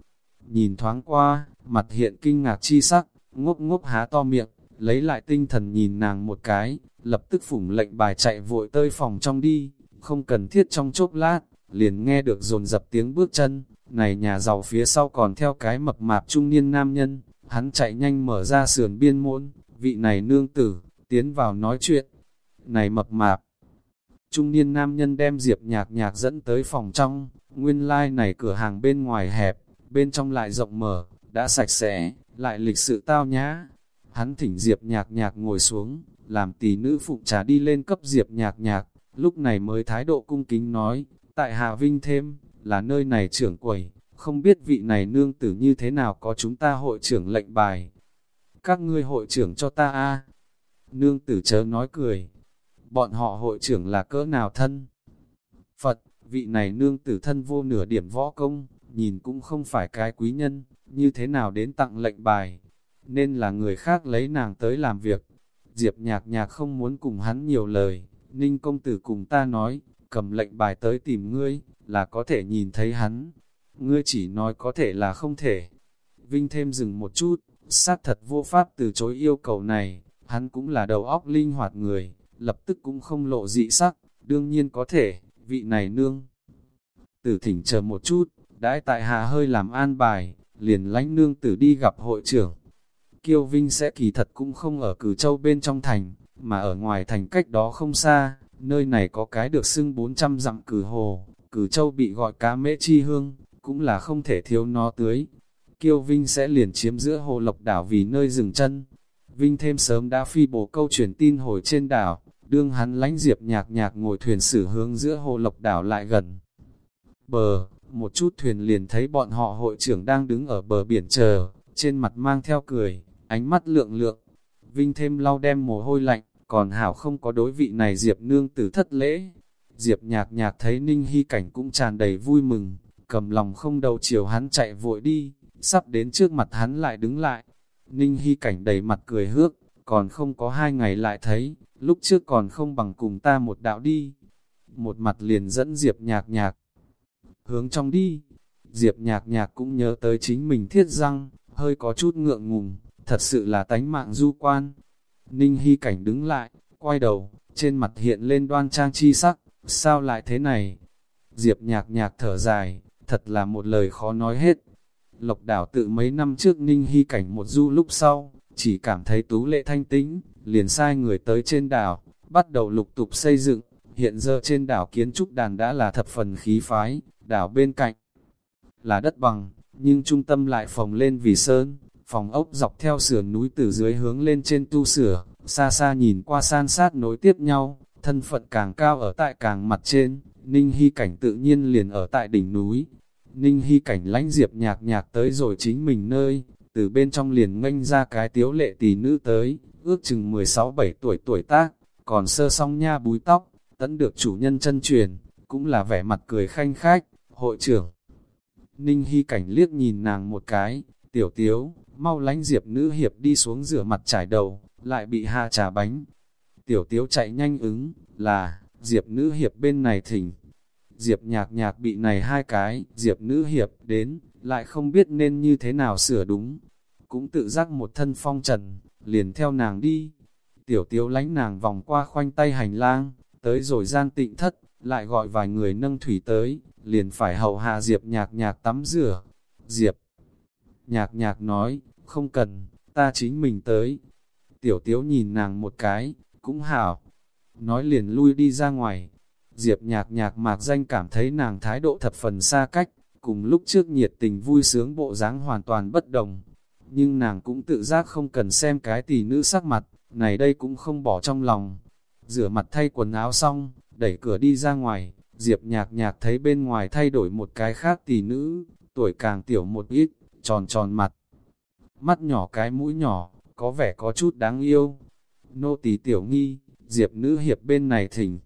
Speaker 1: Nhìn thoáng qua, mặt hiện kinh ngạc chi sắc, ngốc ngốc há to miệng, lấy lại tinh thần nhìn nàng một cái, lập tức phủng lệnh bài chạy vội tơi phòng trong đi, không cần thiết trong chốc lát, liền nghe được dồn dập tiếng bước chân, này nhà giàu phía sau còn theo cái mập mạp trung niên nam nhân, hắn chạy nhanh mở ra sườn biên môn, vị này nương tử, tiến vào nói chuyện, này mập mạp. Trung niên nam nhân đem Diệp nhạc nhạc dẫn tới phòng trong, nguyên lai like này cửa hàng bên ngoài hẹp, bên trong lại rộng mở, đã sạch sẽ, lại lịch sự tao nhã. Hắn thỉnh Diệp nhạc nhạc ngồi xuống, làm tỷ nữ phụng trà đi lên cấp Diệp nhạc nhạc, lúc này mới thái độ cung kính nói, tại Hà Vinh thêm, là nơi này trưởng quầy, không biết vị này nương tử như thế nào có chúng ta hội trưởng lệnh bài. Các ngươi hội trưởng cho ta a Nương tử chớ nói cười, bọn họ hội trưởng là cỡ nào thân? Phật, vị này nương tử thân vô nửa điểm võ công, nhìn cũng không phải cái quý nhân, như thế nào đến tặng lệnh bài, nên là người khác lấy nàng tới làm việc. Diệp nhạc nhạc không muốn cùng hắn nhiều lời, Ninh công tử cùng ta nói, cầm lệnh bài tới tìm ngươi, là có thể nhìn thấy hắn. Ngươi chỉ nói có thể là không thể. Vinh thêm dừng một chút, xác thật vô pháp từ chối yêu cầu này, hắn cũng là đầu óc linh hoạt người, lập tức cũng không lộ dị sắc, đương nhiên có thể, vị này nương. Tử thỉnh chờ một chút, đãi tại hạ hơi làm an bài, liền lánh nương tử đi gặp hội trưởng. Kiêu Vinh sẽ kỳ thật cũng không ở cử châu bên trong thành, mà ở ngoài thành cách đó không xa, nơi này có cái được xưng 400 dặm cử hồ, cử châu bị gọi cá mễ chi hương, cũng là không thể thiếu nó tưới. Kiêu Vinh sẽ liền chiếm giữa hồ lộc đảo vì nơi dừng chân. Vinh thêm sớm đã phi bổ câu truyền tin hồi trên đảo, đương hắn lánh diệp nhạc nhạc ngồi thuyền sử hướng giữa hồ lộc đảo lại gần. Bờ, một chút thuyền liền thấy bọn họ hội trưởng đang đứng ở bờ biển chờ, trên mặt mang theo cười, ánh mắt lượng lượng. Vinh thêm lau đem mồ hôi lạnh, còn hảo không có đối vị này Diệp nương tử thất lễ. Diệp nhạc nhạc thấy Ninh Hy cảnh cũng tràn đầy vui mừng, cầm lòng không đầu chiều hắn chạy vội đi, sắp đến trước mặt hắn lại đứng lại. Ninh Hy cảnh đầy mặt cười hước, còn không có hai ngày lại thấy, lúc trước còn không bằng cùng ta một đạo đi. Một mặt liền dẫn Diệp nhạc nhạc, hướng trong đi. Diệp nhạc nhạc cũng nhớ tới chính mình thiết răng, hơi có chút ngượng ngùng, thật sự là tánh mạng du quan. Ninh Hy Cảnh đứng lại, quay đầu, trên mặt hiện lên đoan trang chi sắc, sao lại thế này? Diệp nhạc nhạc thở dài, thật là một lời khó nói hết. Lộc đảo tự mấy năm trước Ninh Hy Cảnh một du lúc sau, chỉ cảm thấy tú lệ thanh tĩnh, liền sai người tới trên đảo, bắt đầu lục tục xây dựng, hiện giờ trên đảo kiến trúc đàn đã là thập phần khí phái, đảo bên cạnh là đất bằng, nhưng trung tâm lại phồng lên vì sơn, phòng ốc dọc theo sườn núi từ dưới hướng lên trên tu sửa, xa xa nhìn qua san sát nối tiếp nhau, thân phận càng cao ở tại càng mặt trên, Ninh Hy Cảnh tự nhiên liền ở tại đỉnh núi. Ninh Hy Cảnh lánh diệp nhạc nhạc tới rồi chính mình nơi, từ bên trong liền nganh ra cái tiếu lệ tỷ nữ tới, ước chừng 16-17 tuổi tuổi tác, còn sơ song nha búi tóc, tẫn được chủ nhân chân truyền, cũng là vẻ mặt cười khanh khách, hội trưởng. Ninh Hy Cảnh liếc nhìn nàng một cái, tiểu tiếu, mau lánh diệp nữ hiệp đi xuống rửa mặt trải đầu, lại bị hạ trà bánh. Tiểu tiếu chạy nhanh ứng, là, diệp nữ hiệp bên này thỉnh. Diệp nhạc nhạc bị này hai cái, diệp nữ hiệp đến, lại không biết nên như thế nào sửa đúng. Cũng tự giác một thân phong trần, liền theo nàng đi. Tiểu tiếu lánh nàng vòng qua khoanh tay hành lang, tới rồi gian tịnh thất, lại gọi vài người nâng thủy tới, liền phải hậu hạ Diệp nhạc nhạc tắm rửa. Diệp nhạc nhạc nói, không cần, ta chính mình tới. Tiểu tiếu nhìn nàng một cái, cũng hảo. Nói liền lui đi ra ngoài. Diệp nhạc nhạc mạc danh cảm thấy nàng thái độ thập phần xa cách, cùng lúc trước nhiệt tình vui sướng bộ dáng hoàn toàn bất đồng. Nhưng nàng cũng tự giác không cần xem cái tỷ nữ sắc mặt, này đây cũng không bỏ trong lòng. Rửa mặt thay quần áo xong, đẩy cửa đi ra ngoài, Diệp nhạc nhạc thấy bên ngoài thay đổi một cái khác tỷ nữ, tuổi càng tiểu một ít, tròn tròn mặt. Mắt nhỏ cái mũi nhỏ, có vẻ có chút đáng yêu. Nô tỳ tiểu nghi, Diệp nữ hiệp bên này thỉnh.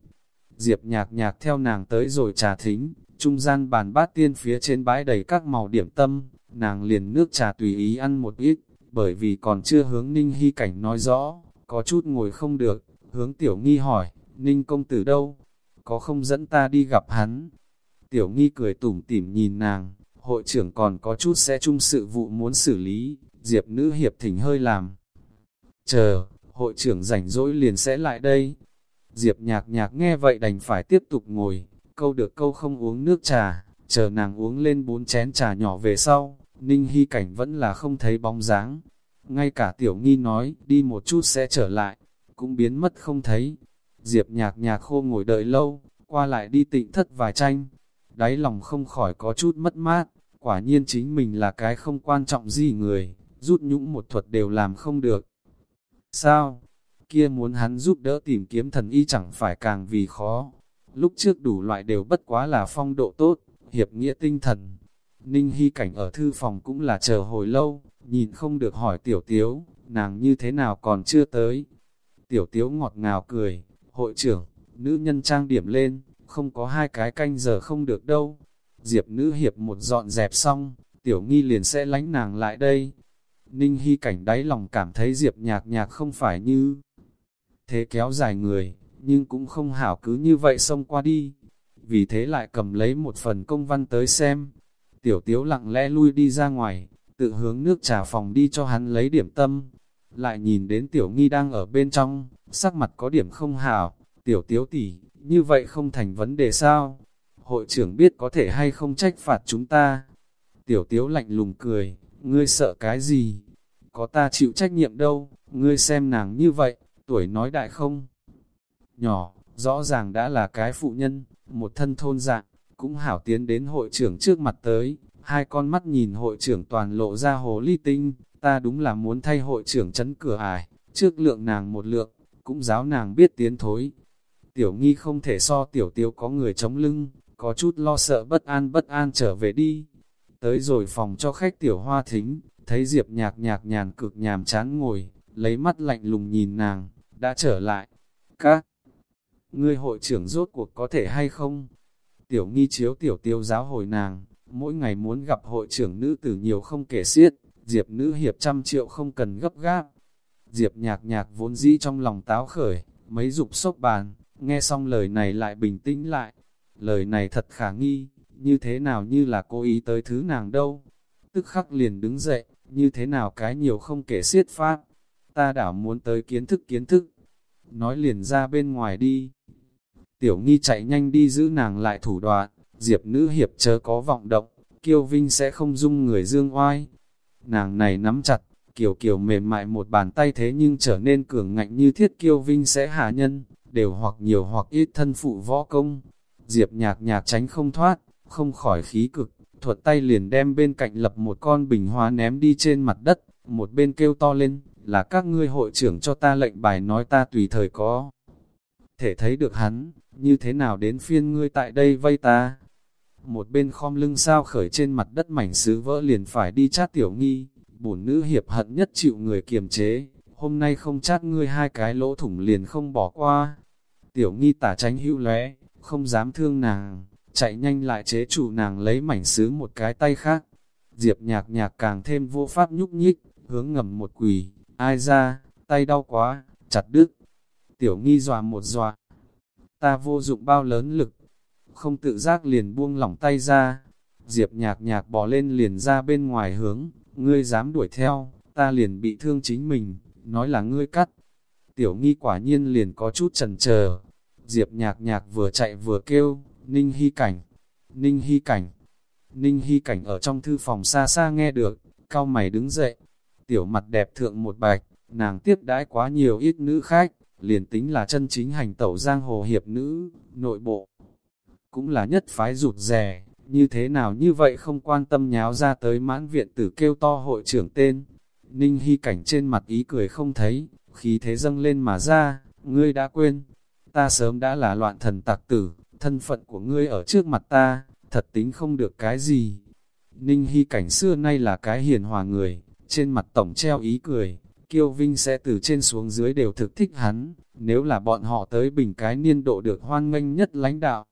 Speaker 1: Diệp nhạc nhạc theo nàng tới rồi trà thính, trung gian bàn bát tiên phía trên bãi đầy các màu điểm tâm, nàng liền nước trà tùy ý ăn một ít, bởi vì còn chưa hướng ninh hy cảnh nói rõ, có chút ngồi không được, hướng tiểu nghi hỏi, ninh công tử đâu? Có không dẫn ta đi gặp hắn? Tiểu nghi cười tủm tỉm nhìn nàng, hội trưởng còn có chút sẽ chung sự vụ muốn xử lý, diệp nữ hiệp thỉnh hơi làm. Chờ, hội trưởng rảnh rỗi liền sẽ lại đây. Diệp nhạc nhạc nghe vậy đành phải tiếp tục ngồi, câu được câu không uống nước trà, chờ nàng uống lên bốn chén trà nhỏ về sau, Ninh Hy Cảnh vẫn là không thấy bóng dáng. Ngay cả tiểu nghi nói, đi một chút sẽ trở lại, cũng biến mất không thấy. Diệp nhạc nhạc khô ngồi đợi lâu, qua lại đi tịnh thất vài tranh. Đáy lòng không khỏi có chút mất mát, quả nhiên chính mình là cái không quan trọng gì người, rút nhũng một thuật đều làm không được. Sao? Kia muốn hắn giúp đỡ tìm kiếm thần y chẳng phải càng vì khó. Lúc trước đủ loại đều bất quá là phong độ tốt, hiệp nghĩa tinh thần. Ninh Hy Cảnh ở thư phòng cũng là chờ hồi lâu, nhìn không được hỏi tiểu tiếu, nàng như thế nào còn chưa tới. Tiểu tiếu ngọt ngào cười, hội trưởng, nữ nhân trang điểm lên, không có hai cái canh giờ không được đâu. Diệp nữ hiệp một dọn dẹp xong, tiểu nghi liền sẽ lánh nàng lại đây. Ninh Hy cảnh đáy lòng cảm thấy Diệp nhạc nhạc không phải như thế kéo dài người, nhưng cũng không hảo cứ như vậy xông qua đi. Vì thế lại cầm lấy một phần công văn tới xem. Tiểu tiếu lặng lẽ lui đi ra ngoài, tự hướng nước trà phòng đi cho hắn lấy điểm tâm. Lại nhìn đến tiểu nghi đang ở bên trong, sắc mặt có điểm không hảo, tiểu tiếu tỉ, như vậy không thành vấn đề sao? Hội trưởng biết có thể hay không trách phạt chúng ta. Tiểu tiếu lạnh lùng cười, ngươi sợ cái gì? Có ta chịu trách nhiệm đâu, ngươi xem nàng như vậy, tuổi nói đại không? Nhỏ, rõ ràng đã là cái phụ nhân, một thân thôn dạng, cũng hảo tiến đến hội trưởng trước mặt tới, hai con mắt nhìn hội trưởng toàn lộ ra hồ ly tinh, ta đúng là muốn thay hội trưởng chấn cửa ải, trước lượng nàng một lượng, cũng giáo nàng biết tiến thối. Tiểu nghi không thể so tiểu tiêu có người chống lưng, có chút lo sợ bất an bất an trở về đi. Tới rồi phòng cho khách tiểu hoa thính, thấy Diệp nhạc nhạc nhàn cực nhàm chán ngồi, lấy mắt lạnh lùng nhìn nàng, đã trở lại. Các ngươi hội trưởng rốt cuộc có thể hay không? Tiểu nghi chiếu tiểu tiêu giáo hồi nàng, mỗi ngày muốn gặp hội trưởng nữ tử nhiều không kể xiết, diệp nữ hiệp trăm triệu không cần gấp gáp. Diệp nhạc nhạc vốn dĩ trong lòng táo khởi, mấy dục sốc bàn, nghe xong lời này lại bình tĩnh lại. Lời này thật khả nghi, như thế nào như là cố ý tới thứ nàng đâu. Tức khắc liền đứng dậy, như thế nào cái nhiều không kể xiết phát. Ta đảo muốn tới kiến thức kiến thức. Nói liền ra bên ngoài đi. Tiểu nghi chạy nhanh đi giữ nàng lại thủ đoạn, diệp nữ hiệp chớ có vọng động, kiêu vinh sẽ không dung người dương oai. Nàng này nắm chặt, kiều kiều mềm mại một bàn tay thế nhưng trở nên cường ngạnh như thiết kiêu vinh sẽ hạ nhân, đều hoặc nhiều hoặc ít thân phụ võ công. Diệp nhạc nhạc tránh không thoát, không khỏi khí cực, thuật tay liền đem bên cạnh lập một con bình hoa ném đi trên mặt đất, một bên kêu to lên, là các ngươi hội trưởng cho ta lệnh bài nói ta tùy thời có. Thể thấy được hắn, như thế nào đến phiên ngươi tại đây vây ta? Một bên khom lưng sao khởi trên mặt đất mảnh sứ vỡ liền phải đi chát tiểu nghi, bổn nữ hiệp hận nhất chịu người kiềm chế, hôm nay không chát ngươi hai cái lỗ thủng liền không bỏ qua. Tiểu nghi tả tránh hữu lẽ, không dám thương nàng, chạy nhanh lại chế chủ nàng lấy mảnh sứ một cái tay khác. Diệp nhạc nhạc càng thêm vô pháp nhúc nhích, hướng ngầm một quỳ, ai ra, tay đau quá, chặt đứt. Tiểu nghi dòa một dòa, ta vô dụng bao lớn lực, không tự giác liền buông lỏng tay ra. Diệp nhạc nhạc bỏ lên liền ra bên ngoài hướng, ngươi dám đuổi theo, ta liền bị thương chính mình, nói là ngươi cắt. Tiểu nghi quả nhiên liền có chút trần chờ Diệp nhạc nhạc vừa chạy vừa kêu, Ninh Hy Cảnh, Ninh Hy Cảnh. Ninh Hy Cảnh ở trong thư phòng xa xa nghe được, cao mày đứng dậy. Tiểu mặt đẹp thượng một bạch, nàng tiếp đãi quá nhiều ít nữ khách, liền tính là chân chính hành tẩu giang hồ hiệp nữ, nội bộ. Cũng là nhất phái rụt rè, như thế nào như vậy không quan tâm nháo ra tới mãn viện tử kêu to hội trưởng tên. Ninh Hy Cảnh trên mặt ý cười không thấy, khí thế dâng lên mà ra, ngươi đã quên. Ta sớm đã là loạn thần tặc tử, thân phận của ngươi ở trước mặt ta, thật tính không được cái gì. Ninh Hy Cảnh xưa nay là cái hiền hòa người, trên mặt tổng treo ý cười, Kiêu Vinh sẽ từ trên xuống dưới đều thực thích hắn, nếu là bọn họ tới bình cái niên độ được hoan nghênh nhất lãnh đạo.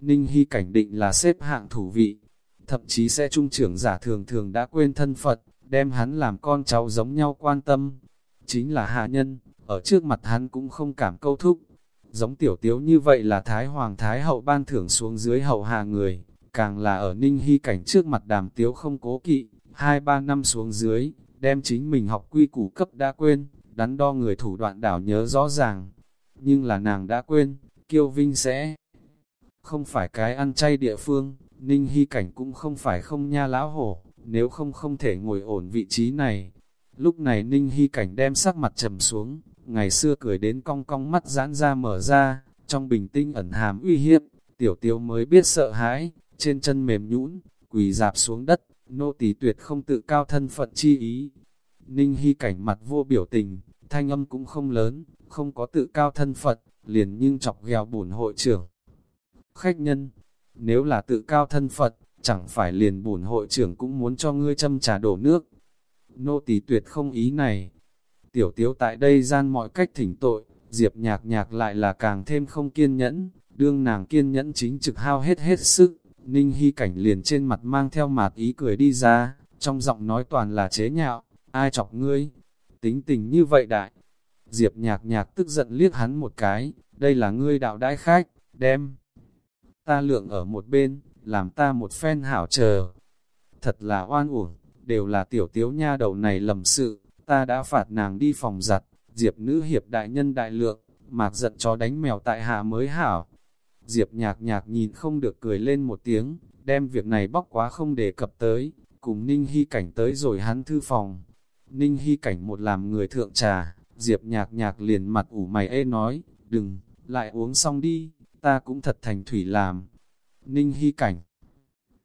Speaker 1: Ninh Hy cảnh định là xếp hạng thủ vị, thậm chí sẽ trung trưởng giả thường thường đã quên thân Phật, đem hắn làm con cháu giống nhau quan tâm. Chính là hạ nhân, ở trước mặt hắn cũng không cảm câu thúc. Giống tiểu tiếu như vậy là Thái Hoàng Thái Hậu ban thưởng xuống dưới hậu hạ người, càng là ở Ninh Hy cảnh trước mặt đàm tiếu không cố kỵ, hai ba năm xuống dưới, đem chính mình học quy củ cấp đã quên, đắn đo người thủ đoạn đảo nhớ rõ ràng. Nhưng là nàng đã quên, kiêu vinh sẽ không phải cái ăn chay địa phương, Ninh Hy Cảnh cũng không phải không nha lão hổ, nếu không không thể ngồi ổn vị trí này. Lúc này Ninh Hy Cảnh đem sắc mặt trầm xuống, ngày xưa cười đến cong cong mắt giãn ra mở ra, trong bình tinh ẩn hàm uy hiếp, tiểu tiêu mới biết sợ hãi, trên chân mềm nhũn, quỳ dạp xuống đất, nô tỳ tuyệt không tự cao thân phận chi ý. Ninh Hy cảnh mặt vô biểu tình, thanh âm cũng không lớn, không có tự cao thân phận, liền nhưng chọc ghèo bổn hội trưởng. Khách nhân, nếu là tự cao thân phận, chẳng phải liền bổn hội trưởng cũng muốn cho ngươi châm trà đổ nước. Nô tỳ tuyệt không ý này. Tiểu tiếu tại đây gian mọi cách thỉnh tội, diệp nhạc nhạc lại là càng thêm không kiên nhẫn, đương nàng kiên nhẫn chính trực hao hết hết sức Ninh Hy Cảnh liền trên mặt mang theo mạt ý cười đi ra, trong giọng nói toàn là chế nhạo, ai chọc ngươi, tính tình như vậy đại. Diệp nhạc nhạc tức giận liếc hắn một cái, đây là ngươi đạo đãi khách, đem. Ta lượng ở một bên, làm ta một phen hảo chờ. Thật là oan uổng, đều là tiểu tiếu nha đầu này lầm sự, ta đã phạt nàng đi phòng giặt, diệp nữ hiệp đại nhân đại lượng, mạc giận chó đánh mèo tại hạ mới hảo. Diệp nhạc nhạc nhìn không được cười lên một tiếng, đem việc này bóc quá không đề cập tới, cùng Ninh Hy Cảnh tới rồi hắn thư phòng. Ninh Hy Cảnh một làm người thượng trà, Diệp nhạc nhạc liền mặt ủ mày ê nói, đừng, lại uống xong đi, ta cũng thật thành thủy làm. Ninh Hy Cảnh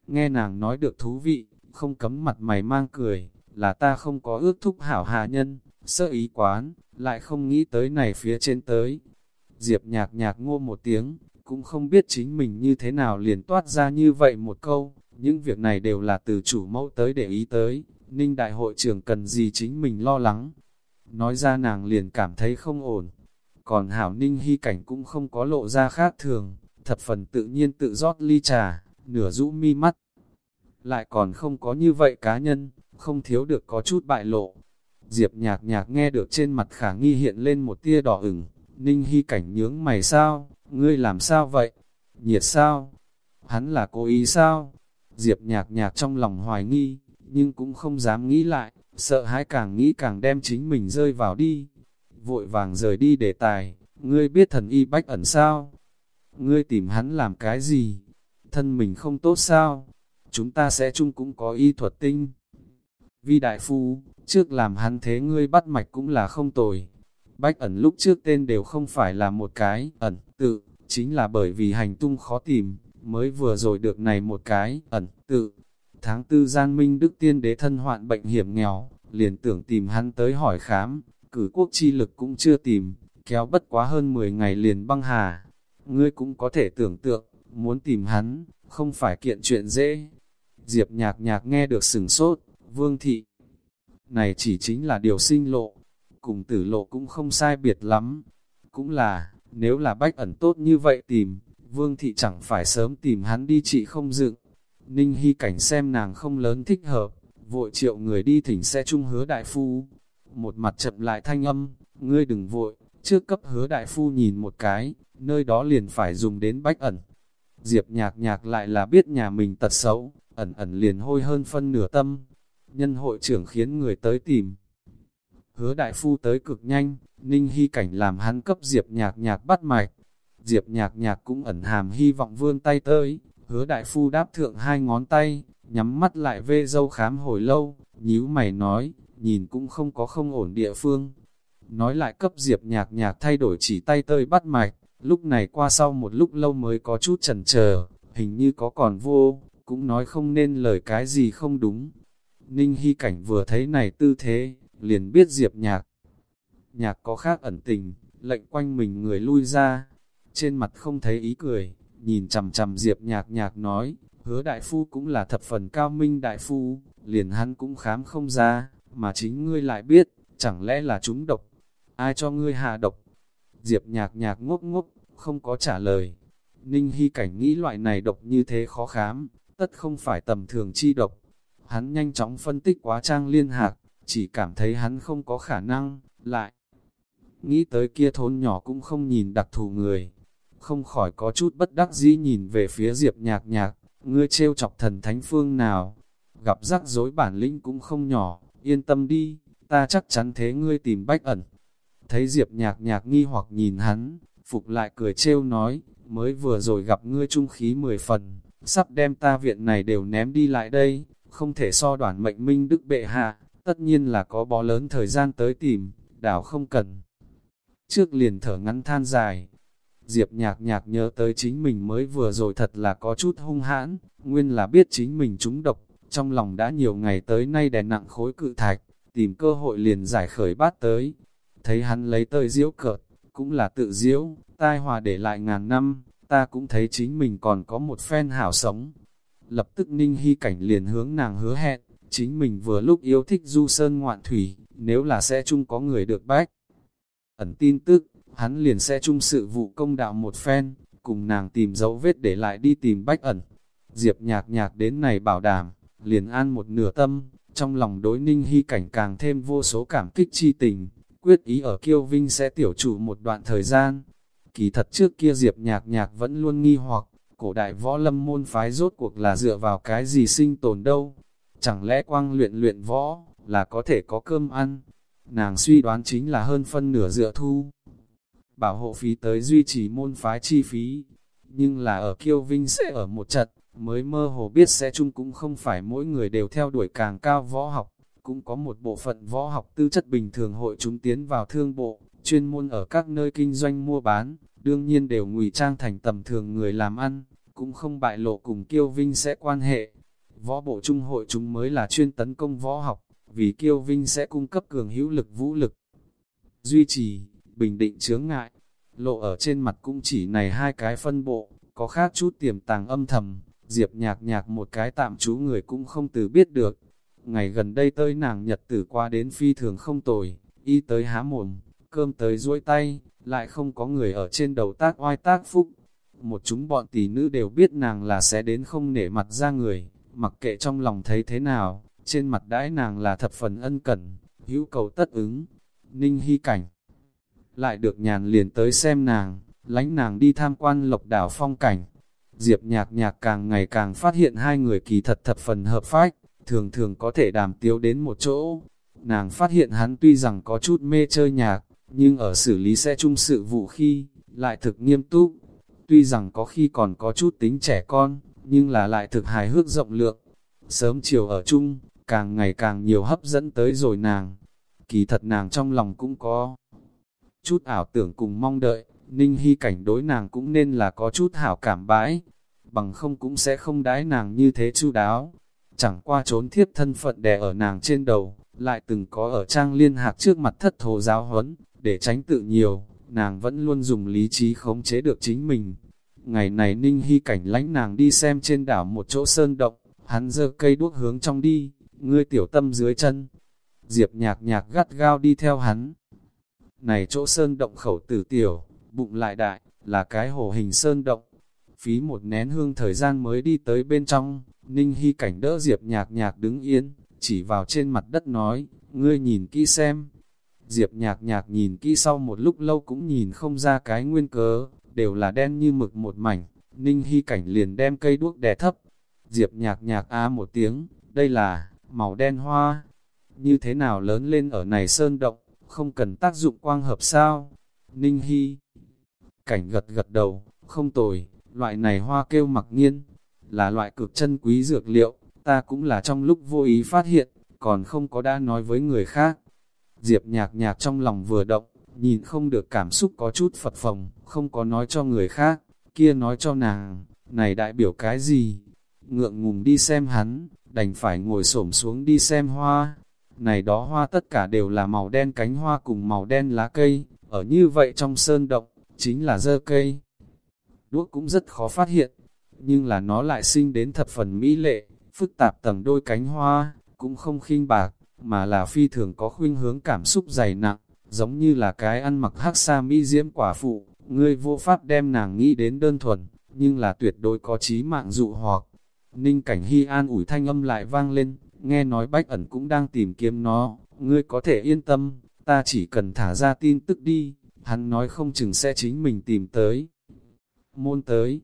Speaker 1: Nghe nàng nói được thú vị, không cấm mặt mày mang cười, là ta không có ước thúc hảo hạ nhân, sơ ý quán, lại không nghĩ tới này phía trên tới. Diệp nhạc nhạc ngô một tiếng, cũng không biết chính mình như thế nào liền toát ra như vậy một câu, những việc này đều là từ chủ mẫu tới để ý tới, ninh đại hội trưởng cần gì chính mình lo lắng. Nói ra nàng liền cảm thấy không ổn, còn hảo ninh hy cảnh cũng không có lộ ra khác thường, thập phần tự nhiên tự rót ly trà, nửa rũ mi mắt. Lại còn không có như vậy cá nhân, không thiếu được có chút bại lộ. Diệp nhạc nhạc nghe được trên mặt khả nghi hiện lên một tia đỏ ửng, ninh hy cảnh nhướng mày sao, ngươi làm sao vậy? Nhiệt sao? Hắn là cố ý sao? Diệp nhạc nhạc trong lòng hoài nghi, nhưng cũng không dám nghĩ lại, sợ hãi càng nghĩ càng đem chính mình rơi vào đi. Vội vàng rời đi để tài, ngươi biết thần y bách ẩn sao? Ngươi tìm hắn làm cái gì? Thân mình không tốt sao? Chúng ta sẽ chung cũng có y thuật tinh. Vi đại phu, trước làm hắn thế ngươi bắt mạch cũng là không tồi, Bách ẩn lúc trước tên đều không phải là một cái ẩn tự, chính là bởi vì hành tung khó tìm, mới vừa rồi được này một cái ẩn tự. Tháng tư gian minh đức tiên đế thân hoạn bệnh hiểm nghèo, liền tưởng tìm hắn tới hỏi khám, cử quốc chi lực cũng chưa tìm, kéo bất quá hơn 10 ngày liền băng hà. Ngươi cũng có thể tưởng tượng, muốn tìm hắn, không phải kiện chuyện dễ. Diệp nhạc nhạc nghe được sừng sốt, vương thị. Này chỉ chính là điều sinh lộ, cùng tử lộ cũng không sai biệt lắm. Cũng là, nếu là bách ẩn tốt như vậy tìm, vương thị chẳng phải sớm tìm hắn đi trị không dựng. Ninh Hy cảnh xem nàng không lớn thích hợp, vội triệu người đi thỉnh xe chung hứa đại phu. Một mặt chậm lại thanh âm, ngươi đừng vội, trước cấp hứa đại phu nhìn một cái, nơi đó liền phải dùng đến bách ẩn. Diệp nhạc nhạc lại là biết nhà mình tật xấu, ẩn ẩn liền hôi hơn phân nửa tâm. Nhân hội trưởng khiến người tới tìm, hứa đại phu tới cực nhanh, Ninh Hy Cảnh làm hắn cấp Diệp nhạc nhạc bắt mạch. Diệp nhạc nhạc cũng ẩn hàm hy vọng vươn tay tới, hứa đại phu đáp thượng hai ngón tay, nhắm mắt lại vê dâu khám hồi lâu, nhíu mày nói, nhìn cũng không có không ổn địa phương. Nói lại cấp Diệp nhạc nhạc thay đổi chỉ tay tơi bắt mạch, lúc này qua sau một lúc lâu mới có chút chần chờ hình như có còn vô, cũng nói không nên lời cái gì không đúng. Ninh Hy Cảnh vừa thấy này tư thế, liền biết Diệp nhạc. Nhạc có khác ẩn tình, lệnh quanh mình người lui ra, trên mặt không thấy ý cười, nhìn chầm chầm Diệp nhạc nhạc nói, hứa đại phu cũng là thập phần cao minh đại phu, liền hắn cũng khám không ra, mà chính ngươi lại biết, chẳng lẽ là chúng độc, ai cho ngươi hạ độc. Diệp nhạc nhạc ngốc ngốc, không có trả lời. Ninh Hy Cảnh nghĩ loại này độc như thế khó khám, tất không phải tầm thường chi độc. Hắn nhanh chóng phân tích quá trang liên hạc, chỉ cảm thấy hắn không có khả năng, lại. Nghĩ tới kia thôn nhỏ cũng không nhìn đặc thù người, không khỏi có chút bất đắc dĩ nhìn về phía Diệp nhạc nhạc, ngươi trêu chọc thần thánh phương nào, gặp rắc rối bản lĩnh cũng không nhỏ, yên tâm đi, ta chắc chắn thế ngươi tìm bách ẩn. Thấy Diệp nhạc nhạc nghi hoặc nhìn hắn, Phục lại cười trêu nói, mới vừa rồi gặp ngươi trung khí mười phần, sắp đem ta viện này đều ném đi lại đây, không thể so đoản mệnh minh đức bệ hạ, tất nhiên là có bó lớn thời gian tới tìm, đảo không cần. Trước liền thở ngắn than dài, Diệp nhạc nhạc nhớ tới chính mình mới vừa rồi thật là có chút hung hãn, nguyên là biết chính mình trúng độc, trong lòng đã nhiều ngày tới nay đè nặng khối cự thạch, tìm cơ hội liền giải khởi bát tới. Thấy hắn lấy tơi diễu cợt, cũng là tự diễu, tai hòa để lại ngàn năm, ta cũng thấy chính mình còn có một phen hảo sống. Lập tức ninh hy cảnh liền hướng nàng hứa hẹn, chính mình vừa lúc yêu thích du sơn ngoạn thủy, nếu là sẽ chung có người được bách. Ẩn tin tức, hắn liền sẽ chung sự vụ công đạo một phen, cùng nàng tìm dấu vết để lại đi tìm bách ẩn. Diệp nhạc nhạc đến này bảo đảm, liền an một nửa tâm, trong lòng đối ninh hy cảnh càng thêm vô số cảm kích chi tình, quyết ý ở kiêu vinh sẽ tiểu chủ một đoạn thời gian. Kỳ thật trước kia Diệp nhạc nhạc vẫn luôn nghi hoặc, cổ đại võ lâm môn phái rốt cuộc là dựa vào cái gì sinh tồn đâu. Chẳng lẽ quang luyện luyện võ, là có thể có cơm ăn? Nàng suy đoán chính là hơn phân nửa dựa thu. Bảo hộ phí tới duy trì môn phái chi phí, nhưng là ở kiêu vinh sẽ ở một trận, mới mơ hồ biết sẽ chung cũng không phải mỗi người đều theo đuổi càng cao võ học, cũng có một bộ phận võ học tư chất bình thường hội chúng tiến vào thương bộ, chuyên môn ở các nơi kinh doanh mua bán, đương nhiên đều ngụy trang thành tầm thường người làm ăn, cũng không bại lộ cùng kiêu vinh sẽ quan hệ. Võ bộ trung hội chúng mới là chuyên tấn công võ học, vì kiêu vinh sẽ cung cấp cường hữu lực vũ lực. Duy trì, bình định chướng ngại, lộ ở trên mặt cũng chỉ này hai cái phân bộ, có khác chút tiềm tàng âm thầm, diệp nhạc nhạc một cái tạm trú người cũng không từ biết được. Ngày gần đây tới nàng nhật tử qua đến phi thường không tồi, y tới há mồm, cơm tới duỗi tay, lại không có người ở trên đầu tác oai tác phúc. Một chúng bọn tỷ nữ đều biết nàng là sẽ đến không nể mặt ra người, mặc kệ trong lòng thấy thế nào, trên mặt đãi nàng là thập phần ân cần, hữu cầu tất ứng. Ninh hy cảnh lại được nhàn liền tới xem nàng, lánh nàng đi tham quan lộc đảo phong cảnh. Diệp nhạc nhạc càng ngày càng phát hiện hai người kỳ thật thập phần hợp phách, thường thường có thể đàm tiếu đến một chỗ. Nàng phát hiện hắn tuy rằng có chút mê chơi nhạc, nhưng ở xử lý xe chung sự vụ khi, lại thực nghiêm túc. Tuy rằng có khi còn có chút tính trẻ con, nhưng là lại thực hài hước rộng lượng. Sớm chiều ở chung, càng ngày càng nhiều hấp dẫn tới rồi nàng. Kỳ thật nàng trong lòng cũng có chút ảo tưởng cùng mong đợi, Ninh Hy cảnh đối nàng cũng nên là có chút hảo cảm bãi, bằng không cũng sẽ không đái nàng như thế chu đáo. Chẳng qua trốn thiếp thân phận đè ở nàng trên đầu, lại từng có ở trang liên hạc trước mặt thất thố giáo huấn, để tránh tự nhiều, nàng vẫn luôn dùng lý trí khống chế được chính mình. Ngày này Ninh Hy cảnh lánh nàng đi xem trên đảo một chỗ sơn động, hắn giơ cây đuốc hướng trong đi, ngươi tiểu tâm dưới chân. Diệp nhạc nhạc gắt gao đi theo hắn. Này chỗ sơn động khẩu tử tiểu, bụng lại đại, là cái hồ hình sơn động. Phí một nén hương thời gian mới đi tới bên trong, Ninh Hy cảnh đỡ Diệp nhạc nhạc đứng yên, chỉ vào trên mặt đất nói, ngươi nhìn kỹ xem, Diệp nhạc nhạc nhìn kỹ sau một lúc lâu cũng nhìn không ra cái nguyên cớ, đều là đen như mực một mảnh, Ninh Hy Cảnh liền đem cây đuốc đè thấp. Diệp nhạc nhạc á một tiếng, đây là, màu đen hoa. Như thế nào lớn lên ở này sơn động, không cần tác dụng quang hợp sao? Ninh Hy Cảnh gật gật đầu, không tồi, loại này hoa kêu mặc nhiên là loại cực chân quý dược liệu, ta cũng là trong lúc vô ý phát hiện, còn không có đã nói với người khác. Diệp nhạc nhạc trong lòng vừa động, nhìn không được cảm xúc có chút phật phồng, không có nói cho người khác, kia nói cho nàng, này đại biểu cái gì? Ngượng ngùng đi xem hắn, đành phải ngồi xổm xuống đi xem hoa. Này đó hoa tất cả đều là màu đen cánh hoa cùng màu đen lá cây, ở như vậy trong sơn động, chính là dơ cây. Đuốc cũng rất khó phát hiện, nhưng là nó lại sinh đến thập phần mỹ lệ, phức tạp tầng đôi cánh hoa, cũng không khinh bạc, mà là phi thường có khuynh hướng cảm xúc dày nặng, giống như là cái ăn mặc hắc sa mỹ diễm quả phụ, ngươi vô pháp đem nàng nghĩ đến đơn thuần, nhưng là tuyệt đối có trí mạng dụ hoặc. Ninh cảnh hy an ủi thanh âm lại vang lên, nghe nói bách ẩn cũng đang tìm kiếm nó, ngươi có thể yên tâm, ta chỉ cần thả ra tin tức đi, hắn nói không chừng sẽ chính mình tìm tới. Môn tới,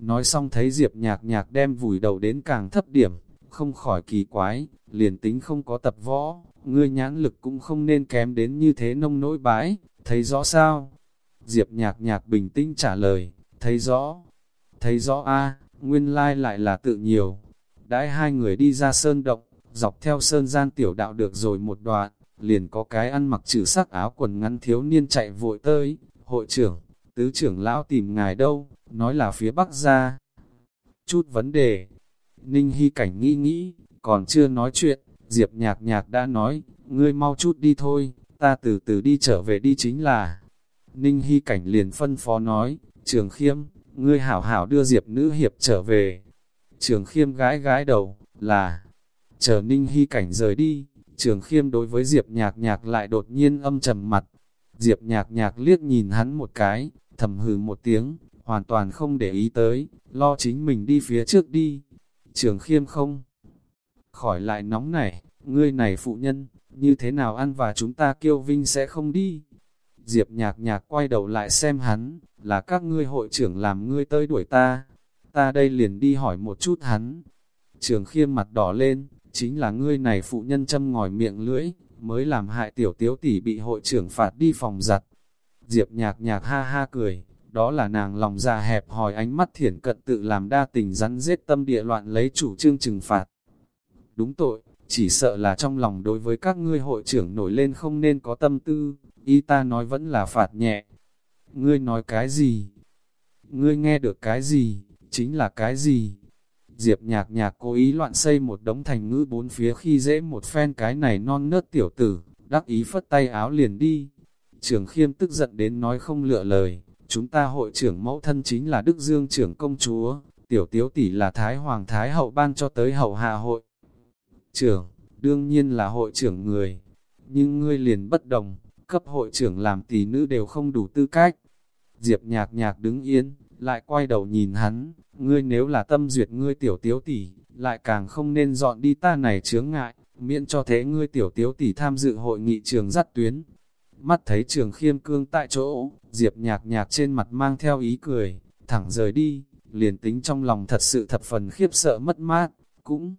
Speaker 1: nói xong thấy Diệp nhạc nhạc đem vùi đầu đến càng thấp điểm, không khỏi kỳ quái, liền tính không có tập võ, ngươi nhãn lực cũng không nên kém đến như thế nông nỗi bãi, thấy rõ sao? Diệp nhạc nhạc bình tĩnh trả lời, thấy rõ, thấy rõ a nguyên lai lại là tự nhiều. Đãi hai người đi ra sơn động, dọc theo sơn gian tiểu đạo được rồi một đoạn, liền có cái ăn mặc trừ sắc áo quần ngắn thiếu niên chạy vội tới, hội trưởng, tứ trưởng lão tìm ngài đâu, nói là phía bắc ra. Chút vấn đề, Ninh Hy Cảnh nghĩ nghĩ, còn chưa nói chuyện, Diệp nhạc nhạc đã nói, ngươi mau chút đi thôi, ta từ từ đi trở về đi chính là. Ninh Hy Cảnh liền phân phó nói, Trường Khiêm, ngươi hảo hảo đưa Diệp nữ hiệp trở về. Trường Khiêm gái gái đầu, là, chờ Ninh Hy Cảnh rời đi, Trường Khiêm đối với Diệp nhạc nhạc lại đột nhiên âm trầm mặt. Diệp nhạc nhạc liếc nhìn hắn một cái, thầm hừ một tiếng, hoàn toàn không để ý tới, lo chính mình đi phía trước đi. Trường Khiêm không khỏi lại nóng này, ngươi này phụ nhân, như thế nào ăn và chúng ta kêu vinh sẽ không đi. Diệp nhạc nhạc quay đầu lại xem hắn, là các ngươi hội trưởng làm ngươi tới đuổi ta. Ta đây liền đi hỏi một chút hắn. Trường khiêm mặt đỏ lên, chính là ngươi này phụ nhân châm ngòi miệng lưỡi, mới làm hại tiểu tiếu tỷ bị hội trưởng phạt đi phòng giặt. Diệp nhạc nhạc ha ha cười, đó là nàng lòng già hẹp hòi ánh mắt thiển cận tự làm đa tình rắn giết tâm địa loạn lấy chủ trương trừng phạt. Đúng tội, chỉ sợ là trong lòng đối với các ngươi hội trưởng nổi lên không nên có tâm tư, y ta nói vẫn là phạt nhẹ. Ngươi nói cái gì? Ngươi nghe được cái gì? Chính là cái gì? Diệp nhạc nhạc cố ý loạn xây một đống thành ngữ bốn phía khi dễ một phen cái này non nớt tiểu tử, đắc ý phất tay áo liền đi. Trường khiêm tức giận đến nói không lựa lời, chúng ta hội trưởng mẫu thân chính là Đức Dương trưởng công chúa, tiểu tiếu tỷ là Thái Hoàng Thái Hậu ban cho tới hậu hạ hội. Trưởng, đương nhiên là hội trưởng người, nhưng ngươi liền bất đồng, cấp hội trưởng làm tỷ nữ đều không đủ tư cách. Diệp nhạc nhạc đứng yên, lại quay đầu nhìn hắn, ngươi nếu là tâm duyệt ngươi tiểu tiếu tỷ, lại càng không nên dọn đi ta này chướng ngại, miễn cho thế ngươi tiểu tiếu tỷ tham dự hội nghị trường dắt tuyến. Mắt thấy trường khiêm cương tại chỗ, Diệp nhạc nhạc trên mặt mang theo ý cười, thẳng rời đi, liền tính trong lòng thật sự thập phần khiếp sợ mất mát, cũng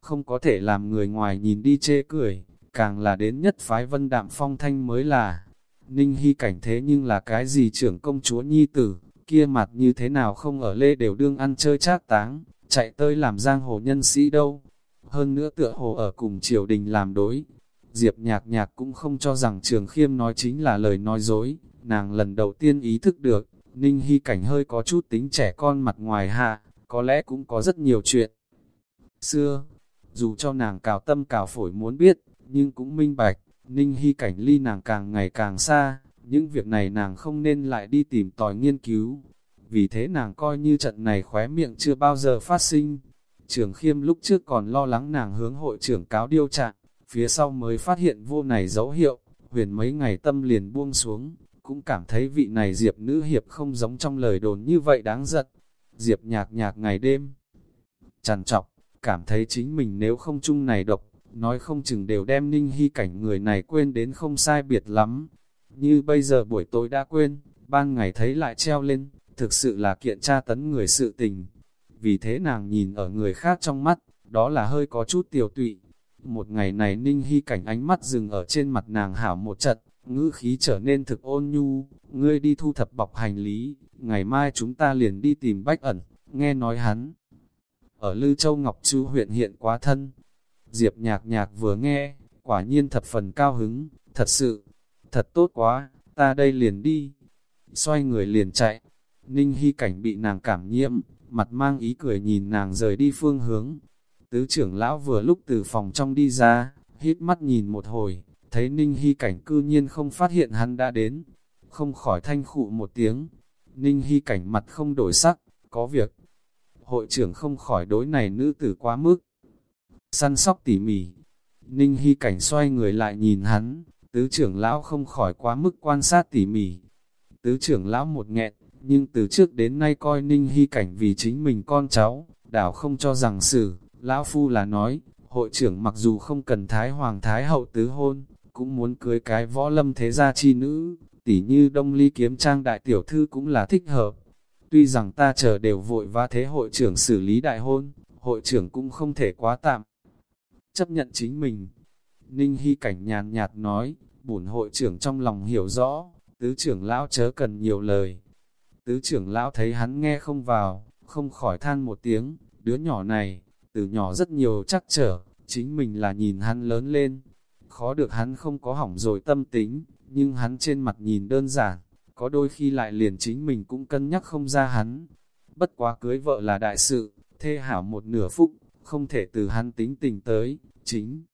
Speaker 1: không có thể làm người ngoài nhìn đi chê cười, càng là đến nhất phái vân đạm phong thanh mới là. Ninh Hy cảnh thế nhưng là cái gì trưởng công chúa nhi tử, kia mặt như thế nào không ở lê đều đương ăn chơi trác táng, chạy tới làm giang hồ nhân sĩ đâu. Hơn nữa tựa hồ ở cùng triều đình làm đối. Diệp nhạc nhạc cũng không cho rằng trường khiêm nói chính là lời nói dối, nàng lần đầu tiên ý thức được, Ninh Hy cảnh hơi có chút tính trẻ con mặt ngoài hạ, có lẽ cũng có rất nhiều chuyện. Xưa, dù cho nàng cào tâm cào phổi muốn biết, nhưng cũng minh bạch, Ninh Hy cảnh ly nàng càng ngày càng xa, những việc này nàng không nên lại đi tìm tòi nghiên cứu. Vì thế nàng coi như trận này khóe miệng chưa bao giờ phát sinh. Trường khiêm lúc trước còn lo lắng nàng hướng hội trưởng cáo điêu trạng, phía sau mới phát hiện vô này dấu hiệu, huyền mấy ngày tâm liền buông xuống, cũng cảm thấy vị này diệp nữ hiệp không giống trong lời đồn như vậy đáng giận. Diệp nhạc nhạc ngày đêm, trằn trọc, cảm thấy chính mình nếu không chung này độc, nói không chừng đều đem ninh hy cảnh người này quên đến không sai biệt lắm. Như bây giờ buổi tối đã quên, ban ngày thấy lại treo lên, thực sự là kiện tra tấn người sự tình. Vì thế nàng nhìn ở người khác trong mắt, đó là hơi có chút tiểu tụy. Một ngày này Ninh Hy cảnh ánh mắt dừng ở trên mặt nàng hảo một trận, ngữ khí trở nên thực ôn nhu, ngươi đi thu thập bọc hành lý, ngày mai chúng ta liền đi tìm bách ẩn, nghe nói hắn. Ở Lư Châu Ngọc Chu huyện hiện quá thân, Diệp nhạc nhạc vừa nghe, quả nhiên thập phần cao hứng, thật sự, thật tốt quá, ta đây liền đi. Xoay người liền chạy, Ninh Hy cảnh bị nàng cảm nhiễm, mặt mang ý cười nhìn nàng rời đi phương hướng. Tứ trưởng lão vừa lúc từ phòng trong đi ra, hít mắt nhìn một hồi, thấy Ninh Hy cảnh cư nhiên không phát hiện hắn đã đến, không khỏi thanh khụ một tiếng. Ninh Hy cảnh mặt không đổi sắc, có việc. Hội trưởng không khỏi đối này nữ tử quá mức. Săn sóc tỉ mỉ. Ninh Hy cảnh xoay người lại nhìn hắn, tứ trưởng lão không khỏi quá mức quan sát tỉ mỉ. Tứ trưởng lão một nghẹn, nhưng từ trước đến nay coi Ninh Hy cảnh vì chính mình con cháu, đảo không cho rằng xử, lão phu là nói, hội trưởng mặc dù không cần thái hoàng thái hậu tứ hôn, cũng muốn cưới cái võ lâm thế gia chi nữ, tỉ như đông ly kiếm trang đại tiểu thư cũng là thích hợp. Tuy rằng ta chờ đều vội và thế hội trưởng xử lý đại hôn, hội trưởng cũng không thể quá tạm. Chấp nhận chính mình. Ninh Hy cảnh nhàn nhạt nói, bổn hội trưởng trong lòng hiểu rõ, tứ trưởng lão chớ cần nhiều lời. Tứ trưởng lão thấy hắn nghe không vào, không khỏi than một tiếng, đứa nhỏ này, từ nhỏ rất nhiều chắc trở, chính mình là nhìn hắn lớn lên, khó được hắn không có hỏng rồi tâm tính, nhưng hắn trên mặt nhìn đơn giản, có đôi khi lại liền chính mình cũng cân nhắc không ra hắn. Bất quá cưới vợ là đại sự, thê hảo một nửa phúc, không thể từ hắn tính tình tới, chính.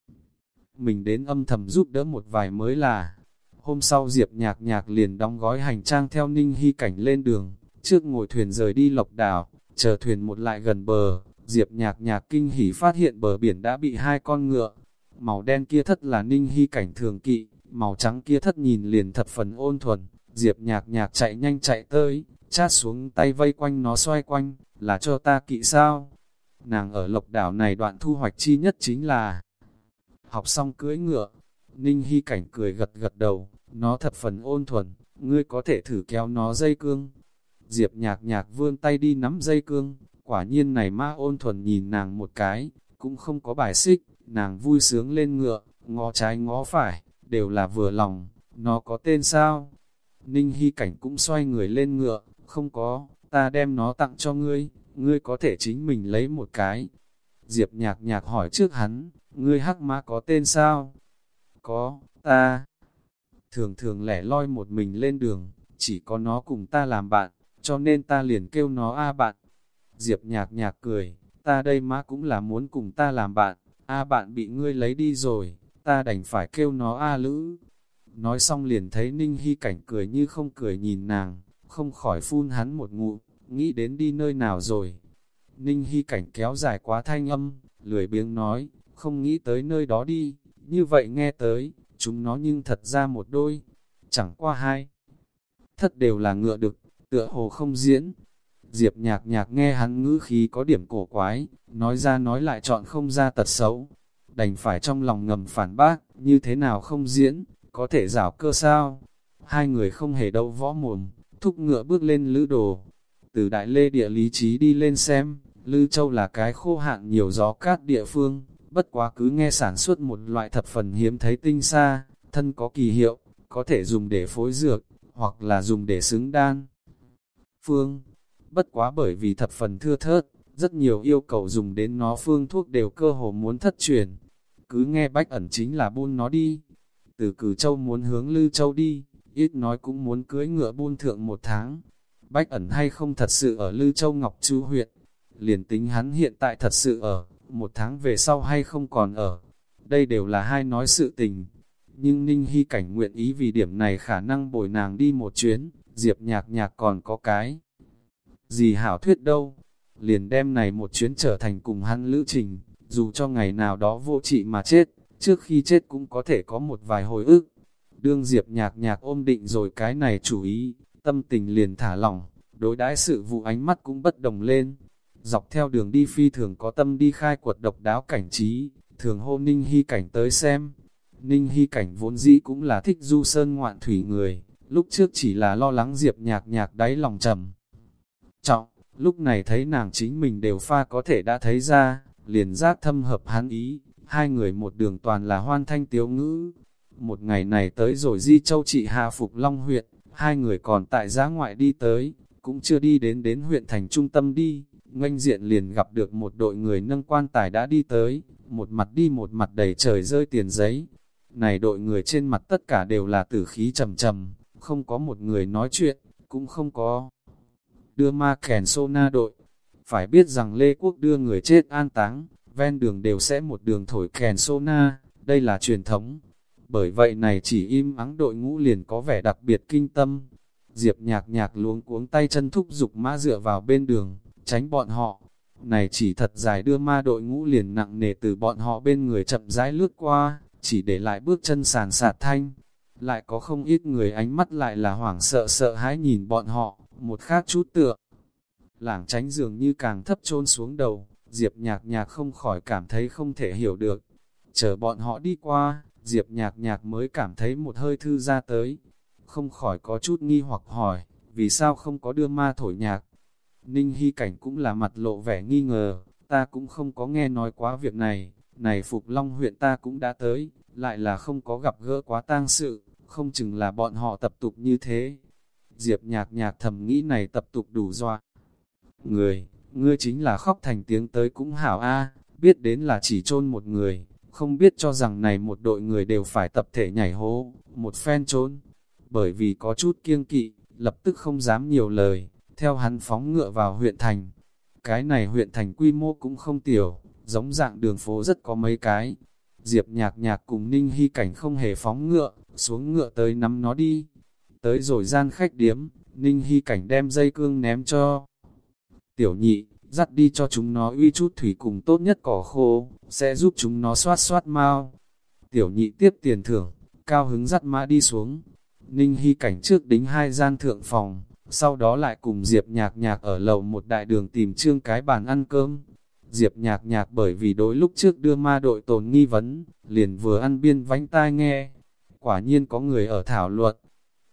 Speaker 1: Mình đến âm thầm giúp đỡ một vài mới là, hôm sau Diệp nhạc nhạc liền đóng gói hành trang theo Ninh Hy Cảnh lên đường, trước ngồi thuyền rời đi lộc đảo, chờ thuyền một lại gần bờ, Diệp nhạc nhạc kinh hỉ phát hiện bờ biển đã bị hai con ngựa, màu đen kia thất là Ninh Hy Cảnh thường kỵ, màu trắng kia thất nhìn liền thập phần ôn thuần, Diệp nhạc nhạc chạy nhanh chạy tới, chát xuống tay vây quanh nó xoay quanh, là cho ta kỵ sao? Nàng ở lộc đảo này đoạn thu hoạch chi nhất chính là học xong cưỡi ngựa. Ninh Hy cảnh cười gật gật đầu, nó thập phần ôn thuần, ngươi có thể thử kéo nó dây cương. Diệp nhạc nhạc vươn tay đi nắm dây cương, quả nhiên này ma ôn thuần nhìn nàng một cái, cũng không có bài xích, nàng vui sướng lên ngựa, ngó trái ngó phải, đều là vừa lòng, nó có tên sao? Ninh Hy Cảnh cũng xoay người lên ngựa, không có, ta đem nó tặng cho ngươi, ngươi có thể chính mình lấy một cái. Diệp nhạc nhạc hỏi trước hắn, ngươi hắc mã có tên sao? Có, ta. Thường thường lẻ loi một mình lên đường, chỉ có nó cùng ta làm bạn, cho nên ta liền kêu nó A bạn. Diệp nhạc nhạc cười, ta đây má cũng là muốn cùng ta làm bạn, A bạn bị ngươi lấy đi rồi, ta đành phải kêu nó A lữ. Nói xong liền thấy Ninh Hy cảnh cười như không cười nhìn nàng, không khỏi phun hắn một ngụ, nghĩ đến đi nơi nào rồi. Ninh Hy cảnh kéo dài quá thanh âm, lười biếng nói, không nghĩ tới nơi đó đi, như vậy nghe tới, chúng nó nhưng thật ra một đôi, chẳng qua hai. thật đều là ngựa đực, tựa hồ không diễn. Diệp nhạc nhạc nghe hắn ngữ khí có điểm cổ quái, nói ra nói lại chọn không ra tật xấu. Đành phải trong lòng ngầm phản bác, như thế nào không diễn, có thể rảo cơ sao. Hai người không hề đâu võ mồm, thúc ngựa bước lên lữ đồ. Từ đại lê địa lý trí đi lên xem, Lư Châu là cái khô hạn nhiều gió cát địa phương, bất quá cứ nghe sản xuất một loại thập phần hiếm thấy tinh xa, thân có kỳ hiệu, có thể dùng để phối dược, hoặc là dùng để xứng đan. Phương, bất quá bởi vì thập phần thưa thớt, rất nhiều yêu cầu dùng đến nó phương thuốc đều cơ hồ muốn thất truyền. Cứ nghe bách ẩn chính là buôn nó đi. Từ cử châu muốn hướng lư châu đi, ít nói cũng muốn cưới ngựa buôn thượng một tháng. Bách ẩn hay không thật sự ở lư châu Ngọc Chu huyện, liền tính hắn hiện tại thật sự ở, một tháng về sau hay không còn ở. Đây đều là hai nói sự tình. Nhưng Ninh Hy cảnh nguyện ý vì điểm này khả năng bồi nàng đi một chuyến, Diệp nhạc nhạc còn có cái. Gì hảo thuyết đâu, liền đem này một chuyến trở thành cùng hắn lữ trình, dù cho ngày nào đó vô trị mà chết, trước khi chết cũng có thể có một vài hồi ức. Đương Diệp nhạc nhạc ôm định rồi cái này chủ ý, tâm tình liền thả lỏng, đối đãi sự vụ ánh mắt cũng bất đồng lên, Dọc theo đường đi phi thường có tâm đi khai quật độc đáo cảnh trí, thường hô Ninh Hy Cảnh tới xem. Ninh Hy Cảnh vốn dĩ cũng là thích du sơn ngoạn thủy người, lúc trước chỉ là lo lắng Diệp nhạc nhạc đáy lòng trầm. Trọng, lúc này thấy nàng chính mình đều pha có thể đã thấy ra, liền giác thâm hợp hắn ý, hai người một đường toàn là hoan thanh tiếu ngữ. Một ngày này tới rồi Di Châu trị hạ Phục Long huyện, hai người còn tại giá ngoại đi tới, cũng chưa đi đến đến huyện thành trung tâm đi, nganh diện liền gặp được một đội người nâng quan tài đã đi tới, một mặt đi một mặt đầy trời rơi tiền giấy. Này đội người trên mặt tất cả đều là tử khí trầm trầm, không có một người nói chuyện, cũng không có đưa ma kèn sô na đội. Phải biết rằng Lê Quốc đưa người chết an táng, ven đường đều sẽ một đường thổi kèn sô na, đây là truyền thống. Bởi vậy này chỉ im ắng đội ngũ liền có vẻ đặc biệt kinh tâm. Diệp nhạc nhạc luống cuống tay chân thúc dục mã dựa vào bên đường, tránh bọn họ. Này chỉ thật dài đưa ma đội ngũ liền nặng nề từ bọn họ bên người chậm rãi lướt qua, chỉ để lại bước chân sàn sạt thanh. Lại có không ít người ánh mắt lại là hoảng sợ sợ hãi nhìn bọn họ, một khác chút tựa. Lảng tránh dường như càng thấp chôn xuống đầu, Diệp nhạc nhạc không khỏi cảm thấy không thể hiểu được. Chờ bọn họ đi qua, Diệp nhạc nhạc mới cảm thấy một hơi thư ra tới. Không khỏi có chút nghi hoặc hỏi, vì sao không có đưa ma thổi nhạc? Ninh Hy Cảnh cũng là mặt lộ vẻ nghi ngờ, ta cũng không có nghe nói quá việc này, này Phục Long huyện ta cũng đã tới, lại là không có gặp gỡ quá tang sự, không chừng là bọn họ tập tục như thế. Diệp nhạc nhạc thầm nghĩ này tập tục đủ doa. Người, ngươi chính là khóc thành tiếng tới cũng hảo a biết đến là chỉ chôn một người, không biết cho rằng này một đội người đều phải tập thể nhảy hố, một phen trốn. Bởi vì có chút kiêng kỵ, lập tức không dám nhiều lời, theo hắn phóng ngựa vào huyện thành. Cái này huyện thành quy mô cũng không tiểu, giống dạng đường phố rất có mấy cái. Diệp nhạc nhạc cùng Ninh Hy Cảnh không hề phóng ngựa, xuống ngựa tới nắm nó đi. Tới rồi gian khách điếm, Ninh Hy Cảnh đem dây cương ném cho. Tiểu nhị, dắt đi cho chúng nó uy chút thủy cùng tốt nhất cỏ khô, sẽ giúp chúng nó xoát xoát mau. Tiểu nhị tiếp tiền thưởng, cao hứng dắt mã đi xuống. Ninh Hy Cảnh trước đính hai gian thượng phòng, sau đó lại cùng Diệp nhạc nhạc ở lầu một đại đường tìm trương cái bàn ăn cơm. Diệp nhạc nhạc bởi vì đối lúc trước đưa ma đội tồn nghi vấn, liền vừa ăn biên vánh tai nghe. Quả nhiên có người ở thảo luận.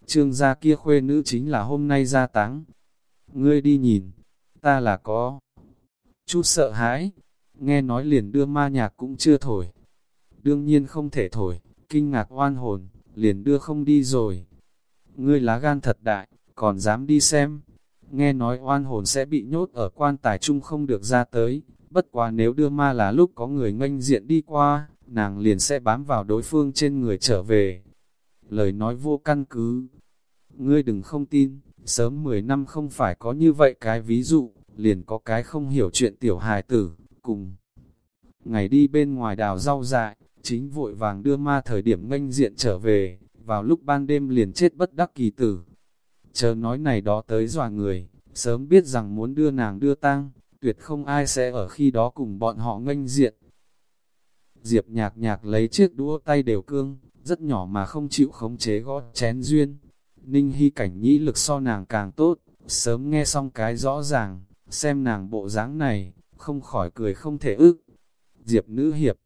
Speaker 1: Trương gia kia khuê nữ chính là hôm nay ra táng. Ngươi đi nhìn, ta là có chút sợ hãi, nghe nói liền đưa ma nhạc cũng chưa thổi. Đương nhiên không thể thổi, kinh ngạc oan hồn, liền đưa không đi rồi. Ngươi lá gan thật đại, còn dám đi xem. Nghe nói oan hồn sẽ bị nhốt ở quan tài chung không được ra tới, bất quá nếu đưa ma là lúc có người nganh diện đi qua, nàng liền sẽ bám vào đối phương trên người trở về. Lời nói vô căn cứ. Ngươi đừng không tin, sớm 10 năm không phải có như vậy cái ví dụ, liền có cái không hiểu chuyện tiểu hài tử, cùng. Ngày đi bên ngoài đào rau dại, chính vội vàng đưa ma thời điểm nganh diện trở về, vào lúc ban đêm liền chết bất đắc kỳ tử, Chờ nói này đó tới dòa người, sớm biết rằng muốn đưa nàng đưa tang, tuyệt không ai sẽ ở khi đó cùng bọn họ nganh diện. Diệp nhạc nhạc lấy chiếc đũa tay đều cương, rất nhỏ mà không chịu khống chế gót chén duyên. Ninh hy cảnh nhĩ lực so nàng càng tốt, sớm nghe xong cái rõ ràng, xem nàng bộ dáng này, không khỏi cười không thể ức. Diệp nữ hiệp,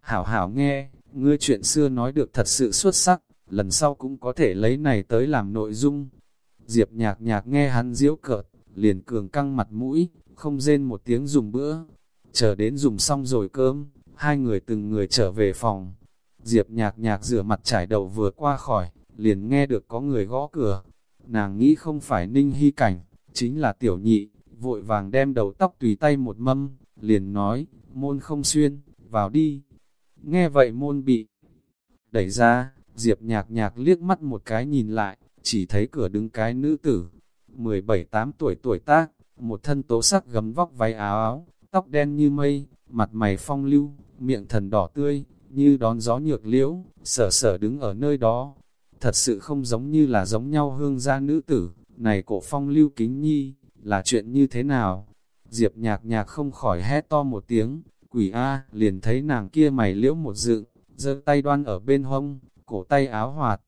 Speaker 1: hảo hảo nghe, ngươi chuyện xưa nói được thật sự xuất sắc, lần sau cũng có thể lấy này tới làm nội dung, Diệp nhạc nhạc nghe hắn diễu cợt, liền cường căng mặt mũi, không rên một tiếng dùng bữa. Chờ đến dùng xong rồi cơm, hai người từng người trở về phòng. Diệp nhạc nhạc rửa mặt trải đầu vừa qua khỏi, liền nghe được có người gõ cửa. Nàng nghĩ không phải ninh hy cảnh, chính là tiểu nhị, vội vàng đem đầu tóc tùy tay một mâm, liền nói, môn không xuyên, vào đi. Nghe vậy môn bị đẩy ra, Diệp nhạc nhạc liếc mắt một cái nhìn lại, chỉ thấy cửa đứng cái nữ tử, 17-8 tuổi tuổi tác, một thân tố sắc gấm vóc váy áo áo, tóc đen như mây, mặt mày phong lưu, miệng thần đỏ tươi, như đón gió nhược liễu, sở sở đứng ở nơi đó. Thật sự không giống như là giống nhau hương gia nữ tử, này cổ phong lưu kính nhi, là chuyện như thế nào? Diệp nhạc nhạc không khỏi hét to một tiếng, quỷ A, liền thấy nàng kia mày liễu một dựng, giơ tay đoan ở bên hông, cổ tay áo hoạt.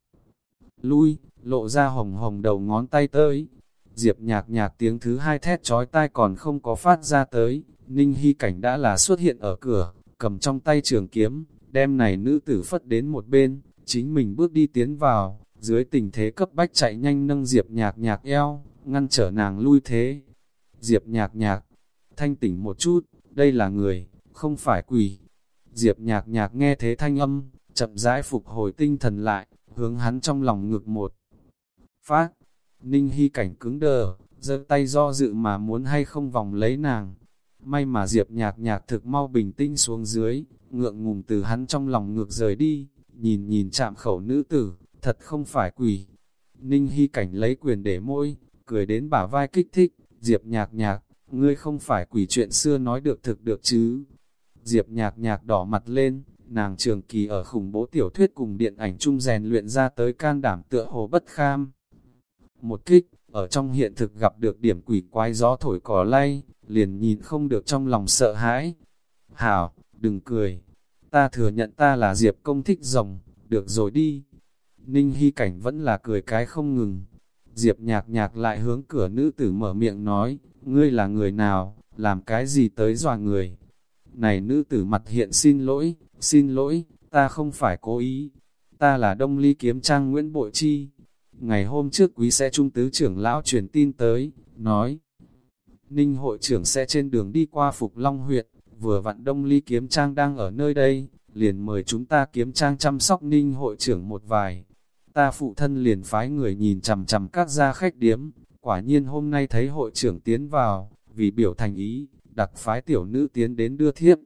Speaker 1: Lui, lộ ra hồng hồng đầu ngón tay tới. Diệp nhạc nhạc tiếng thứ hai thét chói tai còn không có phát ra tới, Ninh Hy Cảnh đã là xuất hiện ở cửa, cầm trong tay trường kiếm, đem này nữ tử phất đến một bên, chính mình bước đi tiến vào, dưới tình thế cấp bách chạy nhanh nâng Diệp nhạc nhạc eo, ngăn trở nàng lui thế. Diệp nhạc nhạc, thanh tỉnh một chút, đây là người, không phải quỷ. Diệp nhạc nhạc nghe thế thanh âm, chậm rãi phục hồi tinh thần lại, hướng hắn trong lòng ngực một. Phát, Ninh Hy cảnh cứng đờ, giơ tay do dự mà muốn hay không vòng lấy nàng. May mà Diệp nhạc nhạc thực mau bình tĩnh xuống dưới, ngượng ngùng từ hắn trong lòng ngược rời đi, nhìn nhìn chạm khẩu nữ tử, thật không phải quỷ. Ninh Hy cảnh lấy quyền để môi, cười đến bả vai kích thích, Diệp nhạc nhạc, ngươi không phải quỷ chuyện xưa nói được thực được chứ. Diệp nhạc nhạc đỏ mặt lên, nàng trường kỳ ở khủng bố tiểu thuyết cùng điện ảnh chung rèn luyện ra tới can đảm tựa hồ bất kham. Một kích, ở trong hiện thực gặp được điểm quỷ quái gió thổi cỏ lay, liền nhìn không được trong lòng sợ hãi. Hảo, đừng cười, ta thừa nhận ta là Diệp công thích rồng, được rồi đi. Ninh Hy Cảnh vẫn là cười cái không ngừng. Diệp nhạc nhạc lại hướng cửa nữ tử mở miệng nói, ngươi là người nào, làm cái gì tới dọa người. Này nữ tử mặt hiện xin lỗi, xin lỗi, ta không phải cố ý, ta là Đông Ly Kiếm Trang Nguyễn Bội Chi. Ngày hôm trước quý sẽ trung tứ trưởng lão truyền tin tới, nói, Ninh hội trưởng sẽ trên đường đi qua Phục Long huyện, vừa vặn Đông Ly Kiếm Trang đang ở nơi đây, liền mời chúng ta Kiếm Trang chăm sóc Ninh hội trưởng một vài. Ta phụ thân liền phái người nhìn chằm chằm các gia khách điếm, quả nhiên hôm nay thấy hội trưởng tiến vào, vì biểu thành ý, đặc phái tiểu nữ tiến đến đưa thiếp.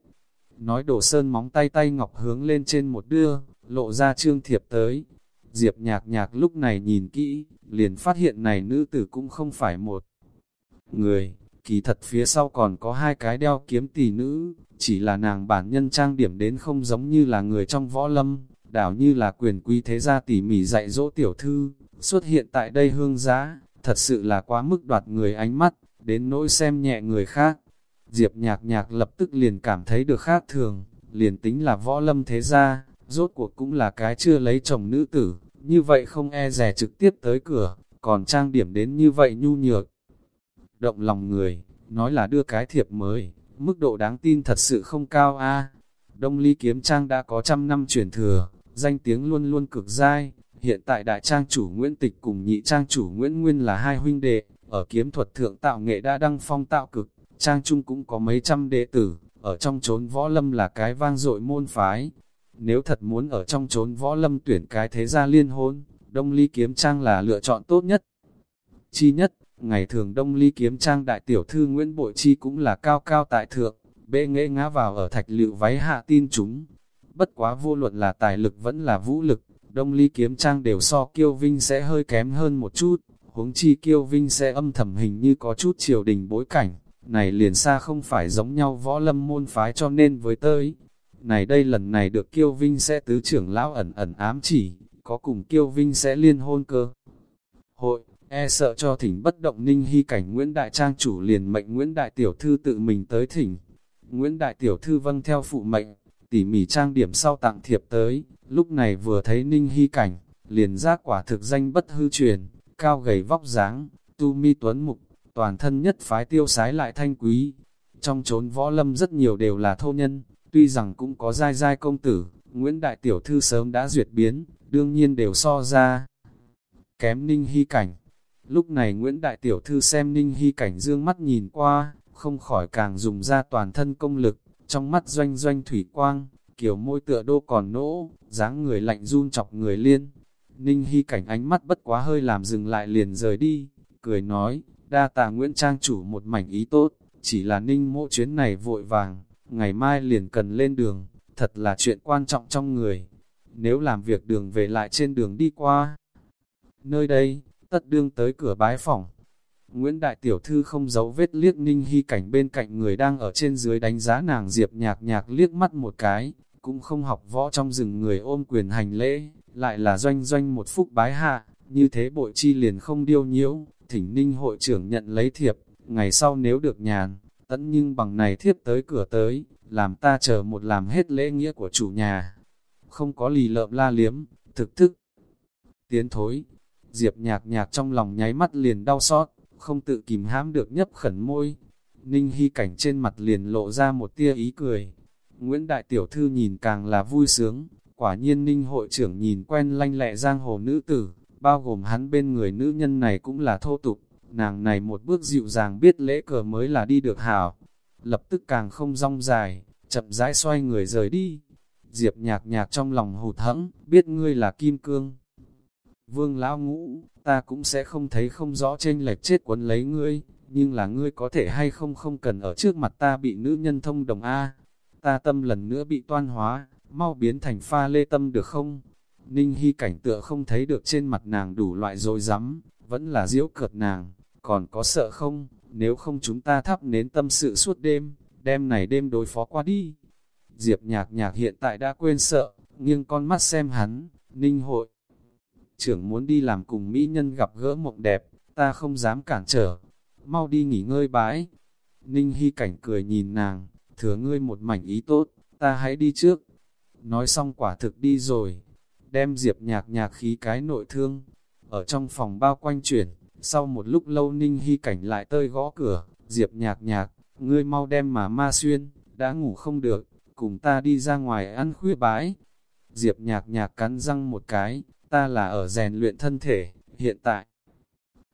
Speaker 1: Nói đổ sơn móng tay tay ngọc hướng lên trên một đưa, lộ ra trương thiệp tới. Diệp nhạc nhạc lúc này nhìn kỹ, liền phát hiện này nữ tử cũng không phải một người, kỳ thật phía sau còn có hai cái đeo kiếm tỷ nữ, chỉ là nàng bản nhân trang điểm đến không giống như là người trong võ lâm, đảo như là quyền quý thế gia tỉ mỉ dạy dỗ tiểu thư, xuất hiện tại đây hương giá, thật sự là quá mức đoạt người ánh mắt, đến nỗi xem nhẹ người khác. Diệp nhạc nhạc lập tức liền cảm thấy được khác thường, liền tính là võ lâm thế gia, rốt cuộc cũng là cái chưa lấy chồng nữ tử, như vậy không e rẻ trực tiếp tới cửa, còn trang điểm đến như vậy nhu nhược. Động lòng người, nói là đưa cái thiệp mới, mức độ đáng tin thật sự không cao a. Đông ly kiếm trang đã có trăm năm truyền thừa, danh tiếng luôn luôn cực dai, hiện tại đại trang chủ Nguyễn Tịch cùng nhị trang chủ Nguyễn Nguyên là hai huynh đệ, ở kiếm thuật thượng tạo nghệ đã đăng phong tạo cực, trang trung cũng có mấy trăm đệ tử, ở trong chốn võ lâm là cái vang dội môn phái. Nếu thật muốn ở trong chốn võ lâm tuyển cái thế gia liên hôn, Đông Ly Kiếm Trang là lựa chọn tốt nhất. Chi nhất, ngày thường Đông Ly Kiếm Trang đại tiểu thư Nguyễn Bội Chi cũng là cao cao tại thượng, bệ nghệ ngã vào ở thạch lựu váy hạ tin chúng. Bất quá vô luận là tài lực vẫn là vũ lực, Đông Ly Kiếm Trang đều so kiêu vinh sẽ hơi kém hơn một chút, huống chi kiêu vinh sẽ âm thầm hình như có chút triều đình bối cảnh, này liền xa không phải giống nhau võ lâm môn phái cho nên với tới. Này đây lần này được kiêu vinh sẽ tứ trưởng lão ẩn ẩn ám chỉ, có cùng kiêu vinh sẽ liên hôn cơ. Hội, e sợ cho thỉnh bất động ninh hy cảnh Nguyễn Đại Trang chủ liền mệnh Nguyễn Đại Tiểu Thư tự mình tới thỉnh. Nguyễn Đại Tiểu Thư vâng theo phụ mệnh, tỉ mỉ trang điểm sau tặng thiệp tới, lúc này vừa thấy ninh hy cảnh, liền giác quả thực danh bất hư truyền, cao gầy vóc dáng, tu mi tuấn mục, toàn thân nhất phái tiêu sái lại thanh quý. Trong chốn võ lâm rất nhiều đều là thô nhân, tuy rằng cũng có giai giai công tử, Nguyễn Đại Tiểu Thư sớm đã duyệt biến, đương nhiên đều so ra. Kém ninh hy cảnh. Lúc này Nguyễn Đại Tiểu Thư xem ninh hy cảnh dương mắt nhìn qua, không khỏi càng dùng ra toàn thân công lực, trong mắt doanh doanh thủy quang, kiểu môi tựa đô còn nỗ, dáng người lạnh run chọc người liên. Ninh Hy cảnh ánh mắt bất quá hơi làm dừng lại liền rời đi, cười nói, đa tà Nguyễn Trang chủ một mảnh ý tốt, chỉ là Ninh mộ chuyến này vội vàng, ngày mai liền cần lên đường, thật là chuyện quan trọng trong người. Nếu làm việc đường về lại trên đường đi qua, nơi đây, tất đương tới cửa bái phòng. Nguyễn Đại Tiểu Thư không giấu vết liếc Ninh Hy cảnh bên cạnh người đang ở trên dưới đánh giá nàng Diệp nhạc nhạc liếc mắt một cái, cũng không học võ trong rừng người ôm quyền hành lễ, lại là doanh doanh một phúc bái hạ, như thế bội chi liền không điêu nhiễu, thỉnh ninh hội trưởng nhận lấy thiệp, ngày sau nếu được nhàn, tẫn nhưng bằng này thiếp tới cửa tới, làm ta chờ một làm hết lễ nghĩa của chủ nhà. Không có lì lợm la liếm, thực thức. Tiến thối, Diệp nhạc nhạc trong lòng nháy mắt liền đau xót, không tự kìm hãm được nhấp khẩn môi. Ninh hy cảnh trên mặt liền lộ ra một tia ý cười. Nguyễn Đại Tiểu Thư nhìn càng là vui sướng, Quả nhiên ninh hội trưởng nhìn quen lanh lẹ giang hồ nữ tử, bao gồm hắn bên người nữ nhân này cũng là thô tục, nàng này một bước dịu dàng biết lễ cờ mới là đi được hảo. Lập tức càng không rong dài, chậm rãi xoay người rời đi. Diệp nhạc nhạc trong lòng hụt hẫng, biết ngươi là kim cương. Vương lão ngũ, ta cũng sẽ không thấy không rõ tranh lệch chết quấn lấy ngươi, nhưng là ngươi có thể hay không không cần ở trước mặt ta bị nữ nhân thông đồng A. Ta tâm lần nữa bị toan hóa, mau biến thành pha lê tâm được không? Ninh Hy cảnh tựa không thấy được trên mặt nàng đủ loại dối rắm vẫn là diễu cợt nàng, còn có sợ không, nếu không chúng ta thắp nến tâm sự suốt đêm, đêm này đêm đối phó qua đi. Diệp nhạc nhạc hiện tại đã quên sợ, nghiêng con mắt xem hắn, Ninh hội. Trưởng muốn đi làm cùng mỹ nhân gặp gỡ mộng đẹp, ta không dám cản trở, mau đi nghỉ ngơi bái. Ninh Hy cảnh cười nhìn nàng, thừa ngươi một mảnh ý tốt, ta hãy đi trước. Nói xong quả thực đi rồi, đem diệp nhạc nhạc khí cái nội thương, ở trong phòng bao quanh chuyển, sau một lúc lâu Ninh Hy cảnh lại tơi gõ cửa, diệp nhạc nhạc, ngươi mau đem mà ma xuyên, đã ngủ không được, cùng ta đi ra ngoài ăn khuya bái. Diệp nhạc nhạc cắn răng một cái, ta là ở rèn luyện thân thể, hiện tại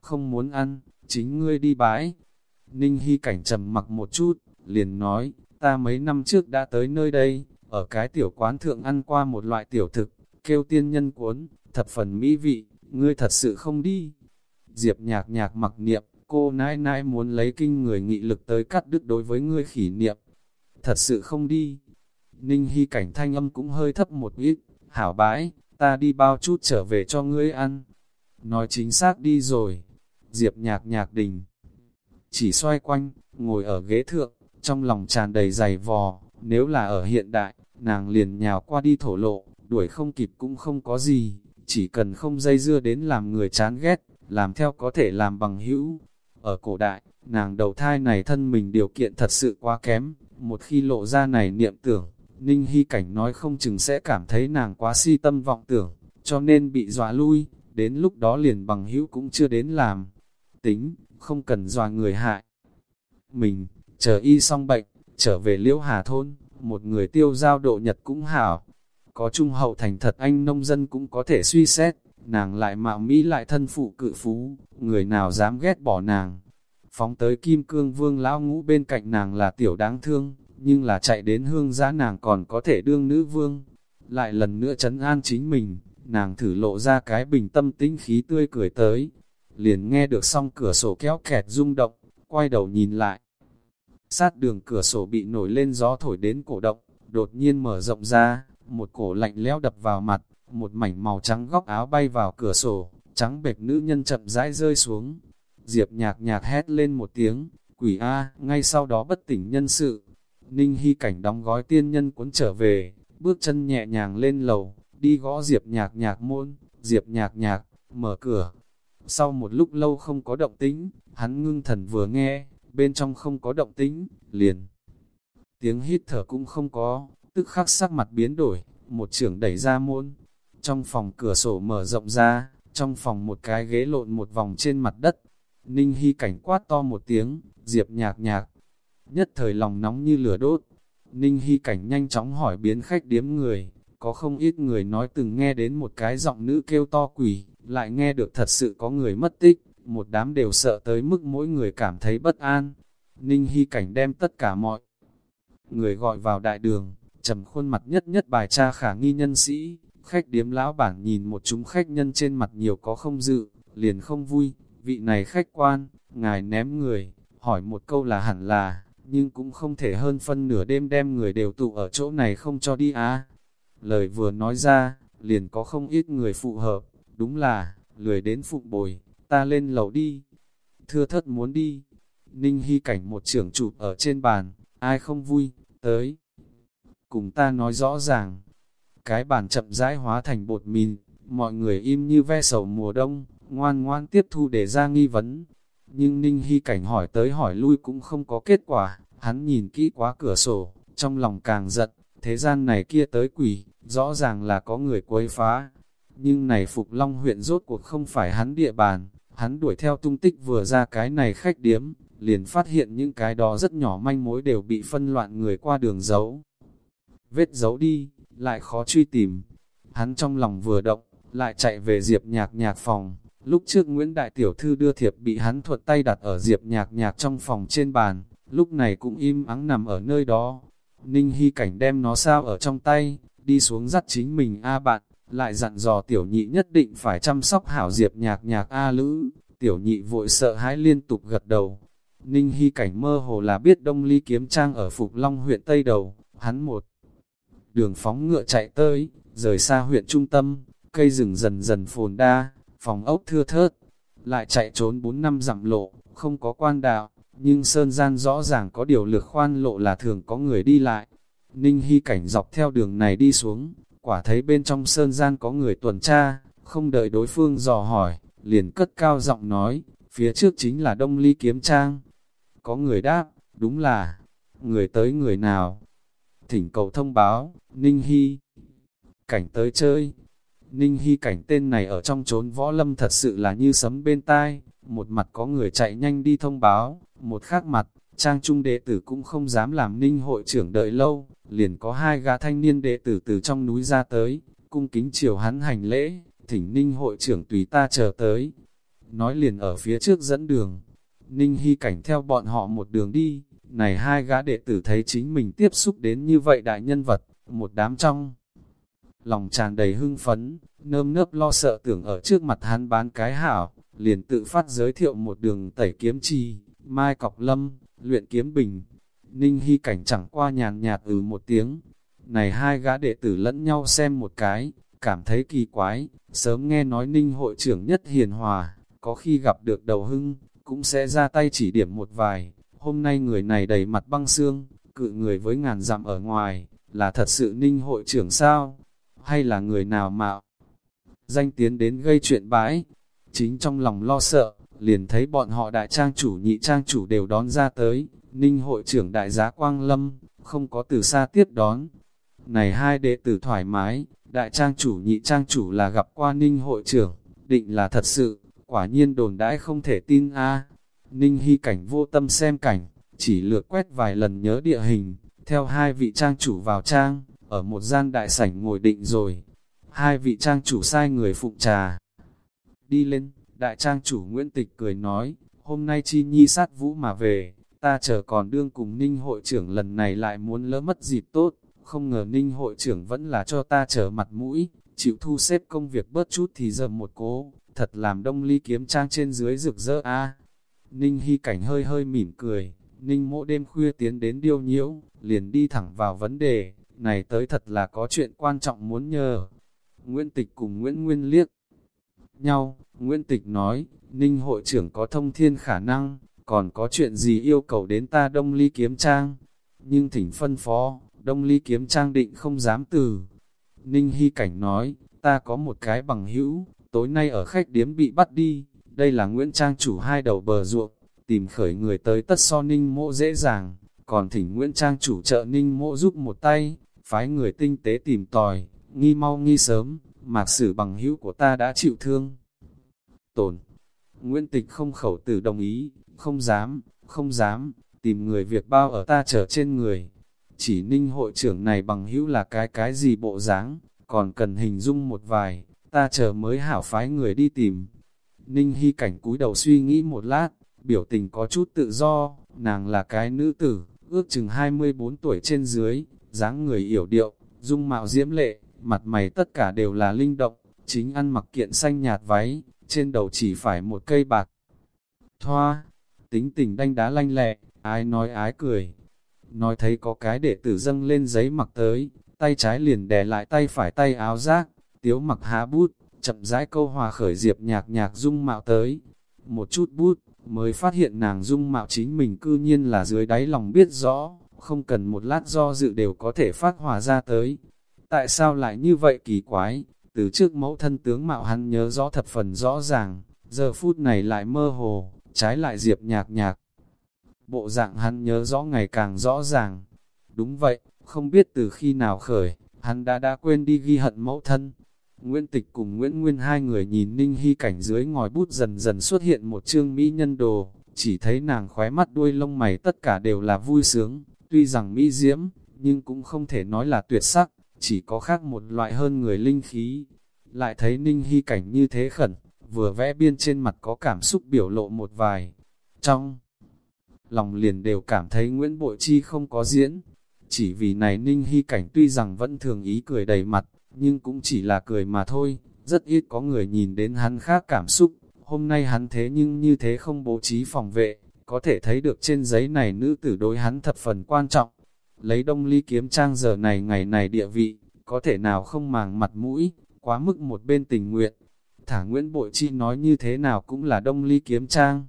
Speaker 1: không muốn ăn, chính ngươi đi bái. Ninh Hy cảnh trầm mặc một chút, liền nói, ta mấy năm trước đã tới nơi đây, ở cái tiểu quán thượng ăn qua một loại tiểu thực, kêu tiên nhân cuốn, thập phần mỹ vị, ngươi thật sự không đi. Diệp nhạc nhạc mặc niệm, cô nãi nãi muốn lấy kinh người nghị lực tới cắt đứt đối với ngươi khỉ niệm. Thật sự không đi. Ninh Hy cảnh thanh âm cũng hơi thấp một ít, hảo bái, ta đi bao chút trở về cho ngươi ăn. Nói chính xác đi rồi. Diệp nhạc nhạc đình. Chỉ xoay quanh, ngồi ở ghế thượng, trong lòng tràn đầy dày vò, nếu là ở hiện đại, nàng liền nhào qua đi thổ lộ, đuổi không kịp cũng không có gì, chỉ cần không dây dưa đến làm người chán ghét, làm theo có thể làm bằng hữu. Ở cổ đại, nàng đầu thai này thân mình điều kiện thật sự quá kém, một khi lộ ra này niệm tưởng, Ninh Hy Cảnh nói không chừng sẽ cảm thấy nàng quá si tâm vọng tưởng, cho nên bị dọa lui, đến lúc đó liền bằng hữu cũng chưa đến làm. Tính, không cần dọa người hại. Mình, chờ y xong bệnh, trở về liễu hà thôn, một người tiêu giao độ nhật cũng hảo. Có trung hậu thành thật anh nông dân cũng có thể suy xét, nàng lại mạo mỹ lại thân phụ cự phú, người nào dám ghét bỏ nàng. Phóng tới kim cương vương lão ngũ bên cạnh nàng là tiểu đáng thương, nhưng là chạy đến hương giã nàng còn có thể đương nữ vương. Lại lần nữa chấn an chính mình, nàng thử lộ ra cái bình tâm tĩnh khí tươi cười tới. Liền nghe được xong cửa sổ kéo kẹt rung động, quay đầu nhìn lại. Sát đường cửa sổ bị nổi lên gió thổi đến cổ động, đột nhiên mở rộng ra, một cổ lạnh lẽo đập vào mặt, một mảnh màu trắng góc áo bay vào cửa sổ, trắng bệch nữ nhân chậm rãi rơi xuống. Diệp nhạc nhạc hét lên một tiếng, quỷ A, ngay sau đó bất tỉnh nhân sự. Ninh Hy cảnh đóng gói tiên nhân cuốn trở về, bước chân nhẹ nhàng lên lầu, đi gõ Diệp nhạc nhạc môn, Diệp nhạc nhạc, mở cửa. Sau một lúc lâu không có động tĩnh, hắn ngưng thần vừa nghe, bên trong không có động tĩnh, liền. Tiếng hít thở cũng không có, tức khắc sắc mặt biến đổi, một trưởng đẩy ra môn. Trong phòng cửa sổ mở rộng ra, trong phòng một cái ghế lộn một vòng trên mặt đất. Ninh Hy cảnh quát to một tiếng, diệp nhạc nhạc. Nhất thời lòng nóng như lửa đốt. Ninh Hy cảnh nhanh chóng hỏi biến khách điếm người. Có không ít người nói từng nghe đến một cái giọng nữ kêu to quỷ, lại nghe được thật sự có người mất tích một đám đều sợ tới mức mỗi người cảm thấy bất an. Ninh Hy Cảnh đem tất cả mọi người gọi vào đại đường, trầm khuôn mặt nhất nhất bài tra khả nghi nhân sĩ, khách điếm lão bản nhìn một chúng khách nhân trên mặt nhiều có không dự, liền không vui, vị này khách quan, ngài ném người, hỏi một câu là hẳn là, nhưng cũng không thể hơn phân nửa đêm đem người đều tụ ở chỗ này không cho đi á. Lời vừa nói ra, liền có không ít người phụ hợp, đúng là, lười đến phụ bồi, ta lên lầu đi. Thưa thất muốn đi. Ninh Hy cảnh một trưởng chụp ở trên bàn, ai không vui, tới. Cùng ta nói rõ ràng, cái bàn chậm rãi hóa thành bột mìn, mọi người im như ve sầu mùa đông, ngoan ngoan tiếp thu để ra nghi vấn. Nhưng Ninh Hy cảnh hỏi tới hỏi lui cũng không có kết quả, hắn nhìn kỹ quá cửa sổ, trong lòng càng giận, thế gian này kia tới quỷ, rõ ràng là có người quấy phá. Nhưng này Phục Long huyện rốt cuộc không phải hắn địa bàn, Hắn đuổi theo tung tích vừa ra cái này khách điếm, liền phát hiện những cái đó rất nhỏ manh mối đều bị phân loạn người qua đường giấu. Vết giấu đi, lại khó truy tìm. Hắn trong lòng vừa động, lại chạy về Diệp nhạc nhạc phòng. Lúc trước Nguyễn Đại Tiểu Thư đưa thiệp bị hắn thuật tay đặt ở Diệp nhạc nhạc trong phòng trên bàn, lúc này cũng im ắng nằm ở nơi đó. Ninh Hy Cảnh đem nó sao ở trong tay, đi xuống dắt chính mình A bạn, lại dặn dò tiểu nhị nhất định phải chăm sóc hảo diệp nhạc nhạc A lữ, tiểu nhị vội sợ hãi liên tục gật đầu. Ninh Hy Cảnh mơ hồ là biết Đông Ly Kiếm Trang ở Phục Long huyện Tây Đầu, hắn một đường phóng ngựa chạy tới, rời xa huyện trung tâm, cây rừng dần dần phồn đa, phòng ốc thưa thớt, lại chạy trốn 4 năm dặm lộ, không có quan đạo, nhưng sơn gian rõ ràng có điều lược khoan lộ là thường có người đi lại. Ninh Hy cảnh dọc theo đường này đi xuống, quả thấy bên trong sơn gian có người tuần tra, không đợi đối phương dò hỏi, liền cất cao giọng nói, phía trước chính là Đông Ly Kiếm Trang. Có người đáp, đúng là, người tới người nào? Thỉnh cầu thông báo, Ninh Hy. Cảnh tới chơi. Ninh Hy cảnh tên này ở trong chốn võ lâm thật sự là như sấm bên tai, một mặt có người chạy nhanh đi thông báo, một khác mặt, trang trung đệ tử cũng không dám làm ninh hội trưởng đợi lâu, liền có hai gã thanh niên đệ tử từ trong núi ra tới, cung kính chiều hắn hành lễ, thỉnh ninh hội trưởng tùy ta chờ tới. Nói liền ở phía trước dẫn đường, ninh hy cảnh theo bọn họ một đường đi, này hai gã đệ tử thấy chính mình tiếp xúc đến như vậy đại nhân vật, một đám trong. Lòng tràn đầy hưng phấn, nơm nớp lo sợ tưởng ở trước mặt hắn bán cái hảo, liền tự phát giới thiệu một đường tẩy kiếm chi, mai cọc lâm, luyện kiếm bình. Ninh Hy cảnh chẳng qua nhàn nhạt ừ một tiếng. Này hai gã đệ tử lẫn nhau xem một cái, cảm thấy kỳ quái, sớm nghe nói Ninh hội trưởng nhất hiền hòa, có khi gặp được đầu hưng, cũng sẽ ra tay chỉ điểm một vài. Hôm nay người này đầy mặt băng xương, cự người với ngàn dặm ở ngoài, là thật sự Ninh hội trưởng sao? Hay là người nào mạo? Danh tiến đến gây chuyện bãi, chính trong lòng lo sợ, liền thấy bọn họ đại trang chủ nhị trang chủ đều đón ra tới, ninh hội trưởng đại giá Quang Lâm, không có từ xa tiếp đón. Này hai đệ tử thoải mái, đại trang chủ nhị trang chủ là gặp qua ninh hội trưởng, định là thật sự, quả nhiên đồn đãi không thể tin a Ninh hy cảnh vô tâm xem cảnh, chỉ lượt quét vài lần nhớ địa hình, theo hai vị trang chủ vào trang, ở một gian đại sảnh ngồi định rồi. Hai vị trang chủ sai người phụng trà, đi lên, đại trang chủ Nguyễn Tịch cười nói, hôm nay chi nhi sát vũ mà về, ta chờ còn đương cùng ninh hội trưởng lần này lại muốn lỡ mất dịp tốt, không ngờ ninh hội trưởng vẫn là cho ta chờ mặt mũi, chịu thu xếp công việc bớt chút thì giờ một cố, thật làm đông ly kiếm trang trên dưới rực rỡ a Ninh hy cảnh hơi hơi mỉm cười, ninh mộ đêm khuya tiến đến điêu nhiễu, liền đi thẳng vào vấn đề, này tới thật là có chuyện quan trọng muốn nhờ. Nguyễn Tịch cùng Nguyễn Nguyên liếc nhau. Nguyễn Tịch nói, Ninh hội trưởng có thông thiên khả năng, còn có chuyện gì yêu cầu đến ta Đông Ly Kiếm Trang. Nhưng thỉnh phân phó, Đông Ly Kiếm Trang định không dám từ. Ninh Hy Cảnh nói, ta có một cái bằng hữu, tối nay ở khách điếm bị bắt đi, đây là Nguyễn Trang chủ hai đầu bờ ruộng, tìm khởi người tới tất so Ninh mộ dễ dàng, còn thỉnh Nguyễn Trang chủ trợ Ninh mộ giúp một tay, phái người tinh tế tìm tòi, nghi mau nghi sớm, mạc sử bằng hữu của ta đã chịu thương. Tổn, Nguyễn Tịch không khẩu tử đồng ý, không dám, không dám, tìm người việc bao ở ta trở trên người. Chỉ ninh hội trưởng này bằng hữu là cái cái gì bộ dáng, còn cần hình dung một vài, ta chờ mới hảo phái người đi tìm. Ninh hy cảnh cúi đầu suy nghĩ một lát, biểu tình có chút tự do, nàng là cái nữ tử, ước chừng 24 tuổi trên dưới, dáng người yểu điệu, dung mạo diễm lệ, mặt mày tất cả đều là linh động, chính ăn mặc kiện xanh nhạt váy, trên đầu chỉ phải một cây bạc. Thoa, tính tình đanh đá lanh lẹ, ai nói ái cười. Nói thấy có cái đệ tử dâng lên giấy mặc tới, tay trái liền đè lại tay phải tay áo rác, tiếu mặc há bút, chậm rãi câu hòa khởi diệp nhạc nhạc dung mạo tới. Một chút bút, mới phát hiện nàng dung mạo chính mình cư nhiên là dưới đáy lòng biết rõ, không cần một lát do dự đều có thể phát hòa ra tới. Tại sao lại như vậy kỳ quái? Từ trước mẫu thân tướng mạo hắn nhớ rõ thập phần rõ ràng, giờ phút này lại mơ hồ, trái lại diệp nhạc nhạc. Bộ dạng hắn nhớ rõ ngày càng rõ ràng. Đúng vậy, không biết từ khi nào khởi, hắn đã đã quên đi ghi hận mẫu thân. Nguyễn Tịch cùng Nguyễn Nguyên hai người nhìn Ninh Hy cảnh dưới ngòi bút dần dần xuất hiện một chương mỹ nhân đồ, chỉ thấy nàng khóe mắt đuôi lông mày tất cả đều là vui sướng, tuy rằng mỹ diễm, nhưng cũng không thể nói là tuyệt sắc chỉ có khác một loại hơn người linh khí. Lại thấy Ninh Hy cảnh như thế khẩn, vừa vẽ biên trên mặt có cảm xúc biểu lộ một vài. Trong lòng liền đều cảm thấy Nguyễn Bội Chi không có diễn, Chỉ vì này Ninh Hy Cảnh tuy rằng vẫn thường ý cười đầy mặt, nhưng cũng chỉ là cười mà thôi, rất ít có người nhìn đến hắn khác cảm xúc. Hôm nay hắn thế nhưng như thế không bố trí phòng vệ, có thể thấy được trên giấy này nữ tử đối hắn thập phần quan trọng. Lấy đông ly kiếm trang giờ này ngày này địa vị, có thể nào không màng mặt mũi, quá mức một bên tình nguyện. Thả Nguyễn Bội Chi nói như thế nào cũng là đông ly kiếm trang.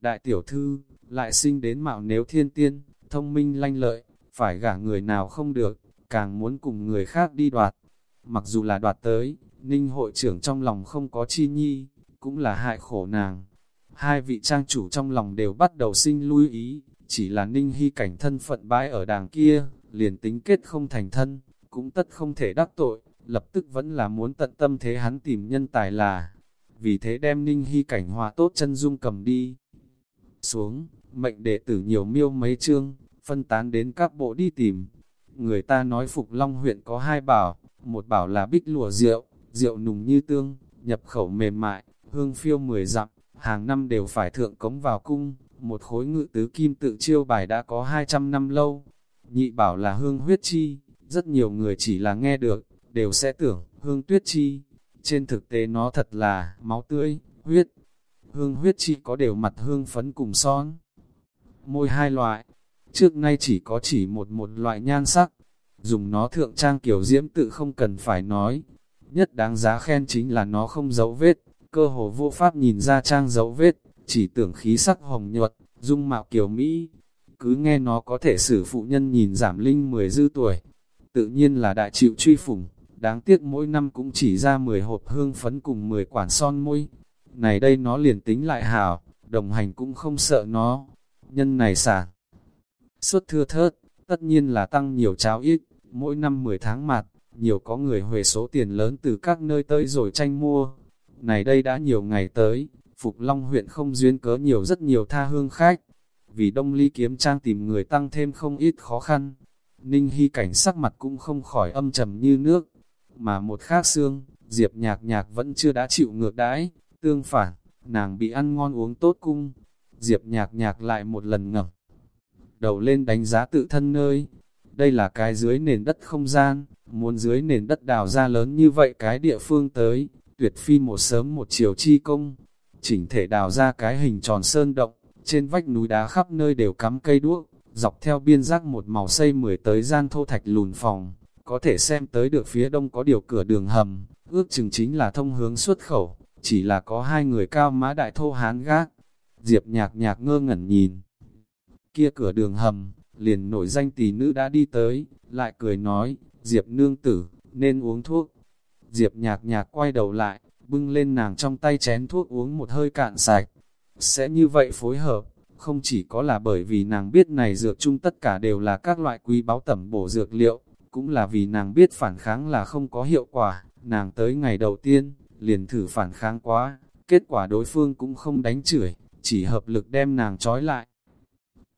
Speaker 1: Đại tiểu thư, lại sinh đến mạo nếu thiên tiên, thông minh lanh lợi, phải gả người nào không được, càng muốn cùng người khác đi đoạt. Mặc dù là đoạt tới, ninh hội trưởng trong lòng không có chi nhi, cũng là hại khổ nàng. Hai vị trang chủ trong lòng đều bắt đầu sinh lưu ý, chỉ là ninh hy cảnh thân phận bãi ở đàng kia, liền tính kết không thành thân, cũng tất không thể đắc tội, lập tức vẫn là muốn tận tâm thế hắn tìm nhân tài là. Vì thế đem ninh hy cảnh hòa tốt chân dung cầm đi. Xuống, mệnh đệ tử nhiều miêu mấy chương, phân tán đến các bộ đi tìm. Người ta nói Phục Long huyện có hai bảo, một bảo là bích lùa rượu, rượu nùng như tương, nhập khẩu mềm mại, hương phiêu mười dặm, hàng năm đều phải thượng cống vào cung, một khối ngự tứ kim tự chiêu bài đã có 200 năm lâu. Nhị bảo là hương huyết chi, rất nhiều người chỉ là nghe được, đều sẽ tưởng hương tuyết chi. Trên thực tế nó thật là máu tươi, huyết. Hương huyết chi có đều mặt hương phấn cùng son. Môi hai loại, trước nay chỉ có chỉ một một loại nhan sắc. Dùng nó thượng trang kiểu diễm tự không cần phải nói. Nhất đáng giá khen chính là nó không dấu vết, cơ hồ vô pháp nhìn ra trang dấu vết, chỉ tưởng khí sắc hồng nhuật, dung mạo kiểu Mỹ. Cứ nghe nó có thể xử phụ nhân nhìn giảm linh 10 dư tuổi. Tự nhiên là đại chịu truy phủng, đáng tiếc mỗi năm cũng chỉ ra 10 hộp hương phấn cùng 10 quản son môi. Này đây nó liền tính lại hảo, đồng hành cũng không sợ nó. Nhân này sản. xuất thưa thớt, tất nhiên là tăng nhiều cháo ít, mỗi năm 10 tháng mặt, nhiều có người huề số tiền lớn từ các nơi tới rồi tranh mua. Này đây đã nhiều ngày tới, Phục Long huyện không duyên cớ nhiều rất nhiều tha hương khách. Vì Đông Ly kiếm trang tìm người tăng thêm không ít khó khăn. Ninh Hy cảnh sắc mặt cũng không khỏi âm trầm như nước. Mà một khác xương, Diệp nhạc nhạc vẫn chưa đã chịu ngược đãi. Tương phản, nàng bị ăn ngon uống tốt cung. Diệp nhạc nhạc lại một lần ngẩng đầu lên đánh giá tự thân nơi. Đây là cái dưới nền đất không gian, muốn dưới nền đất đào ra lớn như vậy cái địa phương tới, tuyệt phi một sớm một chiều chi công. Chỉnh thể đào ra cái hình tròn sơn động, trên vách núi đá khắp nơi đều cắm cây đuốc, dọc theo biên giác một màu xây mười tới gian thô thạch lùn phòng, có thể xem tới được phía đông có điều cửa đường hầm, ước chừng chính là thông hướng xuất khẩu, chỉ là có hai người cao mã đại thô hán gác. Diệp nhạc nhạc ngơ ngẩn nhìn. Kia cửa đường hầm, liền nổi danh tỷ nữ đã đi tới, lại cười nói, Diệp nương tử, nên uống thuốc. Diệp nhạc nhạc quay đầu lại, bưng lên nàng trong tay chén thuốc uống một hơi cạn sạch. Sẽ như vậy phối hợp, không chỉ có là bởi vì nàng biết này dược chung tất cả đều là các loại quý báu tẩm bổ dược liệu, cũng là vì nàng biết phản kháng là không có hiệu quả, nàng tới ngày đầu tiên, liền thử phản kháng quá, kết quả đối phương cũng không đánh chửi, chỉ hợp lực đem nàng trói lại.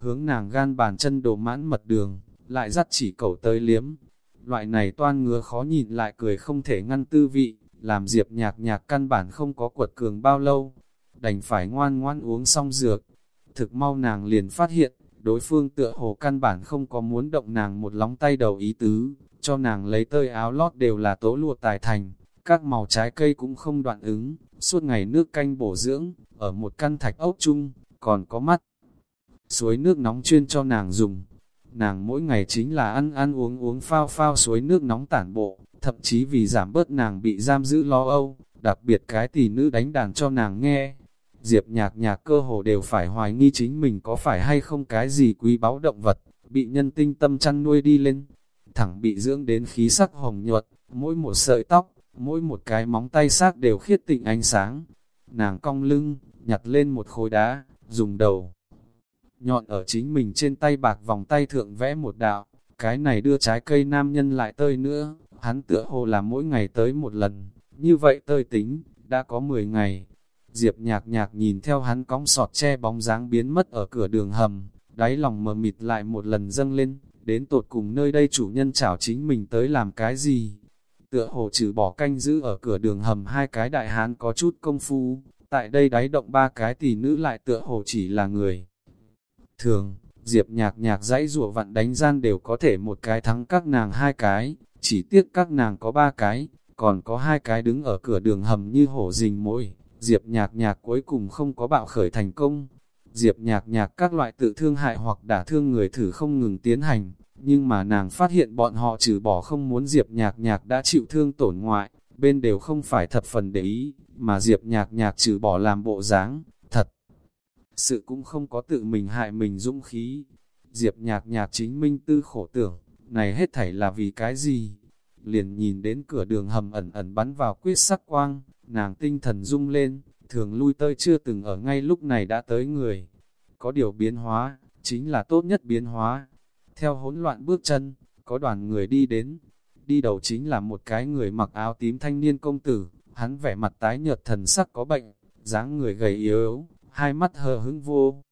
Speaker 1: Hướng nàng gan bàn chân đồ mãn mật đường, lại dắt chỉ cầu tới liếm. Loại này toan ngứa khó nhìn lại cười không thể ngăn tư vị, làm diệp nhạc nhạc căn bản không có quật cường bao lâu. Đành phải ngoan ngoan uống xong dược. Thực mau nàng liền phát hiện, đối phương tựa hồ căn bản không có muốn động nàng một lóng tay đầu ý tứ, cho nàng lấy tơi áo lót đều là tố lụa tài thành, các màu trái cây cũng không đoạn ứng, suốt ngày nước canh bổ dưỡng, ở một căn thạch ốc chung, còn có mắt. Suối nước nóng chuyên cho nàng dùng, nàng mỗi ngày chính là ăn ăn uống uống phao phao suối nước nóng tản bộ, thậm chí vì giảm bớt nàng bị giam giữ lo âu, đặc biệt cái tỷ nữ đánh đàn cho nàng nghe. Diệp nhạc nhạc cơ hồ đều phải hoài nghi chính mình có phải hay không cái gì quý báu động vật, bị nhân tinh tâm chăn nuôi đi lên, thẳng bị dưỡng đến khí sắc hồng nhuật, mỗi một sợi tóc, mỗi một cái móng tay xác đều khiết tịnh ánh sáng. Nàng cong lưng, nhặt lên một khối đá, dùng đầu. Nhọn ở chính mình trên tay bạc vòng tay thượng vẽ một đạo, cái này đưa trái cây nam nhân lại tơi nữa, hắn tựa hồ là mỗi ngày tới một lần, như vậy tơi tính, đã có 10 ngày. Diệp nhạc nhạc nhìn theo hắn cong sọt che bóng dáng biến mất ở cửa đường hầm, đáy lòng mờ mịt lại một lần dâng lên, đến tột cùng nơi đây chủ nhân chảo chính mình tới làm cái gì. Tựa hồ trừ bỏ canh giữ ở cửa đường hầm hai cái đại hán có chút công phu, tại đây đáy động ba cái tỷ nữ lại tựa hồ chỉ là người. Thường, Diệp nhạc nhạc dãy rùa vặn đánh gian đều có thể một cái thắng các nàng hai cái, chỉ tiếc các nàng có ba cái, còn có hai cái đứng ở cửa đường hầm như hổ rình môi. Diệp nhạc nhạc cuối cùng không có bạo khởi thành công. Diệp nhạc nhạc các loại tự thương hại hoặc đả thương người thử không ngừng tiến hành, nhưng mà nàng phát hiện bọn họ trừ bỏ không muốn Diệp nhạc nhạc đã chịu thương tổn ngoại, bên đều không phải thập phần để ý, mà Diệp nhạc nhạc trừ bỏ làm bộ dáng. Sự cũng không có tự mình hại mình dũng khí. Diệp nhạc nhạc chính minh tư khổ tưởng, này hết thảy là vì cái gì? Liền nhìn đến cửa đường hầm ẩn ẩn bắn vào quyết sắc quang, nàng tinh thần rung lên, thường lui tơi chưa từng ở ngay lúc này đã tới người. Có điều biến hóa, chính là tốt nhất biến hóa. Theo hỗn loạn bước chân, có đoàn người đi đến, đi đầu chính là một cái người mặc áo tím thanh niên công tử, hắn vẻ mặt tái nhợt thần sắc có bệnh, dáng người gầy yếu, hai mắt hờ hững vô.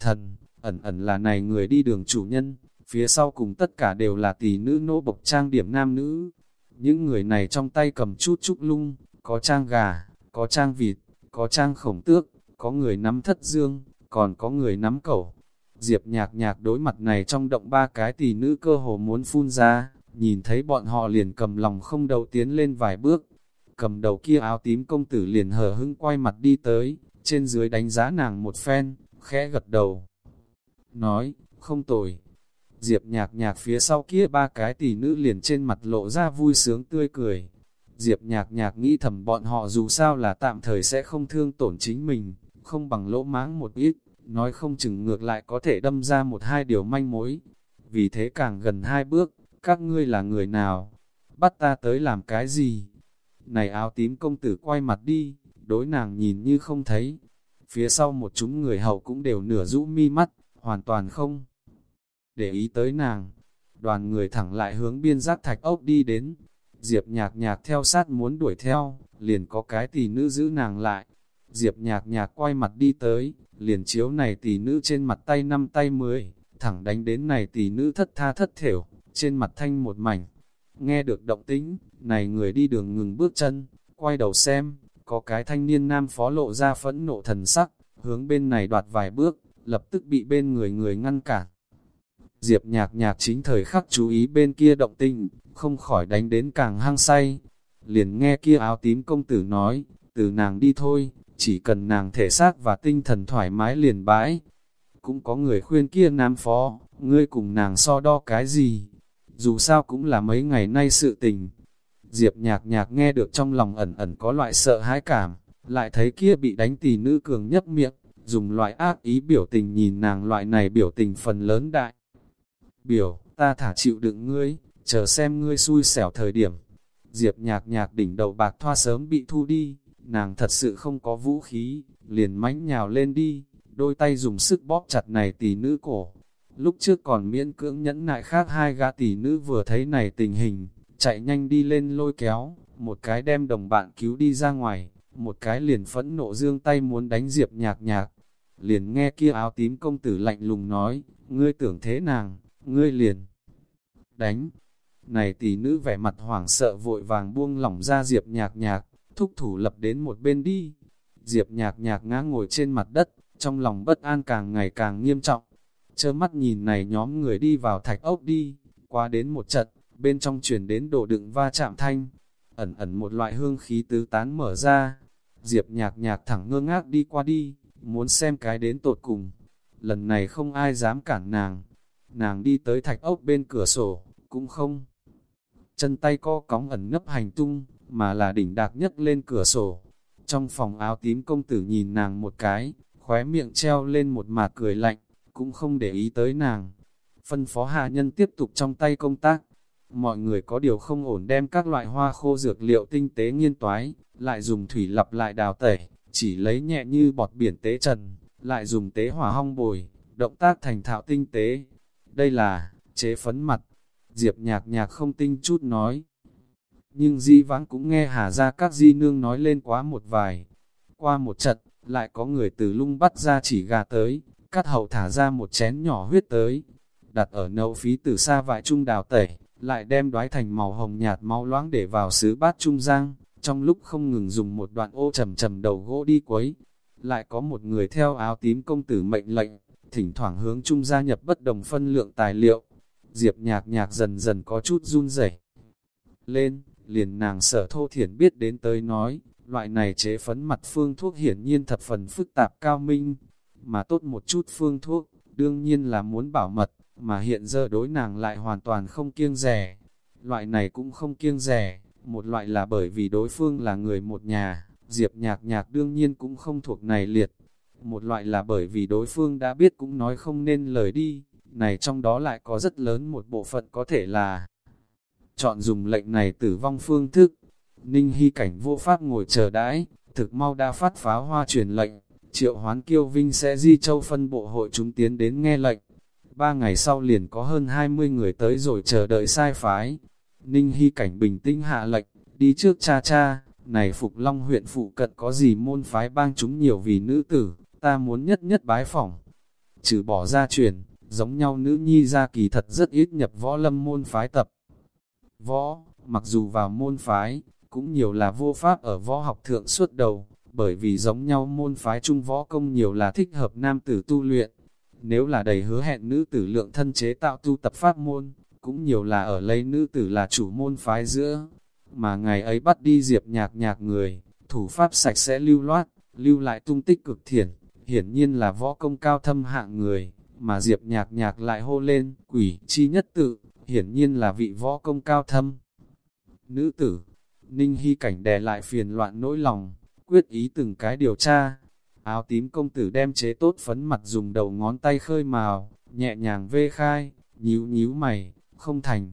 Speaker 1: Thần, ẩn ẩn là này người đi đường chủ nhân, phía sau cùng tất cả đều là tỷ nữ nô bộc trang điểm nam nữ. Những người này trong tay cầm chút chút lung, có trang gà, có trang vịt, có trang khổng tước, có người nắm thất dương, còn có người nắm cẩu. Diệp nhạc nhạc đối mặt này trong động ba cái tỷ nữ cơ hồ muốn phun ra, nhìn thấy bọn họ liền cầm lòng không đầu tiến lên vài bước. Cầm đầu kia áo tím công tử liền hờ hững quay mặt đi tới, trên dưới đánh giá nàng một phen, khẽ gật đầu. Nói, không tồi. Diệp nhạc nhạc phía sau kia ba cái tỷ nữ liền trên mặt lộ ra vui sướng tươi cười. Diệp nhạc nhạc nghĩ thầm bọn họ dù sao là tạm thời sẽ không thương tổn chính mình, không bằng lỗ máng một ít, nói không chừng ngược lại có thể đâm ra một hai điều manh mối. Vì thế càng gần hai bước, các ngươi là người nào? Bắt ta tới làm cái gì? Này áo tím công tử quay mặt đi, đối nàng nhìn như không thấy. Phía sau một chúng người hầu cũng đều nửa rũ mi mắt, hoàn toàn không. Để ý tới nàng, đoàn người thẳng lại hướng biên giác thạch ốc đi đến. Diệp nhạc nhạc theo sát muốn đuổi theo, liền có cái tỷ nữ giữ nàng lại. Diệp nhạc nhạc quay mặt đi tới, liền chiếu này tỷ nữ trên mặt tay năm tay mười, thẳng đánh đến này tỷ nữ thất tha thất thểu, trên mặt thanh một mảnh. Nghe được động tĩnh, này người đi đường ngừng bước chân, quay đầu xem, có cái thanh niên nam phó lộ ra phẫn nộ thần sắc, hướng bên này đoạt vài bước, lập tức bị bên người người ngăn cản. Diệp nhạc nhạc chính thời khắc chú ý bên kia động tinh, không khỏi đánh đến càng hăng say. Liền nghe kia áo tím công tử nói, từ nàng đi thôi, chỉ cần nàng thể xác và tinh thần thoải mái liền bãi. Cũng có người khuyên kia nam phó, ngươi cùng nàng so đo cái gì, dù sao cũng là mấy ngày nay sự tình. Diệp nhạc nhạc nghe được trong lòng ẩn ẩn có loại sợ hãi cảm, lại thấy kia bị đánh tỷ nữ cường nhấp miệng, dùng loại ác ý biểu tình nhìn nàng loại này biểu tình phần lớn đại. Biểu, ta thả chịu đựng ngươi, chờ xem ngươi xui xẻo thời điểm. Diệp nhạc nhạc đỉnh đầu bạc thoa sớm bị thu đi, nàng thật sự không có vũ khí, liền mánh nhào lên đi, đôi tay dùng sức bóp chặt này tỷ nữ cổ, Lúc trước còn miễn cưỡng nhẫn nại khác hai gã tỷ nữ vừa thấy này tình hình, chạy nhanh đi lên lôi kéo, một cái đem đồng bạn cứu đi ra ngoài, một cái liền phẫn nộ dương tay muốn đánh diệp nhạc nhạc. Liền nghe kia áo tím công tử lạnh lùng nói, ngươi tưởng thế nàng, ngươi liền đánh. Này tỷ nữ vẻ mặt hoảng sợ vội vàng buông lỏng ra diệp nhạc nhạc, thúc thủ lập đến một bên đi. Diệp nhạc nhạc ngã ngồi trên mặt đất, trong lòng bất an càng ngày càng nghiêm trọng chơ mắt nhìn này nhóm người đi vào thạch ốc đi, qua đến một trận, bên trong chuyển đến đổ đựng va chạm thanh, ẩn ẩn một loại hương khí tứ tán mở ra, diệp nhạc nhạc thẳng ngơ ngác đi qua đi, muốn xem cái đến tột cùng, lần này không ai dám cản nàng, nàng đi tới thạch ốc bên cửa sổ, cũng không, chân tay co cóng ẩn nấp hành tung, mà là đỉnh đạc nhất lên cửa sổ, trong phòng áo tím công tử nhìn nàng một cái, khóe miệng treo lên một mạt cười lạnh, cũng không để ý tới nàng. Phân phó hạ nhân tiếp tục trong tay công tác. Mọi người có điều không ổn đem các loại hoa khô dược liệu tinh tế nghiên toái, lại dùng thủy lặp lại đào tẩy, chỉ lấy nhẹ như bọt biển tế trần, lại dùng tế hỏa hong bồi, động tác thành thạo tinh tế. Đây là, chế phấn mặt. Diệp nhạc nhạc không tinh chút nói. Nhưng di vãng cũng nghe hà ra các di nương nói lên quá một vài. Qua một trận, lại có người từ lung bắt ra chỉ gà tới, cắt hậu thả ra một chén nhỏ huyết tới, đặt ở nấu phí từ xa vại trung đào tẩy, lại đem đoái thành màu hồng nhạt máu loãng để vào sứ bát trung giang, trong lúc không ngừng dùng một đoạn ô trầm trầm đầu gỗ đi quấy. Lại có một người theo áo tím công tử mệnh lệnh, thỉnh thoảng hướng trung gia nhập bất đồng phân lượng tài liệu. Diệp nhạc nhạc dần dần có chút run rẩy lên, liền nàng sở thô thiển biết đến tới nói, loại này chế phấn mặt phương thuốc hiển nhiên thập phần phức tạp cao minh, mà tốt một chút phương thuốc, đương nhiên là muốn bảo mật, mà hiện giờ đối nàng lại hoàn toàn không kiêng rẻ. Loại này cũng không kiêng rẻ, một loại là bởi vì đối phương là người một nhà, Diệp nhạc nhạc đương nhiên cũng không thuộc này liệt. Một loại là bởi vì đối phương đã biết cũng nói không nên lời đi, này trong đó lại có rất lớn một bộ phận có thể là chọn dùng lệnh này tử vong phương thức. Ninh Hy cảnh vô pháp ngồi chờ đãi, thực mau đã phát pháo hoa truyền lệnh, triệu hoán kiêu vinh sẽ di châu phân bộ hội chúng tiến đến nghe lệnh. Ba ngày sau liền có hơn 20 người tới rồi chờ đợi sai phái. Ninh Hy cảnh bình tĩnh hạ lệnh, đi trước cha cha, này Phục Long huyện phụ cận có gì môn phái bang chúng nhiều vì nữ tử, ta muốn nhất nhất bái phỏng. Trừ bỏ ra truyền, giống nhau nữ nhi ra kỳ thật rất ít nhập võ lâm môn phái tập. Võ, mặc dù vào môn phái, cũng nhiều là vô pháp ở võ học thượng suốt đầu, bởi vì giống nhau môn phái trung võ công nhiều là thích hợp nam tử tu luyện. Nếu là đầy hứa hẹn nữ tử lượng thân chế tạo tu tập pháp môn, cũng nhiều là ở lấy nữ tử là chủ môn phái giữa. Mà ngày ấy bắt đi diệp nhạc nhạc người, thủ pháp sạch sẽ lưu loát, lưu lại tung tích cực thiển, hiển nhiên là võ công cao thâm hạng người, mà diệp nhạc nhạc lại hô lên, quỷ chi nhất tự, hiển nhiên là vị võ công cao thâm. Nữ tử, Ninh Hy cảnh đè lại phiền loạn nỗi lòng, quyết ý từng cái điều tra. Áo tím công tử đem chế tốt phấn mặt dùng đầu ngón tay khơi màu, nhẹ nhàng vê khai, nhíu nhíu mày, không thành.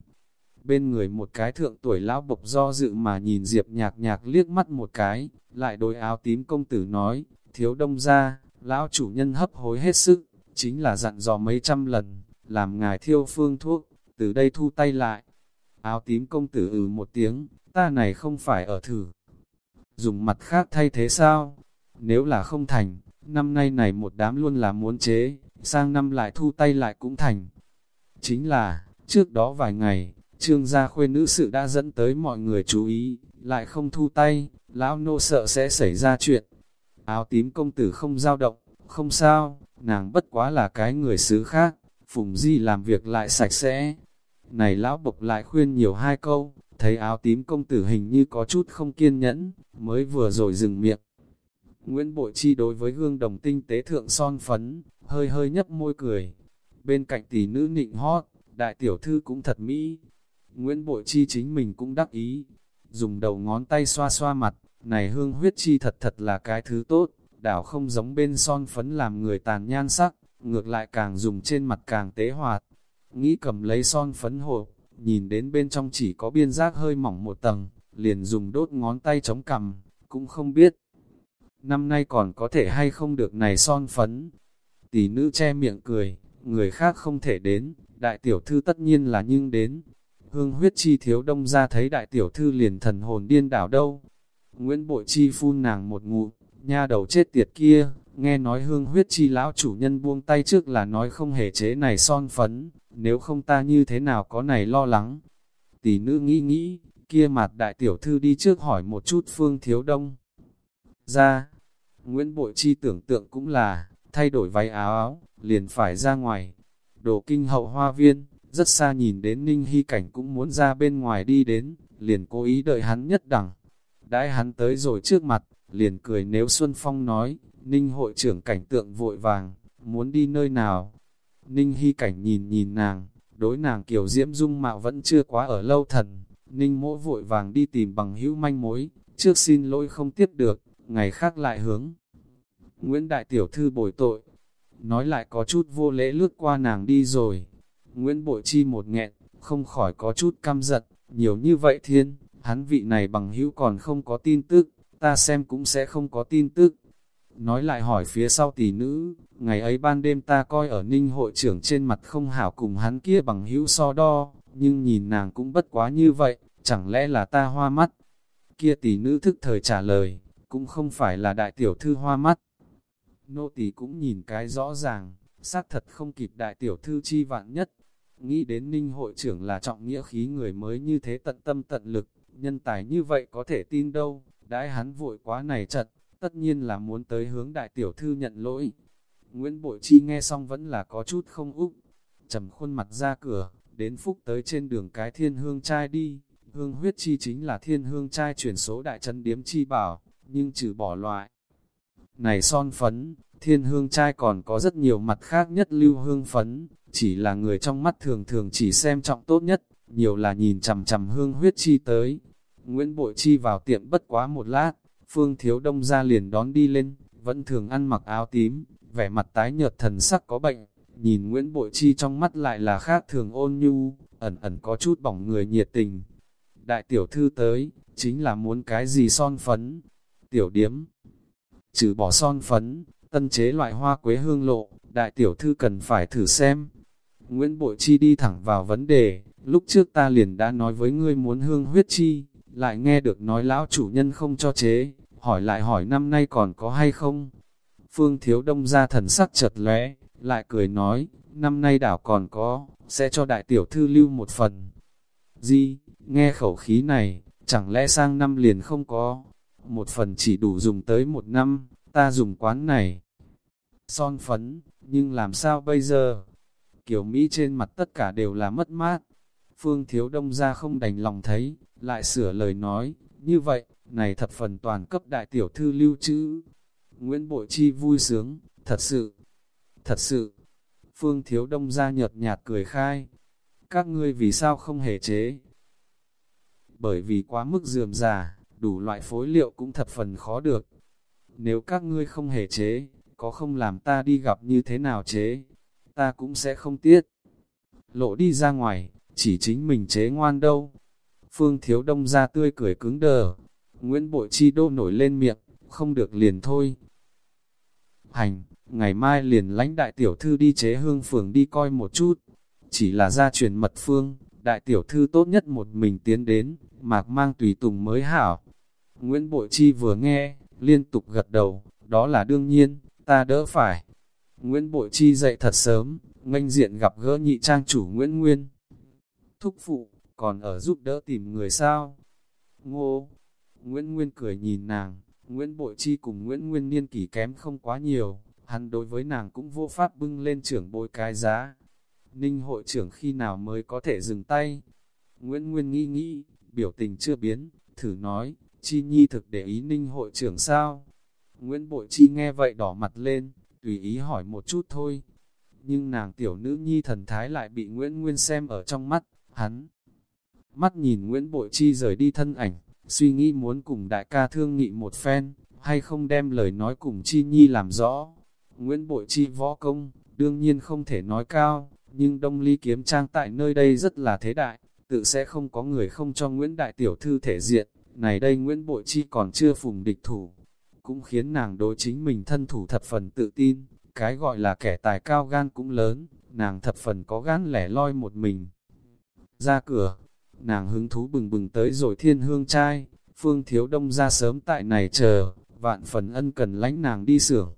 Speaker 1: Bên người một cái thượng tuổi lão bộc do dự mà nhìn Diệp nhạc nhạc liếc mắt một cái, lại đối áo tím công tử nói, thiếu đông ra, lão chủ nhân hấp hối hết sức, chính là dặn dò mấy trăm lần, làm ngài thiêu phương thuốc, từ đây thu tay lại. Áo tím công tử ừ một tiếng, ta này không phải ở thử. Dùng mặt khác thay thế sao? Nếu là không thành, năm nay này một đám luôn là muốn chế, sang năm lại thu tay lại cũng thành. Chính là, trước đó vài ngày, trương gia khuê nữ sự đã dẫn tới mọi người chú ý, lại không thu tay, lão nô sợ sẽ xảy ra chuyện. Áo tím công tử không dao động, không sao, nàng bất quá là cái người xứ khác, phùng di làm việc lại sạch sẽ, này lão bộc lại khuyên nhiều hai câu, thấy áo tím công tử hình như có chút không kiên nhẫn, mới vừa rồi dừng miệng. Nguyễn Bội Chi đối với gương đồng tinh tế thượng son phấn, hơi hơi nhấp môi cười. Bên cạnh tỷ nữ nịnh hót, đại tiểu thư cũng thật mỹ. Nguyễn Bội Chi chính mình cũng đắc ý, dùng đầu ngón tay xoa xoa mặt, này hương huyết chi thật thật là cái thứ tốt, đảo không giống bên son phấn làm người tàn nhan sắc, ngược lại càng dùng trên mặt càng tế hoạt nghĩ cầm lấy son phấn hộp, nhìn đến bên trong chỉ có biên giác hơi mỏng một tầng, liền dùng đốt ngón tay chống cầm, cũng không biết. Năm nay còn có thể hay không được này son phấn. Tỷ nữ che miệng cười, người khác không thể đến, đại tiểu thư tất nhiên là nhưng đến. Hương huyết chi thiếu đông ra thấy đại tiểu thư liền thần hồn điên đảo đâu. Nguyễn Bội Chi phun nàng một ngụ, nha đầu chết tiệt kia, nghe nói hương huyết chi lão chủ nhân buông tay trước là nói không hề chế này son phấn, nếu không ta như thế nào có này lo lắng. Tỷ nữ nghĩ nghĩ, kia mặt đại tiểu thư đi trước hỏi một chút phương thiếu đông. Ra, Nguyễn Bội Chi tưởng tượng cũng là, thay đổi váy áo áo, liền phải ra ngoài. Đồ kinh hậu hoa viên, rất xa nhìn đến Ninh Hy Cảnh cũng muốn ra bên ngoài đi đến, liền cố ý đợi hắn nhất đẳng. Đãi hắn tới rồi trước mặt, liền cười nếu Xuân Phong nói, Ninh hội trưởng cảnh tượng vội vàng, muốn đi nơi nào, Ninh Hy Cảnh nhìn nhìn nàng, đối nàng kiểu diễm dung mạo vẫn chưa quá ở lâu thần. Ninh mỗ vội vàng đi tìm bằng hữu manh mối, trước xin lỗi không tiếp được, ngày khác lại hướng. Nguyễn Đại Tiểu Thư bồi tội, nói lại có chút vô lễ lướt qua nàng đi rồi. Nguyễn Bội Chi một nghẹn, không khỏi có chút căm giật nhiều như vậy thiên, hắn vị này bằng hữu còn không có tin tức, ta xem cũng sẽ không có tin tức. Nói lại hỏi phía sau tỷ nữ, ngày ấy ban đêm ta coi ở ninh hội trưởng trên mặt không hảo cùng hắn kia bằng hữu so đo, nhưng nhìn nàng cũng bất quá như vậy, chẳng lẽ là ta hoa mắt? Kia tỷ nữ thức thời trả lời, cũng không phải là đại tiểu thư hoa mắt. Nô tỳ cũng nhìn cái rõ ràng, xác thật không kịp đại tiểu thư chi vạn nhất. Nghĩ đến ninh hội trưởng là trọng nghĩa khí người mới như thế tận tâm tận lực, nhân tài như vậy có thể tin đâu, đãi hắn vội quá này chật, tất nhiên là muốn tới hướng đại tiểu thư nhận lỗi. Nguyễn Bội Chi nghe xong vẫn là có chút không úc, trầm khuôn mặt ra cửa, đến phúc tới trên đường cái thiên hương trai đi, hương huyết chi chính là thiên hương trai chuyển số đại chân điếm chi bảo, nhưng trừ bỏ loại. Này son phấn, thiên hương trai còn có rất nhiều mặt khác nhất lưu hương phấn, chỉ là người trong mắt thường thường chỉ xem trọng tốt nhất, nhiều là nhìn chằm chằm hương huyết chi tới. Nguyễn Bội Chi vào tiệm bất quá một lát, Phương Thiếu Đông ra liền đón đi lên, vẫn thường ăn mặc áo tím, vẻ mặt tái nhợt thần sắc có bệnh, nhìn Nguyễn Bội Chi trong mắt lại là khác thường ôn nhu, ẩn ẩn có chút bỏng người nhiệt tình. Đại tiểu thư tới, chính là muốn cái gì son phấn, tiểu điếm. Trừ bỏ son phấn, tân chế loại hoa quế hương lộ, đại tiểu thư cần phải thử xem. Nguyễn Bội Chi đi thẳng vào vấn đề, lúc trước ta liền đã nói với ngươi muốn hương huyết chi, lại nghe được nói lão chủ nhân không cho chế, hỏi lại hỏi năm nay còn có hay không. Phương Thiếu Đông ra thần sắc chật lóe, lại cười nói, năm nay đảo còn có, sẽ cho đại tiểu thư lưu một phần. Di, nghe khẩu khí này, chẳng lẽ sang năm liền không có, một phần chỉ đủ dùng tới một năm, ta dùng quán này. Son phấn, nhưng làm sao bây giờ? Kiểu Mỹ trên mặt tất cả đều là mất mát. Phương Thiếu Đông ra không đành lòng thấy, lại sửa lời nói, như vậy, này thật phần toàn cấp đại tiểu thư lưu trữ. Nguyễn Bội Chi vui sướng, thật sự, thật sự. Phương Thiếu Đông ra nhợt nhạt cười khai. Các ngươi vì sao không hề chế? Bởi vì quá mức dườm già, đủ loại phối liệu cũng thật phần khó được. Nếu các ngươi không hề chế, có không làm ta đi gặp như thế nào chế, ta cũng sẽ không tiếc. Lộ đi ra ngoài, chỉ chính mình chế ngoan đâu. Phương Thiếu Đông ra tươi cười cứng đờ, Nguyễn Bội Chi đô nổi lên miệng, không được liền thôi. Hành, ngày mai liền lãnh đại tiểu thư đi chế hương phường đi coi một chút. Chỉ là gia truyền mật phương, đại tiểu thư tốt nhất một mình tiến đến, mạc mang tùy tùng mới hảo. Nguyễn Bội Chi vừa nghe, liên tục gật đầu, đó là đương nhiên, ta đỡ phải. Nguyễn Bội Chi dậy thật sớm, nganh diện gặp gỡ nhị trang chủ Nguyễn Nguyên. Thúc phụ, còn ở giúp đỡ tìm người sao? Ngô, Nguyễn Nguyên cười nhìn nàng, Nguyễn Bội Chi cùng Nguyễn Nguyên niên kỷ kém không quá nhiều, hắn đối với nàng cũng vô pháp bưng lên trưởng bối cái giá. Ninh hội trưởng khi nào mới có thể dừng tay? Nguyễn Nguyên nghĩ nghĩ, biểu tình chưa biến, thử nói, Chi Nhi thực để ý Ninh hội trưởng sao? Nguyễn Bội Chi nghe vậy đỏ mặt lên, tùy ý hỏi một chút thôi. Nhưng nàng tiểu nữ nhi thần thái lại bị Nguyễn Nguyên xem ở trong mắt, hắn. Mắt nhìn Nguyễn Bội Chi rời đi thân ảnh, suy nghĩ muốn cùng đại ca thương nghị một phen, hay không đem lời nói cùng Chi Nhi làm rõ. Nguyễn Bội Chi võ công, đương nhiên không thể nói cao, nhưng Đông Ly kiếm trang tại nơi đây rất là thế đại, tự sẽ không có người không cho Nguyễn Đại Tiểu Thư thể diện, này đây Nguyễn Bội Chi còn chưa phùng địch thủ, cũng khiến nàng đối chính mình thân thủ thập phần tự tin, cái gọi là kẻ tài cao gan cũng lớn, nàng thập phần có gan lẻ loi một mình. Ra cửa, nàng hứng thú bừng bừng tới rồi thiên hương trai, phương thiếu đông ra sớm tại này chờ, vạn phần ân cần lánh nàng đi xưởng.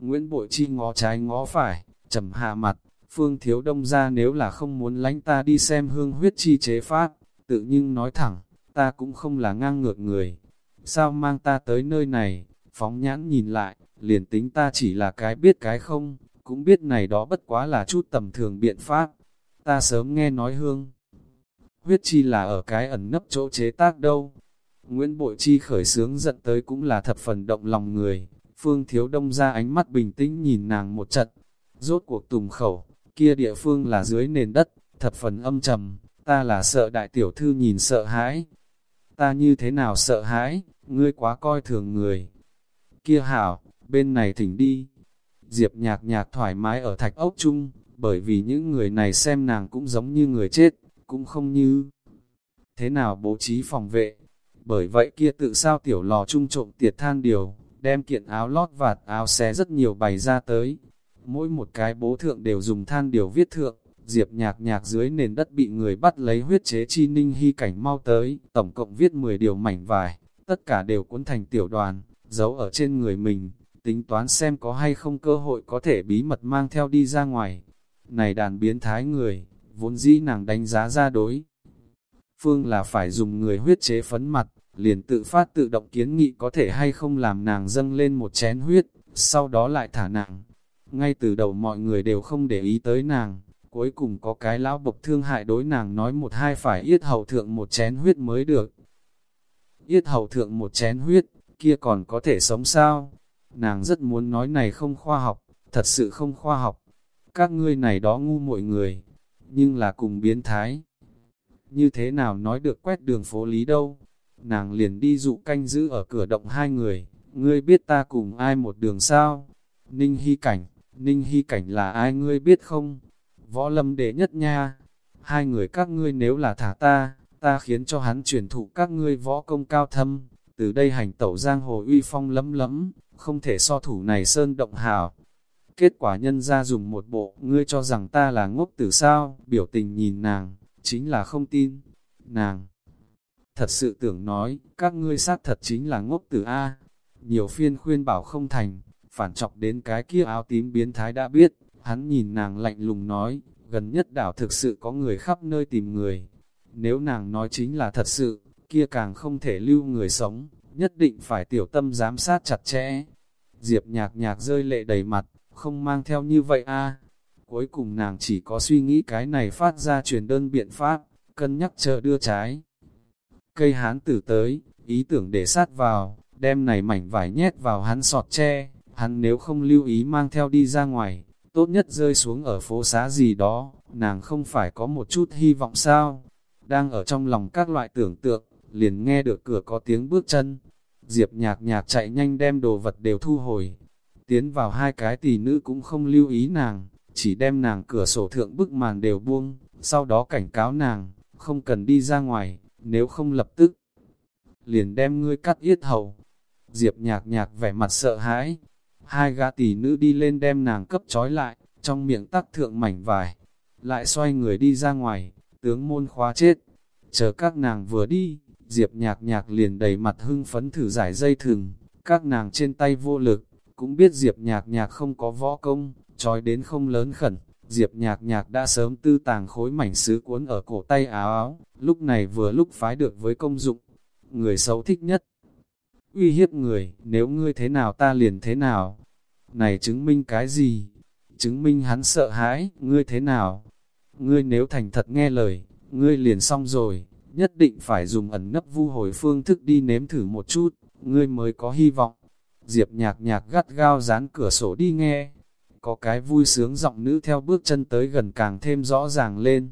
Speaker 1: Nguyễn Bội Chi ngó trái ngó phải, trầm hạ mặt, phương thiếu đông ra nếu là không muốn lánh ta đi xem hương huyết chi chế pháp, tự nhưng nói thẳng, ta cũng không là ngang ngược người. Sao mang ta tới nơi này, phóng nhãn nhìn lại, liền tính ta chỉ là cái biết cái không, cũng biết này đó bất quá là chút tầm thường biện pháp. Ta sớm nghe nói hương huyết chi là ở cái ẩn nấp chỗ chế tác đâu. Nguyễn Bội Chi khởi sướng giận tới cũng là thập phần động lòng người, Phương Thiếu Đông ra ánh mắt bình tĩnh nhìn nàng một trận, rốt cuộc tùng khẩu, kia địa phương là dưới nền đất, thập phần âm trầm, ta là sợ đại tiểu thư nhìn sợ hãi. Ta như thế nào sợ hãi, ngươi quá coi thường người. Kia hảo, bên này thỉnh đi. Diệp nhạc nhạc thoải mái ở thạch ốc chung, bởi vì những người này xem nàng cũng giống như người chết, cũng không như thế nào bố trí phòng vệ. Bởi vậy kia tự sao tiểu lò trung trộm tiệt than điều, đem kiện áo lót vạt áo xé rất nhiều bày ra tới. Mỗi một cái bố thượng đều dùng than điều viết thượng, diệp nhạc nhạc dưới nền đất bị người bắt lấy huyết chế chi ninh hy cảnh mau tới, tổng cộng viết 10 điều mảnh vải, tất cả đều cuốn thành tiểu đoàn, giấu ở trên người mình, tính toán xem có hay không cơ hội có thể bí mật mang theo đi ra ngoài. Này đàn biến thái người, vốn dĩ nàng đánh giá ra đối. Phương là phải dùng người huyết chế phấn mặt, liền tự phát tự động kiến nghị có thể hay không làm nàng dâng lên một chén huyết, sau đó lại thả nàng. ngay từ đầu mọi người đều không để ý tới nàng, cuối cùng có cái lão bộc thương hại đối nàng nói một hai phải yết hầu thượng một chén huyết mới được. Yết hầu thượng một chén huyết, kia còn có thể sống sao? Nàng rất muốn nói này không khoa học, thật sự không khoa học. Các ngươi này đó ngu mọi người, nhưng là cùng biến thái. Như thế nào nói được quét đường phố lý đâu? Nàng liền đi dụ canh giữ ở cửa động hai người, ngươi biết ta cùng ai một đường sao? Ninh Hy Cảnh, Ninh Hy Cảnh là ai ngươi biết không? Võ lâm đệ nhất nha. Hai người các ngươi nếu là thả ta, ta khiến cho hắn truyền thụ các ngươi võ công cao thâm. Từ đây hành tẩu giang hồ uy phong lấm lấm, không thể so thủ này sơn động hào. Kết quả nhân ra dùng một bộ, ngươi cho rằng ta là ngốc tử sao, biểu tình nhìn nàng, chính là không tin. Nàng, thật sự tưởng nói, các ngươi xác thật chính là ngốc tử A. Nhiều phiên khuyên bảo không thành, phản chọc đến cái kia áo tím biến thái đã biết, hắn nhìn nàng lạnh lùng nói, gần nhất đảo thực sự có người khắp nơi tìm người. Nếu nàng nói chính là thật sự, kia càng không thể lưu người sống, nhất định phải tiểu tâm giám sát chặt chẽ. Diệp nhạc nhạc rơi lệ đầy mặt, không mang theo như vậy a Cuối cùng nàng chỉ có suy nghĩ cái này phát ra truyền đơn biện pháp, cân nhắc chờ đưa trái. Cây hán tử tới, ý tưởng để sát vào, đem này mảnh vải nhét vào hắn sọt tre, hắn nếu không lưu ý mang theo đi ra ngoài, tốt nhất rơi xuống ở phố xá gì đó, nàng không phải có một chút hy vọng sao. Đang ở trong lòng các loại tưởng tượng, liền nghe được cửa có tiếng bước chân. Diệp nhạc nhạc chạy nhanh đem đồ vật đều thu hồi. Tiến vào hai cái tỷ nữ cũng không lưu ý nàng, chỉ đem nàng cửa sổ thượng bức màn đều buông, sau đó cảnh cáo nàng, không cần đi ra ngoài, nếu không lập tức. Liền đem ngươi cắt yết hầu. Diệp nhạc nhạc vẻ mặt sợ hãi, hai gã tỷ nữ đi lên đem nàng cấp trói lại, trong miệng tắc thượng mảnh vải, lại xoay người đi ra ngoài, tướng môn khóa chết. Chờ các nàng vừa đi, Diệp nhạc nhạc liền đầy mặt hưng phấn thử giải dây thừng, các nàng trên tay vô lực, cũng biết Diệp nhạc nhạc không có võ công, trói đến không lớn khẩn. Diệp nhạc nhạc đã sớm tư tàng khối mảnh sứ cuốn ở cổ tay áo áo, lúc này vừa lúc phái được với công dụng. Người xấu thích nhất, uy hiếp người, nếu ngươi thế nào ta liền thế nào. Này chứng minh cái gì? Chứng minh hắn sợ hãi, ngươi thế nào? Ngươi nếu thành thật nghe lời, ngươi liền xong rồi, nhất định phải dùng ẩn nấp vu hồi phương thức đi nếm thử một chút, ngươi mới có hy vọng. Diệp nhạc nhạc gắt gao dán cửa sổ đi nghe, có cái vui sướng giọng nữ theo bước chân tới gần càng thêm rõ ràng lên.